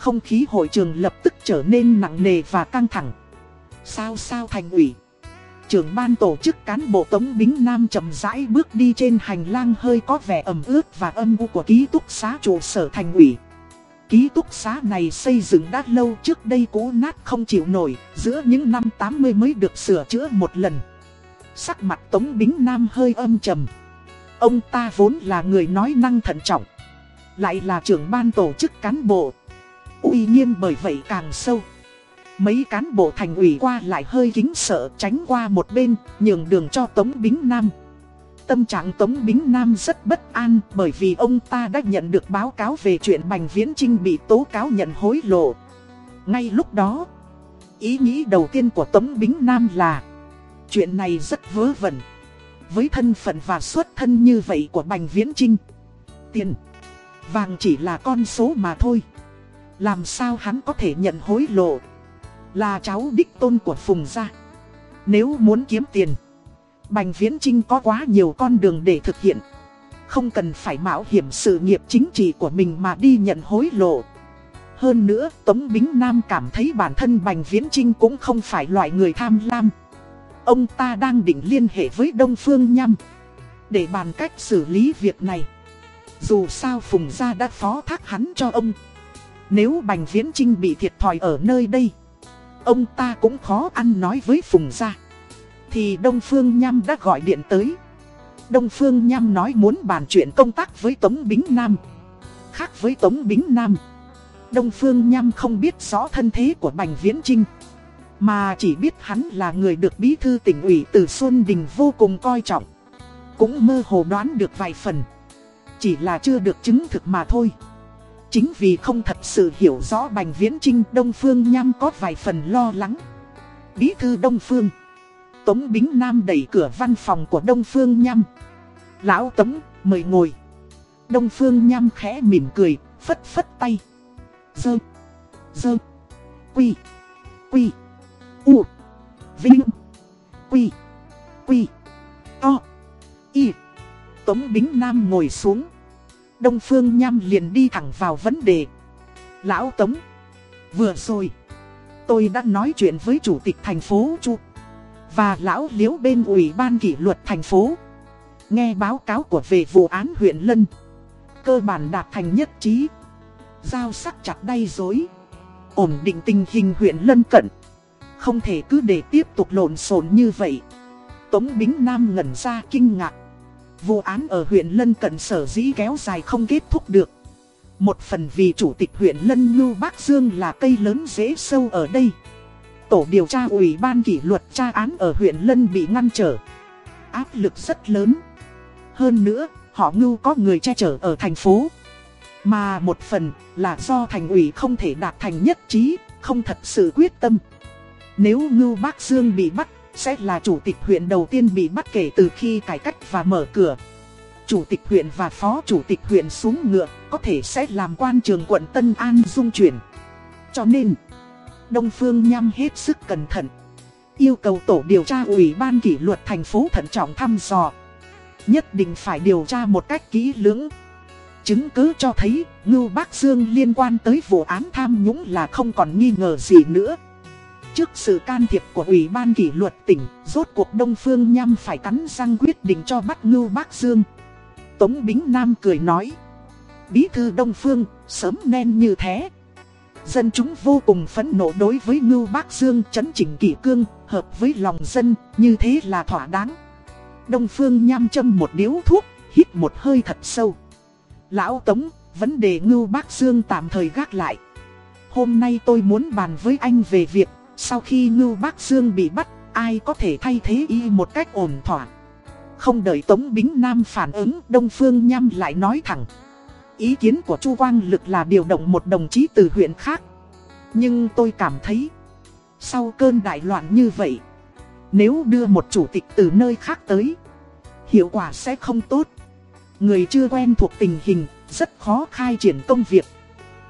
Không khí hội trường lập tức trở nên nặng nề và căng thẳng. Sao sao thành ủy. Trưởng ban tổ chức cán bộ Tống Bính Nam chậm rãi bước đi trên hành lang hơi có vẻ ẩm ướt và âm u của ký túc xá trụ sở thành ủy. Ký túc xá này xây dựng đã lâu trước đây cũ nát không chịu nổi, giữa những năm 80 mới được sửa chữa một lần. Sắc mặt Tống Bính Nam hơi âm trầm. Ông ta vốn là người nói năng thận trọng. Lại là trưởng ban tổ chức cán bộ uy nghiêm bởi vậy càng sâu. Mấy cán bộ thành ủy qua lại hơi kính sợ tránh qua một bên, nhường đường cho Tống Bính Nam. Tâm trạng Tống Bính Nam rất bất an bởi vì ông ta đã nhận được báo cáo về chuyện Bành Viễn Trinh bị tố cáo nhận hối lộ. Ngay lúc đó, ý nghĩ đầu tiên của Tống Bính Nam là Chuyện này rất vớ vẩn. Với thân phận và xuất thân như vậy của Bành Viễn Trinh Tiền, vàng chỉ là con số mà thôi làm sao hắn có thể nhận hối lộ Là cháu đích tôn của Phùng gia Nếu muốn kiếm tiền Bành Viễn Trinh có quá nhiều con đường để thực hiện Không cần phải mạo hiểm sự nghiệp chính trị của mình mà đi nhận hối lộ Hơn nữa, Tống Bính Nam cảm thấy bản thân Bành Viễn Trinh cũng không phải loại người tham lam. Ông ta đang định liên hệ với Đông Phương Nham để bàn cách xử lý việc này. Dù sao Phùng Gia đã phó thác hắn cho ông. Nếu Bành Viễn Trinh bị thiệt thòi ở nơi đây, ông ta cũng khó ăn nói với Phùng Gia. Thì Đông Phương Nham đã gọi điện tới. Đông Phương Nham nói muốn bàn chuyện công tác với Tống Bính Nam. Khác với Tống Bính Nam, Đông Phương Nham không biết rõ thân thế của Bành Viễn Trinh. Mà chỉ biết hắn là người được bí thư tỉnh ủy từ Xuân Đình vô cùng coi trọng. Cũng mơ hồ đoán được vài phần. Chỉ là chưa được chứng thực mà thôi. Chính vì không thật sự hiểu rõ Bành Viễn Trinh Đông Phương Nham có vài phần lo lắng. Bí thư Đông Phương. Tống Bính Nam đẩy cửa văn phòng của Đông Phương Nham. Lão Tống, mời ngồi. Đông Phương Nham khẽ mỉm cười, phất phất tay. Dơ, dơ, quy, quy, u, vinh, quy, quy, to, y. Tống Bính Nam ngồi xuống. Đông Phương Nham liền đi thẳng vào vấn đề. Lão Tống, vừa rồi, tôi đã nói chuyện với Chủ tịch thành phố Chu và Lão Liễu bên Ủy ban kỷ luật thành phố. Nghe báo cáo của về vụ án huyện Lân, cơ bản đạt thành nhất trí. Giao sắc chặt đay dối, ổn định tình hình huyện Lân cận. Không thể cứ để tiếp tục lộn xộn như vậy. Tống Bính Nam ngẩn ra kinh ngạc. Vụ án ở huyện Lân Cận sở dĩ kéo dài không kết thúc được. Một phần vì chủ tịch huyện Lân Ngưu Bắc Dương là cây lớn dễ sâu ở đây. Tổ điều tra ủy ban kỷ luật tra án ở huyện Lân bị ngăn trở. Áp lực rất lớn. Hơn nữa, họ Ngưu có người che chở ở thành phố. Mà một phần là do thành ủy không thể đạt thành nhất trí, không thật sự quyết tâm. Nếu Ngưu Bắc Dương bị bắt sẽ là chủ tịch huyện đầu tiên bị bắt kể từ khi cải cách và mở cửa. Chủ tịch huyện và phó chủ tịch huyện xuống ngựa có thể sẽ làm quan trường quận Tân An dung chuyển. Cho nên, Đông Phương Nham hết sức cẩn thận. Yêu cầu tổ điều tra ủy ban kỷ luật thành phố thận trọng thăm dò. Nhất định phải điều tra một cách kỹ lưỡng. Chứng cứ cho thấy Ngưu Bắc Dương liên quan tới vụ án tham nhũng là không còn nghi ngờ gì nữa. Trước sự can thiệp của Ủy ban kỷ luật tỉnh, rốt cuộc Đông Phương Nham phải cắn răng quyết định cho bắt Ngưu Bắc Dương. Tống Bính Nam cười nói. Bí thư Đông Phương, sớm nên như thế. Dân chúng vô cùng phẫn nộ đối với Ngưu Bắc Dương chấn chỉnh kỷ cương, hợp với lòng dân, như thế là thỏa đáng. Đông Phương nham châm một điếu thuốc, hít một hơi thật sâu. Lão Tống, vấn đề Ngưu Bắc Dương tạm thời gác lại. Hôm nay tôi muốn bàn với anh về việc sau khi Ngưu Bác Dương bị bắt, ai có thể thay thế y một cách ổn thỏa. Không đợi Tống Bính Nam phản ứng, Đông Phương Nham lại nói thẳng. Ý kiến của Chu Quang Lực là điều động một đồng chí từ huyện khác. Nhưng tôi cảm thấy, sau cơn đại loạn như vậy, nếu đưa một chủ tịch từ nơi khác tới, hiệu quả sẽ không tốt. Người chưa quen thuộc tình hình, rất khó khai triển công việc.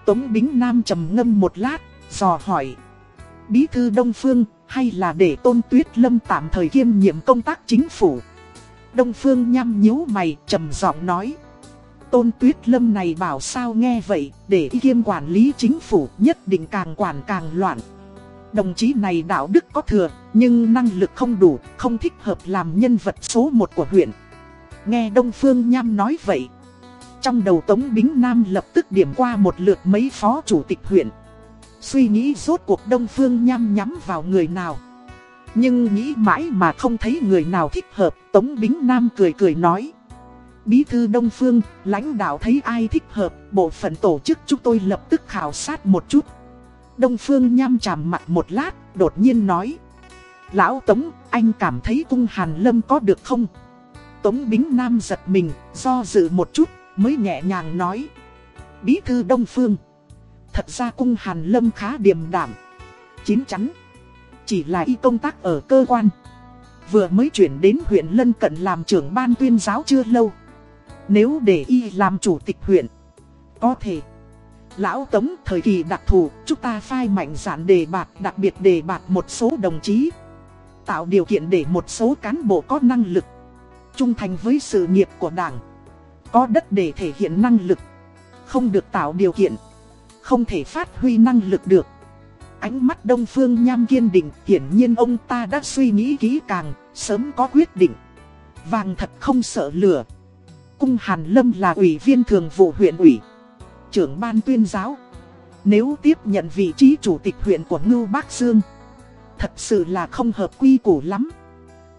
Tống Bính Nam trầm ngâm một lát, dò hỏi. Bí thư Đông Phương, hay là để Tôn Tuyết Lâm tạm thời kiêm nhiệm công tác chính phủ? Đông Phương nhăm nhíu mày, trầm giọng nói. Tôn Tuyết Lâm này bảo sao nghe vậy, để y kiêm quản lý chính phủ nhất định càng quản càng loạn. Đồng chí này đạo đức có thừa, nhưng năng lực không đủ, không thích hợp làm nhân vật số 1 của huyện. Nghe Đông Phương Nham nói vậy. Trong đầu Tống Bính Nam lập tức điểm qua một lượt mấy phó chủ tịch huyện. Suy nghĩ rốt cuộc Đông Phương nhăm nhắm vào người nào. Nhưng nghĩ mãi mà không thấy người nào thích hợp Tống Bính Nam cười cười nói. Bí thư Đông Phương, lãnh đạo thấy ai thích hợp Bộ phận tổ chức chúng tôi lập tức khảo sát một chút. Đông Phương nhăm chạm mặt một lát Đột nhiên nói. Lão Tống, anh cảm thấy cung Hàn Lâm có được không? Tống Bính Nam giật mình, do dự một chút, mới nhẹ nhàng nói. Bí thư Đông Phương. Thật ra cung Hàn Lâm khá điềm đạm chín chắn. Chỉ là y công tác ở cơ quan. Vừa mới chuyển đến huyện Lân Cận làm trưởng ban tuyên giáo chưa lâu. Nếu để y làm chủ tịch huyện, có thể. Lão Tống thời kỳ đặc thù, chúng ta phai mạnh giản đề bạt, đặc biệt đề bạt một số đồng chí. Tạo điều kiện để một số cán bộ có năng lực, trung thành với sự nghiệp của đảng. Có đất để thể hiện năng lực, không được tạo điều kiện không thể phát huy năng lực được. Ánh mắt Đông Phương Nham kiên định, hiển nhiên ông ta đã suy nghĩ kỹ càng, sớm có quyết định. Vàng thật không sợ lửa. Cung Hàn Lâm là ủy viên thường vụ huyện ủy, trưởng ban tuyên giáo. Nếu tiếp nhận vị trí chủ tịch huyện của Ngưu Bắc Dương, thật sự là không hợp quy củ lắm.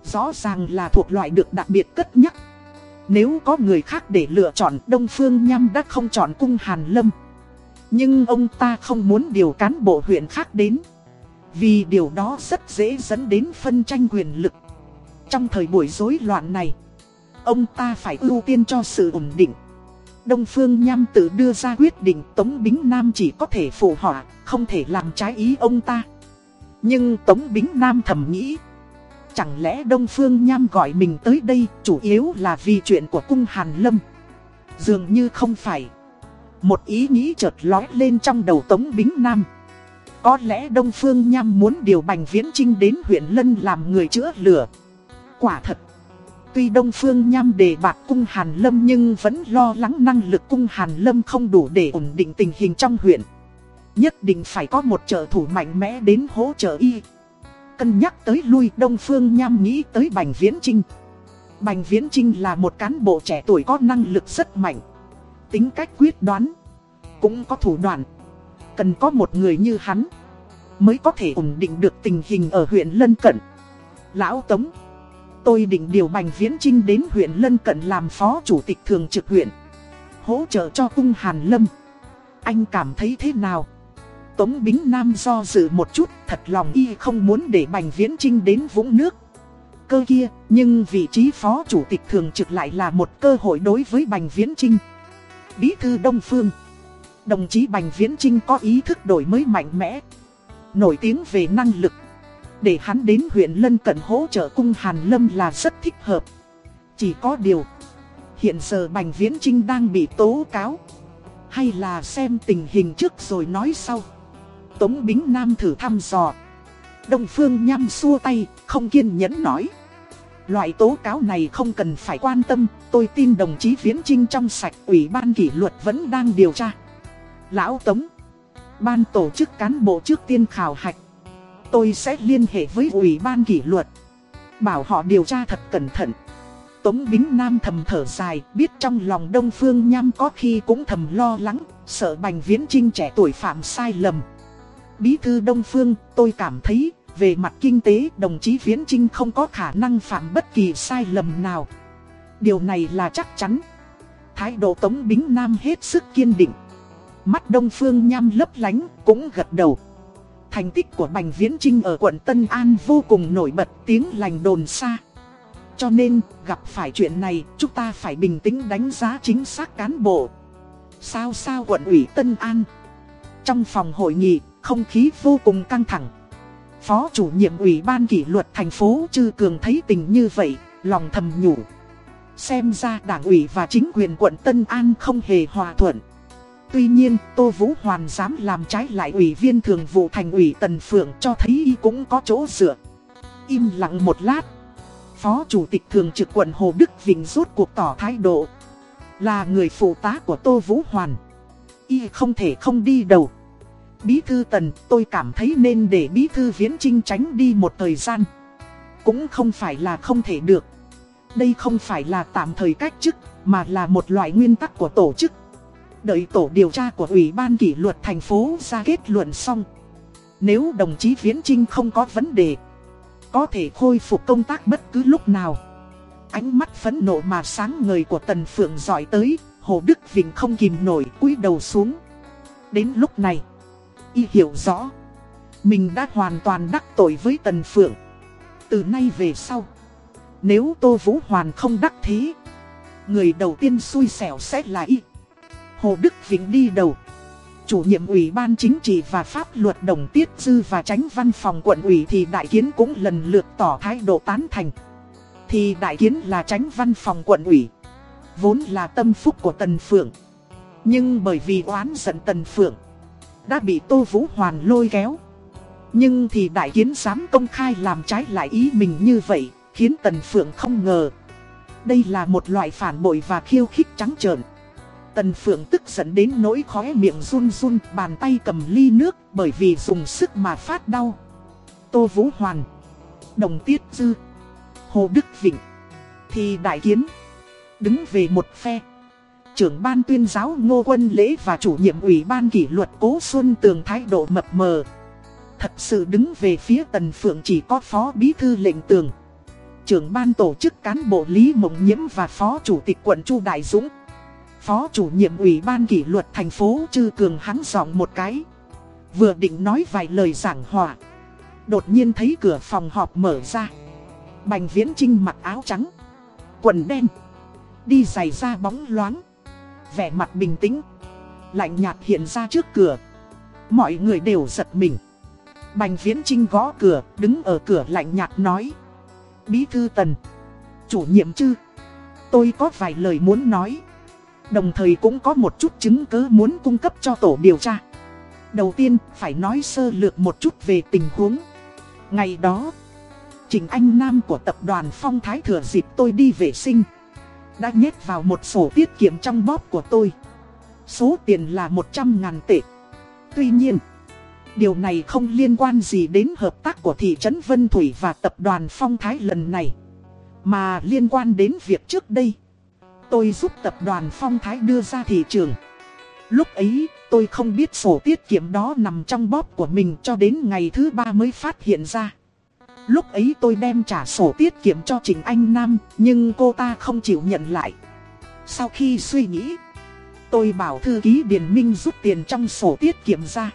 Rõ ràng là thuộc loại được đặc biệt cất nhắc. Nếu có người khác để lựa chọn Đông Phương Nham đã không chọn cung Hàn Lâm. Nhưng ông ta không muốn điều cán bộ huyện khác đến. Vì điều đó rất dễ dẫn đến phân tranh quyền lực. Trong thời buổi rối loạn này, ông ta phải ưu tiên cho sự ổn định. Đông Phương Nham tự đưa ra quyết định Tống Bính Nam chỉ có thể phụ họa, không thể làm trái ý ông ta. Nhưng Tống Bính Nam thầm nghĩ, chẳng lẽ Đông Phương Nham gọi mình tới đây chủ yếu là vì chuyện của cung Hàn Lâm? Dường như không phải. Một ý nghĩ chợt lói lên trong đầu Tống Bính Nam. Có lẽ Đông Phương Nham muốn điều Bành Viễn Trinh đến huyện Lân làm người chữa lửa. Quả thật. Tuy Đông Phương Nham đề bạc cung Hàn Lâm nhưng vẫn lo lắng năng lực cung Hàn Lâm không đủ để ổn định tình hình trong huyện. Nhất định phải có một trợ thủ mạnh mẽ đến hỗ trợ y. Cân nhắc tới lui, Đông Phương Nham nghĩ tới Bành Viễn Trinh. Bành Viễn Trinh là một cán bộ trẻ tuổi có năng lực rất mạnh. Tính cách quyết đoán. Cũng có thủ đoạn. Cần có một người như hắn. Mới có thể ổn định được tình hình ở huyện Lân Cận. Lão Tống. Tôi định điều Bành Viễn Trinh đến huyện Lân Cận làm phó chủ tịch thường trực huyện. Hỗ trợ cho cung Hàn Lâm. Anh cảm thấy thế nào? Tống Bính Nam do dự một chút, thật lòng y không muốn để Bành Viễn Trinh đến vũng nước. Cơ kia, nhưng vị trí phó chủ tịch thường trực lại là một cơ hội đối với Bành Viễn Trinh. Bí thư Đông Phương Đồng chí Bành Viễn Trinh có ý thức đổi mới mạnh mẽ, nổi tiếng về năng lực. Để hắn đến huyện Lân Cận hỗ trợ cung Hàn Lâm là rất thích hợp. Chỉ có điều, hiện giờ Bành Viễn Trinh đang bị tố cáo. Hay là xem tình hình trước rồi nói sau. Tống Bính Nam thử thăm dò. Đông Phương nhăm xua tay, không kiên nhẫn nói. Loại tố cáo này không cần phải quan tâm, tôi tin đồng chí Viễn Trinh trong sạch ủy ban kỷ luật vẫn đang điều tra. Lão Tống, ban tổ chức cán bộ trước tiên khảo hạch. Tôi sẽ liên hệ với ủy ban kỷ luật, bảo họ điều tra thật cẩn thận. Tống Bính Nam thầm thở dài, biết trong lòng Đông Phương Nham có khi cũng thầm lo lắng, sợ Bành Viễn Trinh trẻ tuổi phạm sai lầm. Bí thư Đông Phương, tôi cảm thấy, về mặt kinh tế đồng chí Viễn Trinh không có khả năng phạm bất kỳ sai lầm nào. Điều này là chắc chắn. Thái độ Tống Bính Nam hết sức kiên định. Mắt Đông Phương nham lấp lánh, cũng gật đầu. Thành tích của Bành Viễn Trinh ở quận Tân An vô cùng nổi bật tiếng lành đồn xa. Cho nên, gặp phải chuyện này, chúng ta phải bình tĩnh đánh giá chính xác cán bộ. Sao sao quận ủy Tân An? Trong phòng hội nghị, không khí vô cùng căng thẳng. Phó chủ nhiệm ủy ban kỷ luật thành phố Trư Cường thấy tình như vậy, lòng thầm nhủ. Xem ra đảng ủy và chính quyền quận Tân An không hề hòa thuận. Tuy nhiên, Tô Vũ Hoàn dám làm trái lại ủy viên thường vụ thành ủy Tần Phượng cho thấy y cũng có chỗ dựa. Im lặng một lát. Phó Chủ tịch Thường trực quận Hồ Đức Vĩnh rút cuộc tỏ thái độ. Là người phụ tá của Tô Vũ Hoàn. Y không thể không đi đầu. Bí thư Tần, tôi cảm thấy nên để Bí thư Viễn Trinh tránh đi một thời gian. Cũng không phải là không thể được. Đây không phải là tạm thời cách chức, mà là một loại nguyên tắc của tổ chức. Đợi tổ điều tra của Ủy ban kỷ luật thành phố ra kết luận xong. Nếu đồng chí Viễn Trinh không có vấn đề, có thể khôi phục công tác bất cứ lúc nào. Ánh mắt phẫn nộ mà sáng ngời của Tần Phượng giỏi tới, Hồ Đức Vịnh không kìm nổi cúi đầu xuống. Đến lúc này, y hiểu rõ, mình đã hoàn toàn đắc tội với Tần Phượng. Từ nay về sau, nếu Tô Vũ Hoàn không đắc thế, người đầu tiên xui xẻo sẽ là y. Hồ Đức Vĩnh đi đầu. Chủ nhiệm ủy ban chính trị và pháp luật đồng tiết dư và tránh văn phòng quận ủy thì đại kiến cũng lần lượt tỏ thái độ tán thành. Thì đại kiến là tránh văn phòng quận ủy. Vốn là tâm phúc của Tần Phượng. Nhưng bởi vì oán giận Tần Phượng. Đã bị Tô Vũ Hoàn lôi kéo. Nhưng thì đại kiến dám công khai làm trái lại ý mình như vậy. Khiến Tần Phượng không ngờ. Đây là một loại phản bội và khiêu khích trắng trợn. Tần Phượng tức giận đến nỗi khóe miệng run run, bàn tay cầm ly nước bởi vì dùng sức mà phát đau. Tô Vũ Hoàn, Đồng Tiết Dư, Hồ Đức Vịnh, thì đại kiến, đứng về một phe. Trưởng ban tuyên giáo Ngô Quân Lễ và chủ nhiệm ủy ban kỷ luật Cố Xuân Tường thái độ mập mờ. Thật sự đứng về phía Tần Phượng chỉ có phó bí thư lệnh tường. Trưởng ban tổ chức cán bộ Lý Mộng Nhiễm và phó chủ tịch quận Chu Đại Dũng. Phó chủ nhiệm ủy ban kỷ luật thành phố Trư Cường hắn giọng một cái. Vừa định nói vài lời giảng hòa. Đột nhiên thấy cửa phòng họp mở ra. Bành Viễn Trinh mặc áo trắng. Quần đen. Đi giày ra bóng loáng. Vẻ mặt bình tĩnh. Lạnh nhạt hiện ra trước cửa. Mọi người đều giật mình. Bành Viễn Trinh gõ cửa, đứng ở cửa lạnh nhạt nói. Bí thư tần. Chủ nhiệm chứ? Tôi có vài lời muốn nói. Đồng thời cũng có một chút chứng cứ muốn cung cấp cho tổ điều tra. Đầu tiên, phải nói sơ lược một chút về tình huống. Ngày đó, Trình Anh Nam của tập đoàn Phong Thái thừa dịp tôi đi vệ sinh. Đã nhét vào một sổ tiết kiệm trong bóp của tôi. Số tiền là 100 ngàn tệ. Tuy nhiên, điều này không liên quan gì đến hợp tác của thị trấn Vân Thủy và tập đoàn Phong Thái lần này. Mà liên quan đến việc trước đây tôi giúp tập đoàn Phong Thái đưa ra thị trường. Lúc ấy, tôi không biết sổ tiết kiệm đó nằm trong bóp của mình cho đến ngày thứ ba mới phát hiện ra. Lúc ấy tôi đem trả sổ tiết kiệm cho Trình Anh Nam, nhưng cô ta không chịu nhận lại. Sau khi suy nghĩ, tôi bảo thư ký Điền Minh rút tiền trong sổ tiết kiệm ra.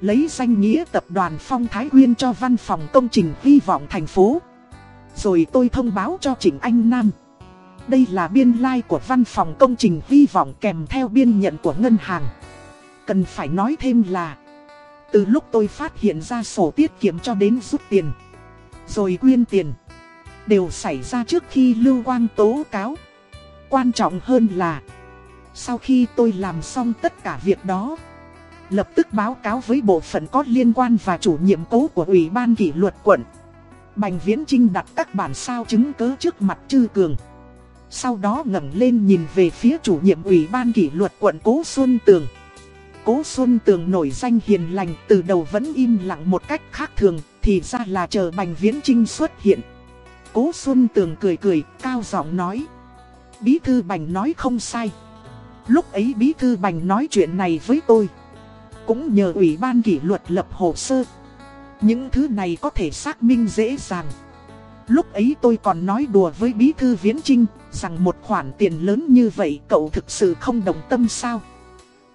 Lấy danh nghĩa tập đoàn Phong Thái Nguyên cho văn phòng công trình hy vọng thành phố. Rồi tôi thông báo cho Trình Anh Nam. Đây là biên lai like của văn phòng công trình hy vọng kèm theo biên nhận của ngân hàng. Cần phải nói thêm là Từ lúc tôi phát hiện ra sổ tiết kiệm cho đến rút tiền rồi quyên tiền. Đều xảy ra trước khi Lưu Quang tố cáo. Quan trọng hơn là, Sau khi tôi làm xong tất cả việc đó, Lập tức báo cáo với bộ phận có liên quan và chủ nhiệm cố của Ủy ban kỷ luật quận. Bành Viễn Trinh đặt các bản sao chứng cứ trước mặt Trư Cường. Sau đó ngẩng lên nhìn về phía chủ nhiệm ủy ban kỷ luật quận Cố Xuân Tường. Cố Xuân Tường nổi danh hiền lành từ đầu vẫn im lặng một cách khác thường, thì ra là chờ Bành Viễn Trinh xuất hiện. Cố Xuân Tường cười cười, cao giọng nói. Bí thư Bành nói không sai. Lúc ấy Bí thư Bành nói chuyện này với tôi. Cũng nhờ ủy ban kỷ luật lập hồ sơ. Những thứ này có thể xác minh dễ dàng. Lúc ấy tôi còn nói đùa với Bí thư Viễn Trinh, rằng một khoản tiền lớn như vậy cậu thực sự không đồng tâm sao?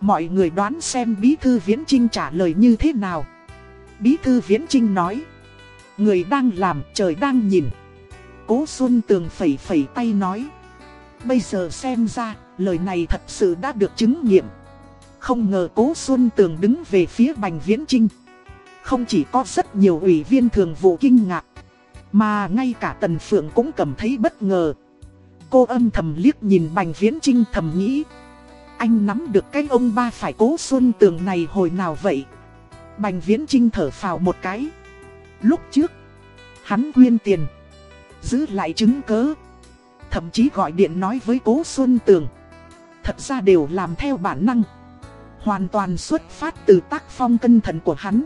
Mọi người đoán xem Bí Thư Viễn Trinh trả lời như thế nào? Bí Thư Viễn Trinh nói, Người đang làm, trời đang nhìn. Cố Xuân Tường phẩy phẩy tay nói, Bây giờ xem ra, lời này thật sự đã được chứng nghiệm. Không ngờ Cố Xuân Tường đứng về phía Bành Viễn Trinh Không chỉ có rất nhiều ủy viên thường vụ kinh ngạc, Mà ngay cả Tần Phượng cũng cảm thấy bất ngờ. Cô âm thầm liếc nhìn Bành Viễn Trinh thầm nghĩ anh nắm được cái ông ba phải cố xuân tường này hồi nào vậy? Bành Viễn Trinh thở phào một cái. Lúc trước, Hắn quyên tiền, Giữ lại chứng cớ Thậm chí gọi điện nói với cố xuân tường. Thật ra đều làm theo bản năng, Hoàn toàn xuất phát từ tác phong cân thận của hắn.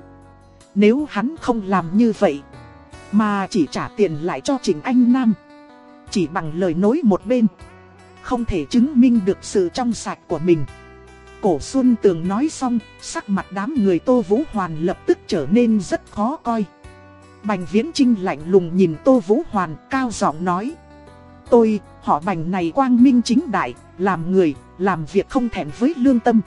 Nếu hắn không làm như vậy, Mà chỉ trả tiền lại cho Trình Anh Nam, chỉ bằng lời nói một bên không thể chứng minh được sự trong sạch của mình. Cổ Xuân Tường nói xong Sắc mặt đám người Tô Vũ Hoàn lập tức trở nên rất khó coi. Bành Viễn Trinh lạnh lùng nhìn Tô Vũ Hoàn cao giọng nói Tôi, họ bành này quang minh chính đại, làm người, làm việc không thèm với lương tâm.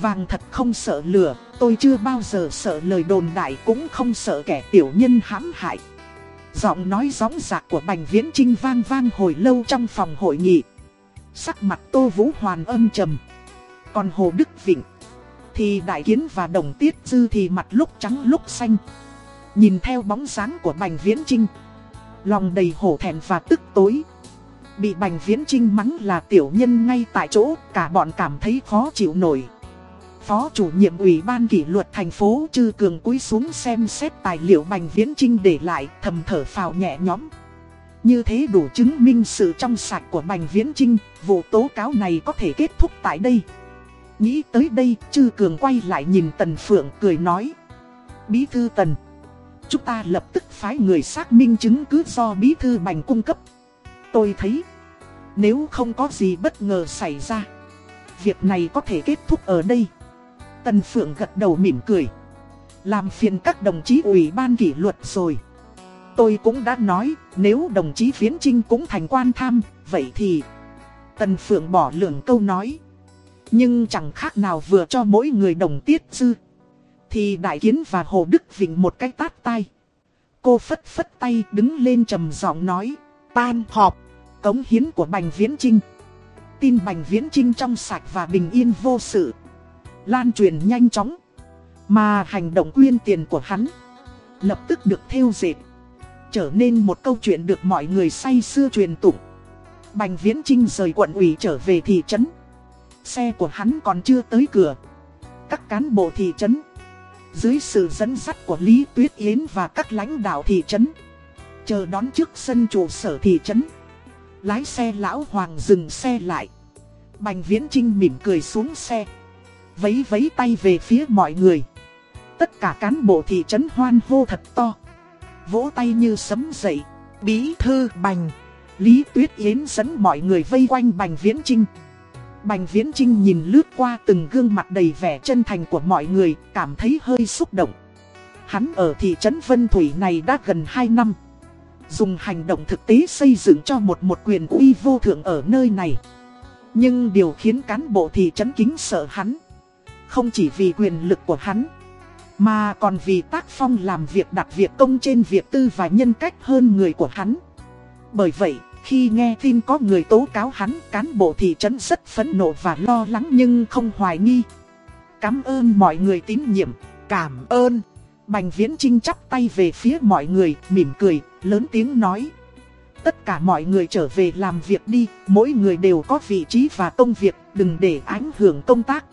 Vàng thật không sợ lửa, tôi chưa bao giờ sợ lời đồn đại cũng không sợ kẻ tiểu nhân hãm hại. Giọng nói gióng giạc của Bành Viễn Trinh vang vang hồi lâu trong phòng hội nghị. Sắc mặt Tô Vũ Hoàn âm trầm. Còn Hồ Đức Vịnh thì Đại Kiến và Đồng Tiết Dư thì mặt lúc trắng lúc xanh. Nhìn theo bóng dáng của Bành Viễn Trinh. Lòng đầy hổ thẹn và tức tối. Bị Bành Viễn Trinh mắng là tiểu nhân ngay tại chỗ, cả bọn cảm thấy khó chịu nổi. Phó chủ nhiệm ủy ban kỷ luật thành phố Trư Cường cúi xuống xem xét tài liệu Bành Viễn Trinh để lại thầm thở phào nhẹ nhõm. Như thế đủ chứng minh sự trong sạch của Bành Viễn Trinh, vụ tố cáo này có thể kết thúc tại đây. Nghĩ tới đây, Trư Cường quay lại nhìn Tần Phượng cười nói. Bí thư Tần, chúng ta lập tức phái người xác minh chứng cứ do Bí thư Bành cung cấp. Tôi thấy, nếu không có gì bất ngờ xảy ra, việc này có thể kết thúc ở đây. Tần Phượng gật đầu mỉm cười. Làm phiền các đồng chí ủy ban kỷ luật rồi. Tôi cũng đã nói, nếu đồng chí Viễn Trinh cũng thành quan tham, vậy thì... Tần Phượng bỏ lượng câu nói. Nhưng chẳng khác nào vừa cho mỗi người đồng tiết dư. Thì Đại Kiến và Hồ Đức Vịnh một cái tát tay. Cô phất phất tay đứng lên trầm giọng nói. Tan họp, cống hiến của Bành Viễn Trinh. Tin Bành Viễn Trinh trong sạch và bình yên vô sự. Lan truyền nhanh chóng. Mà hành động quyên tiền của hắn lập tức được theo dệt trở nên một câu chuyện được mọi người say xưa truyền tụng. Bành Viễn Trinh rời quận ủy trở về thị trấn. Xe của hắn còn chưa tới cửa. Các cán bộ thị trấn, dưới sự dẫn dắt của Lý Tuyết Yến và các lãnh đạo thị trấn, chờ đón trước sân trụ sở thị trấn. Lái xe lão Hoàng dừng xe lại. Bành Viễn Trinh mỉm cười xuống xe. Vấy vấy tay về phía mọi người. Tất cả cán bộ thị trấn hoan hô thật to vỗ tay như sấm dậy. Bí thư Bành. Lý Tuyết Yến dẫn mọi người vây quanh Bành Viễn Trinh. Bành Viễn Trinh nhìn lướt qua từng gương mặt đầy vẻ chân thành của mọi người, cảm thấy hơi xúc động. Hắn ở thị trấn Vân Thủy này đã gần 2 năm. Dùng hành động thực tế xây dựng cho một một quyền uy vô thượng ở nơi này. Nhưng điều khiến cán bộ thị trấn kính sợ hắn. Không chỉ vì quyền lực của hắn mà còn vì tác phong làm việc đặt việc công trên việc tư và nhân cách hơn người của hắn. Bởi vậy, khi nghe tin có người tố cáo hắn Cán bộ thị trấn rất phẫn nộ và lo lắng nhưng không hoài nghi. Cảm ơn mọi người tín nhiệm, cảm ơn. Bành Viễn Trinh chắp tay về phía mọi người, mỉm cười, lớn tiếng nói. Tất cả mọi người trở về làm việc đi, mỗi người đều có vị trí và công việc, đừng để ảnh hưởng công tác.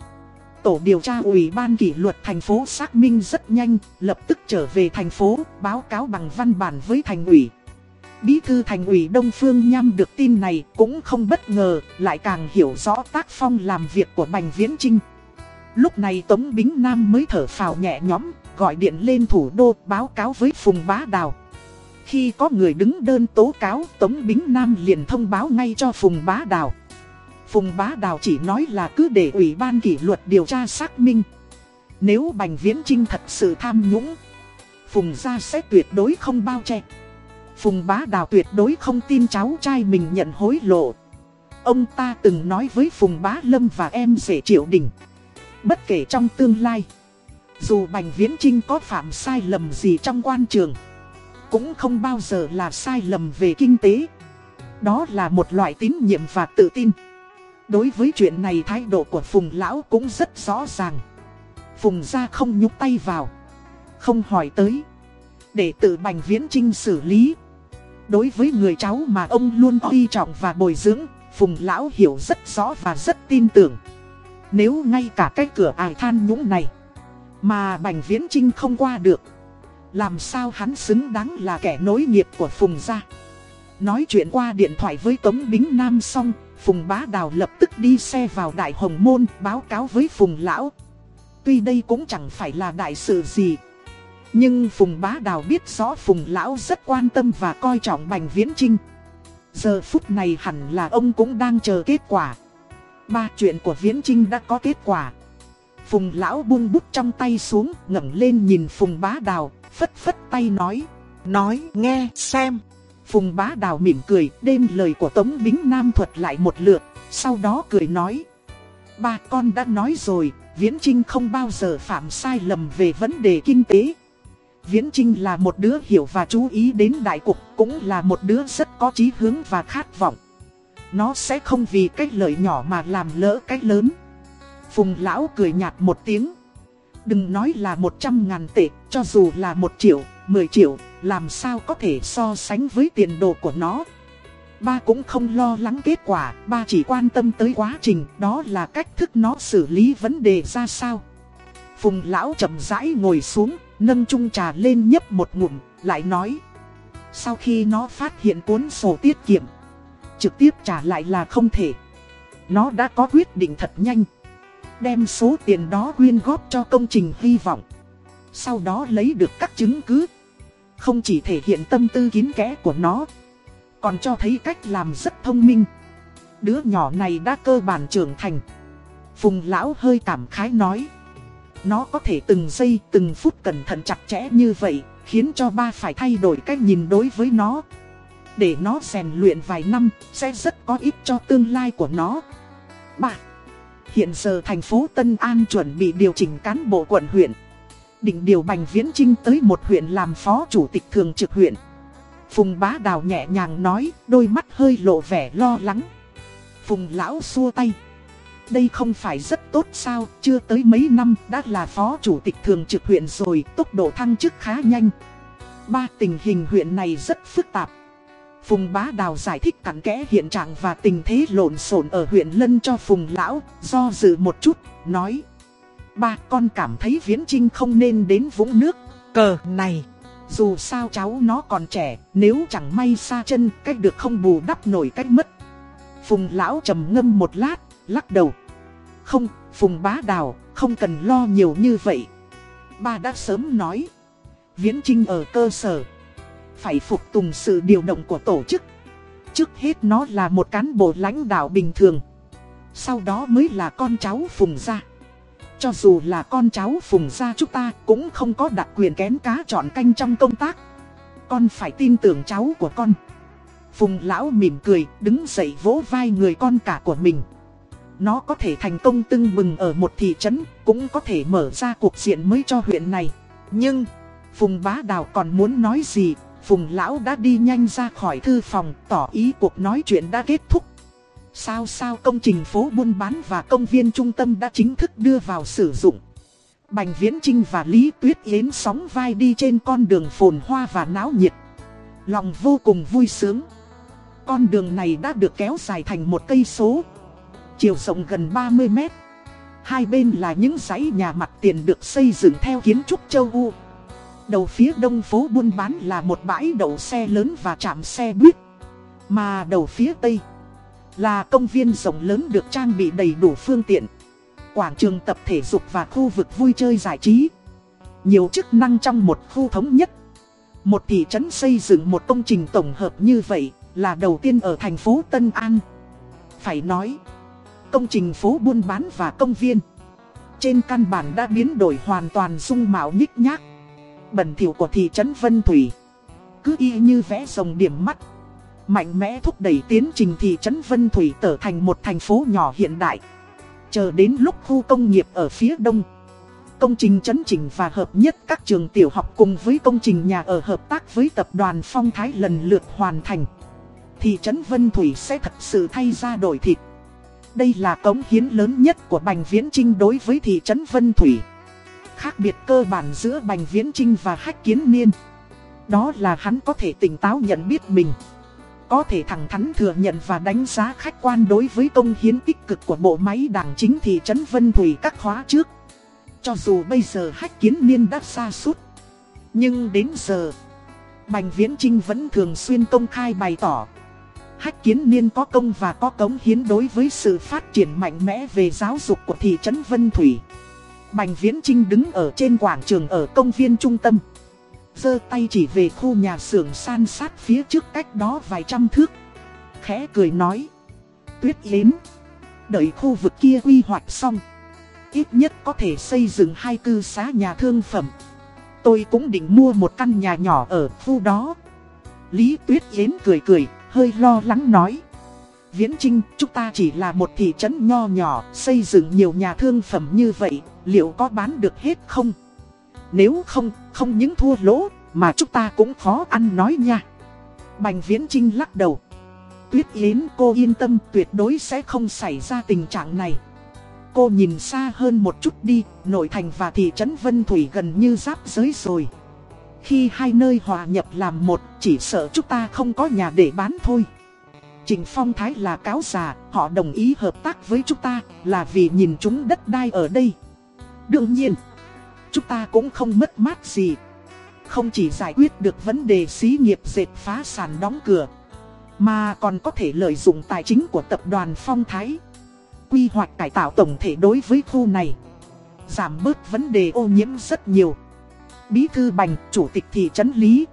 Tổ điều tra ủy ban kỷ luật thành phố xác minh rất nhanh, lập tức trở về thành phố, báo cáo bằng văn bản với thành ủy. Bí thư thành ủy Đông Phương Nham được tin này cũng không bất ngờ, lại càng hiểu rõ tác phong làm việc của Bành Viễn Trinh. Lúc này Tống Bính Nam mới thở phào nhẹ nhõm, gọi điện lên thủ đô báo cáo với Phùng Bá Đào. Khi có người đứng đơn tố cáo, Tống Bính Nam liền thông báo ngay cho Phùng Bá Đào. Phùng Bá Đào chỉ nói là cứ để Ủy ban kỷ luật điều tra xác minh. Nếu Bành Viễn Trinh thật sự tham nhũng, Phùng gia sẽ tuyệt đối không bao che. Phùng Bá Đào tuyệt đối không tin cháu trai mình nhận hối lộ. Ông ta từng nói với Phùng Bá Lâm và em rể Triệu Đình. Bất kể trong tương lai, dù Bành Viễn Trinh có phạm sai lầm gì trong quan trường, cũng không bao giờ là sai lầm về kinh tế. Đó là một loại tín nhiệm và tự tin. Đối với chuyện này thái độ của Phùng Lão cũng rất rõ ràng. Phùng ra không nhúc tay vào. Không hỏi tới. Để tự Bành Viễn Trinh xử lý. Đối với người cháu mà ông luôn uy trọng và bồi dưỡng, Phùng Lão hiểu rất rõ và rất tin tưởng. Nếu ngay cả cái cửa ải than nhũng này, mà Bành Viễn Trinh không qua được, làm sao hắn xứng đáng là kẻ nối nghiệp của Phùng gia. Nói chuyện qua điện thoại với Tống Bính Nam xong, Phùng Bá Đào lập tức đi xe vào Đại Hồng Môn báo cáo với Phùng Lão. Tuy đây cũng chẳng phải là đại sự gì. Nhưng Phùng Bá Đào biết rõ Phùng Lão rất quan tâm và coi trọng Bành Viễn Trinh. Giờ phút này hẳn là ông cũng đang chờ kết quả. Ba chuyện của Viễn Trinh đã có kết quả. Phùng Lão buông bút trong tay xuống, ngẩng lên nhìn Phùng Bá Đào, phất phất tay nói. Nói nghe xem. Phùng bá đào mỉm cười, đêm lời của Tống Bính Nam thuật lại một lượt, sau đó cười nói. Ba con đã nói rồi, Viễn Trinh không bao giờ phạm sai lầm về vấn đề kinh tế. Viễn Trinh là một đứa hiểu và chú ý đến đại cục, cũng là một đứa rất có chí hướng và khát vọng. Nó sẽ không vì cái lợi nhỏ mà làm lỡ cái lớn. Phùng lão cười nhạt một tiếng. Đừng nói là 100 ngàn tệ, cho dù là 1 triệu, 10 triệu, làm sao có thể so sánh với tiền đồ của nó. Ba cũng không lo lắng kết quả, ba chỉ quan tâm tới quá trình, đó là cách thức nó xử lý vấn đề ra sao. Phùng lão chậm rãi ngồi xuống, nâng chung trà lên nhấp một ngụm, lại nói. Sau khi nó phát hiện cuốn sổ tiết kiệm Trực tiếp trả lại là không thể Nó đã có quyết định thật nhanh Đem số tiền đó quyên góp cho công trình hy vọng sau đó lấy được các chứng cứ. Không chỉ thể hiện tâm tư kín kẽ của nó, Còn cho thấy cách làm rất thông minh. Đứa nhỏ này đã cơ bản trưởng thành. Phùng lão hơi cảm khái nói, Nó có thể từng giây từng phút cẩn thận chặt chẽ như vậy, Khiến cho ba phải thay đổi cách nhìn đối với nó. Để nó rèn luyện vài năm, Sẽ rất có ích cho tương lai của nó. Ba. Hiện giờ thành phố Tân An chuẩn bị điều chỉnh cán bộ quận huyện. Định điều Bành Viễn Trinh tới một huyện làm phó chủ tịch thường trực huyện Phùng bá đào nhẹ nhàng nói Đôi mắt hơi lộ vẻ lo lắng Phùng lão xua tay đây không phải rất tốt sao, chưa tới mấy năm đã là phó chủ tịch thường trực huyện rồi, tốc độ thăng chức khá nhanh. Ba tình hình huyện này rất phức tạp. Phùng Bá Đào giải thích cặn kẽ hiện trạng và tình thế lộn xộn ở huyện Lân cho Phùng Lão, do dự một chút, nói. Ba con cảm thấy Viễn Trinh không nên đến vũng nước, cờ này. Dù sao cháu nó còn trẻ, nếu chẳng may xa chân, cách được không bù đắp nổi cách mất. Phùng Lão trầm ngâm một lát, lắc đầu. Không, Phùng Bá Đào, không cần lo nhiều như vậy. Ba đã sớm nói. Viễn Trinh ở cơ sở. Phải phục tùng sự điều động của tổ chức. Trước hết nó là một cán bộ lãnh đạo bình thường. Sau đó mới là con cháu Phùng Gia. Cho dù là con cháu Phùng Gia chúng ta cũng không có đặc quyền kén cá chọn canh trong công tác. Con phải tin tưởng cháu của con. Phùng Lão mỉm cười, đứng dậy vỗ vai người con cả của mình. Nó có thể thành công tưng bừng ở một thị trấn, cũng có thể mở ra cuộc diện mới cho huyện này. Nhưng, Phùng Bá Đào còn muốn nói gì, Phùng Lão đã đi nhanh ra khỏi thư phòng, tỏ ý cuộc nói chuyện đã kết thúc. Sao sao công trình phố buôn bán và công viên trung tâm đã chính thức đưa vào sử dụng. Bành Viễn Trinh và Lý Tuyết Yến sóng vai đi trên con đường phồn hoa và náo nhiệt. Lòng vô cùng vui sướng. Con đường này đã được kéo dài thành một cây số chiều rộng gần 30 mét. Hai bên là những dãy nhà mặt tiền được xây dựng theo kiến trúc châu U. Đầu phía đông phố buôn bán là một bãi đậu xe lớn và trạm xe buýt. Mà đầu phía tây là công viên rộng lớn được trang bị đầy đủ phương tiện. Quảng trường tập thể dục và khu vực vui chơi giải trí. Nhiều chức năng trong một khu thống nhất. Một thị trấn xây dựng một công trình tổng hợp như vậy là đầu tiên ở thành phố Tân An. Phải nói, công trình phố buôn bán và công viên. Trên căn bản đã biến đổi hoàn toàn dung mạo nhích nhác. Bẩn thỉu của thị trấn Vân Thủy. Cứ y như vẽ rồng điểm mắt. Mạnh mẽ thúc đẩy tiến trình thị trấn Vân Thủy trở thành một thành phố nhỏ hiện đại. Chờ đến lúc khu công nghiệp ở phía đông. Công trình chấn chỉnh và hợp nhất các trường tiểu học cùng với công trình nhà ở hợp tác với tập đoàn Phong Thái lần lượt hoàn thành. Thị trấn Vân Thủy sẽ thật sự thay ra đổi thịt. Đây là cống hiến lớn nhất của Bành Viễn Trinh đối với thị trấn Vân Thủy. Khác biệt cơ bản giữa Bành Viễn Trinh và Hách Kiến Niên. Đó là hắn có thể tỉnh táo nhận biết mình. Có thể thẳng thắn thừa nhận và đánh giá khách quan đối với công hiến tích cực của bộ máy đảng chính thị trấn Vân Thủy các khóa trước. Cho dù bây giờ Hách Kiến Niên đã xa suốt. Nhưng đến giờ, Bành Viễn Trinh vẫn thường xuyên công khai bày tỏ Hách kiến niên có công và có cống hiến đối với sự phát triển mạnh mẽ về giáo dục của thị trấn Vân Thủy. Bành Viễn Trinh đứng ở trên quảng trường ở công viên trung tâm giơ tay chỉ về khu nhà xưởng san sát phía trước cách đó vài trăm thước. Khẽ cười nói. Tuyết Yến. Đợi khu vực kia quy hoạch xong. Ít nhất có thể xây dựng hai cư xá nhà thương phẩm. Tôi cũng định mua một căn nhà nhỏ ở khu đó. Lý Tuyết Yến cười cười, hơi lo lắng nói. Viễn Trinh, chúng ta chỉ là một thị trấn nho nhỏ, xây dựng nhiều nhà thương phẩm như vậy, liệu có bán được hết không? Nếu không, không những thua lỗ, mà chúng ta cũng khó ăn nói nha. Bành Viễn Trinh lắc đầu. Tuyết Yến cô yên tâm tuyệt đối sẽ không xảy ra tình trạng này. Cô nhìn xa hơn một chút đi, nội thành và thị trấn Vân Thủy gần như giáp giới rồi. Khi hai nơi hòa nhập làm một, chỉ sợ chúng ta không có nhà để bán thôi. Trình Phong Thái là cáo già, họ đồng ý hợp tác với chúng ta là vì nhìn chúng đất đai ở đây. Đương nhiên, chúng ta cũng không mất mát gì. không chỉ giải quyết được vấn đề xí nghiệp dệt phá sản đóng cửa, mà còn có thể lợi dụng tài chính của tập đoàn Phong Thái. Quy hoạch cải tạo tổng thể đối với khu này, giảm bớt vấn đề ô nhiễm rất nhiều. Bí thư Bành, chủ tịch thị trấn Lý,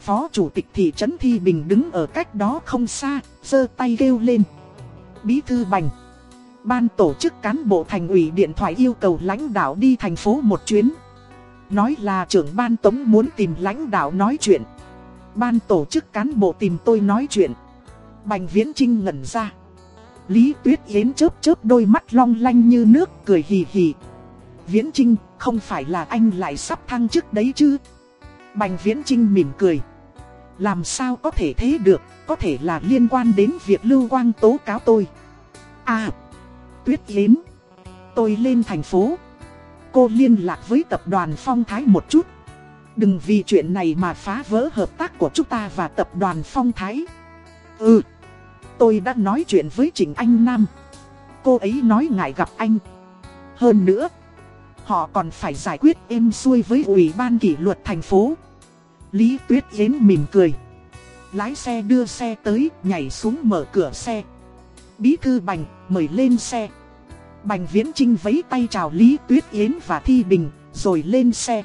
Phó chủ tịch thị trấn Thi Bình đứng ở cách đó không xa, giơ tay kêu lên. Bí thư Bành. Ban tổ chức cán bộ thành ủy điện thoại yêu cầu lãnh đạo đi thành phố một chuyến. Nói là trưởng ban tống muốn tìm lãnh đạo nói chuyện. Ban tổ chức cán bộ tìm tôi nói chuyện. Bành Viễn Trinh ngẩn ra. Lý Tuyết Yến chớp chớp đôi mắt long lanh như nước cười hì hì. Viễn Trinh, không phải là anh lại sắp thăng chức đấy chứ? Bành Viễn Trinh mỉm cười. Làm sao có thể thế được, có thể là liên quan đến việc Lưu Quang tố cáo tôi. À, Tuyết Yến, tôi lên thành phố. Cô liên lạc với tập đoàn Phong Thái một chút. Đừng vì chuyện này mà phá vỡ hợp tác của chúng ta và tập đoàn Phong Thái. Ừ, tôi đã nói chuyện với Trịnh Anh Nam. Cô ấy nói ngại gặp anh. Hơn nữa, họ còn phải giải quyết êm xuôi với Ủy ban kỷ luật thành phố. Lý Tuyết Yến mỉm cười. Lái xe đưa xe tới, nhảy xuống mở cửa xe. Bí thư Bành, mời lên xe. Bành Viễn Trinh vấy tay chào Lý Tuyết Yến và Thi Bình, rồi lên xe.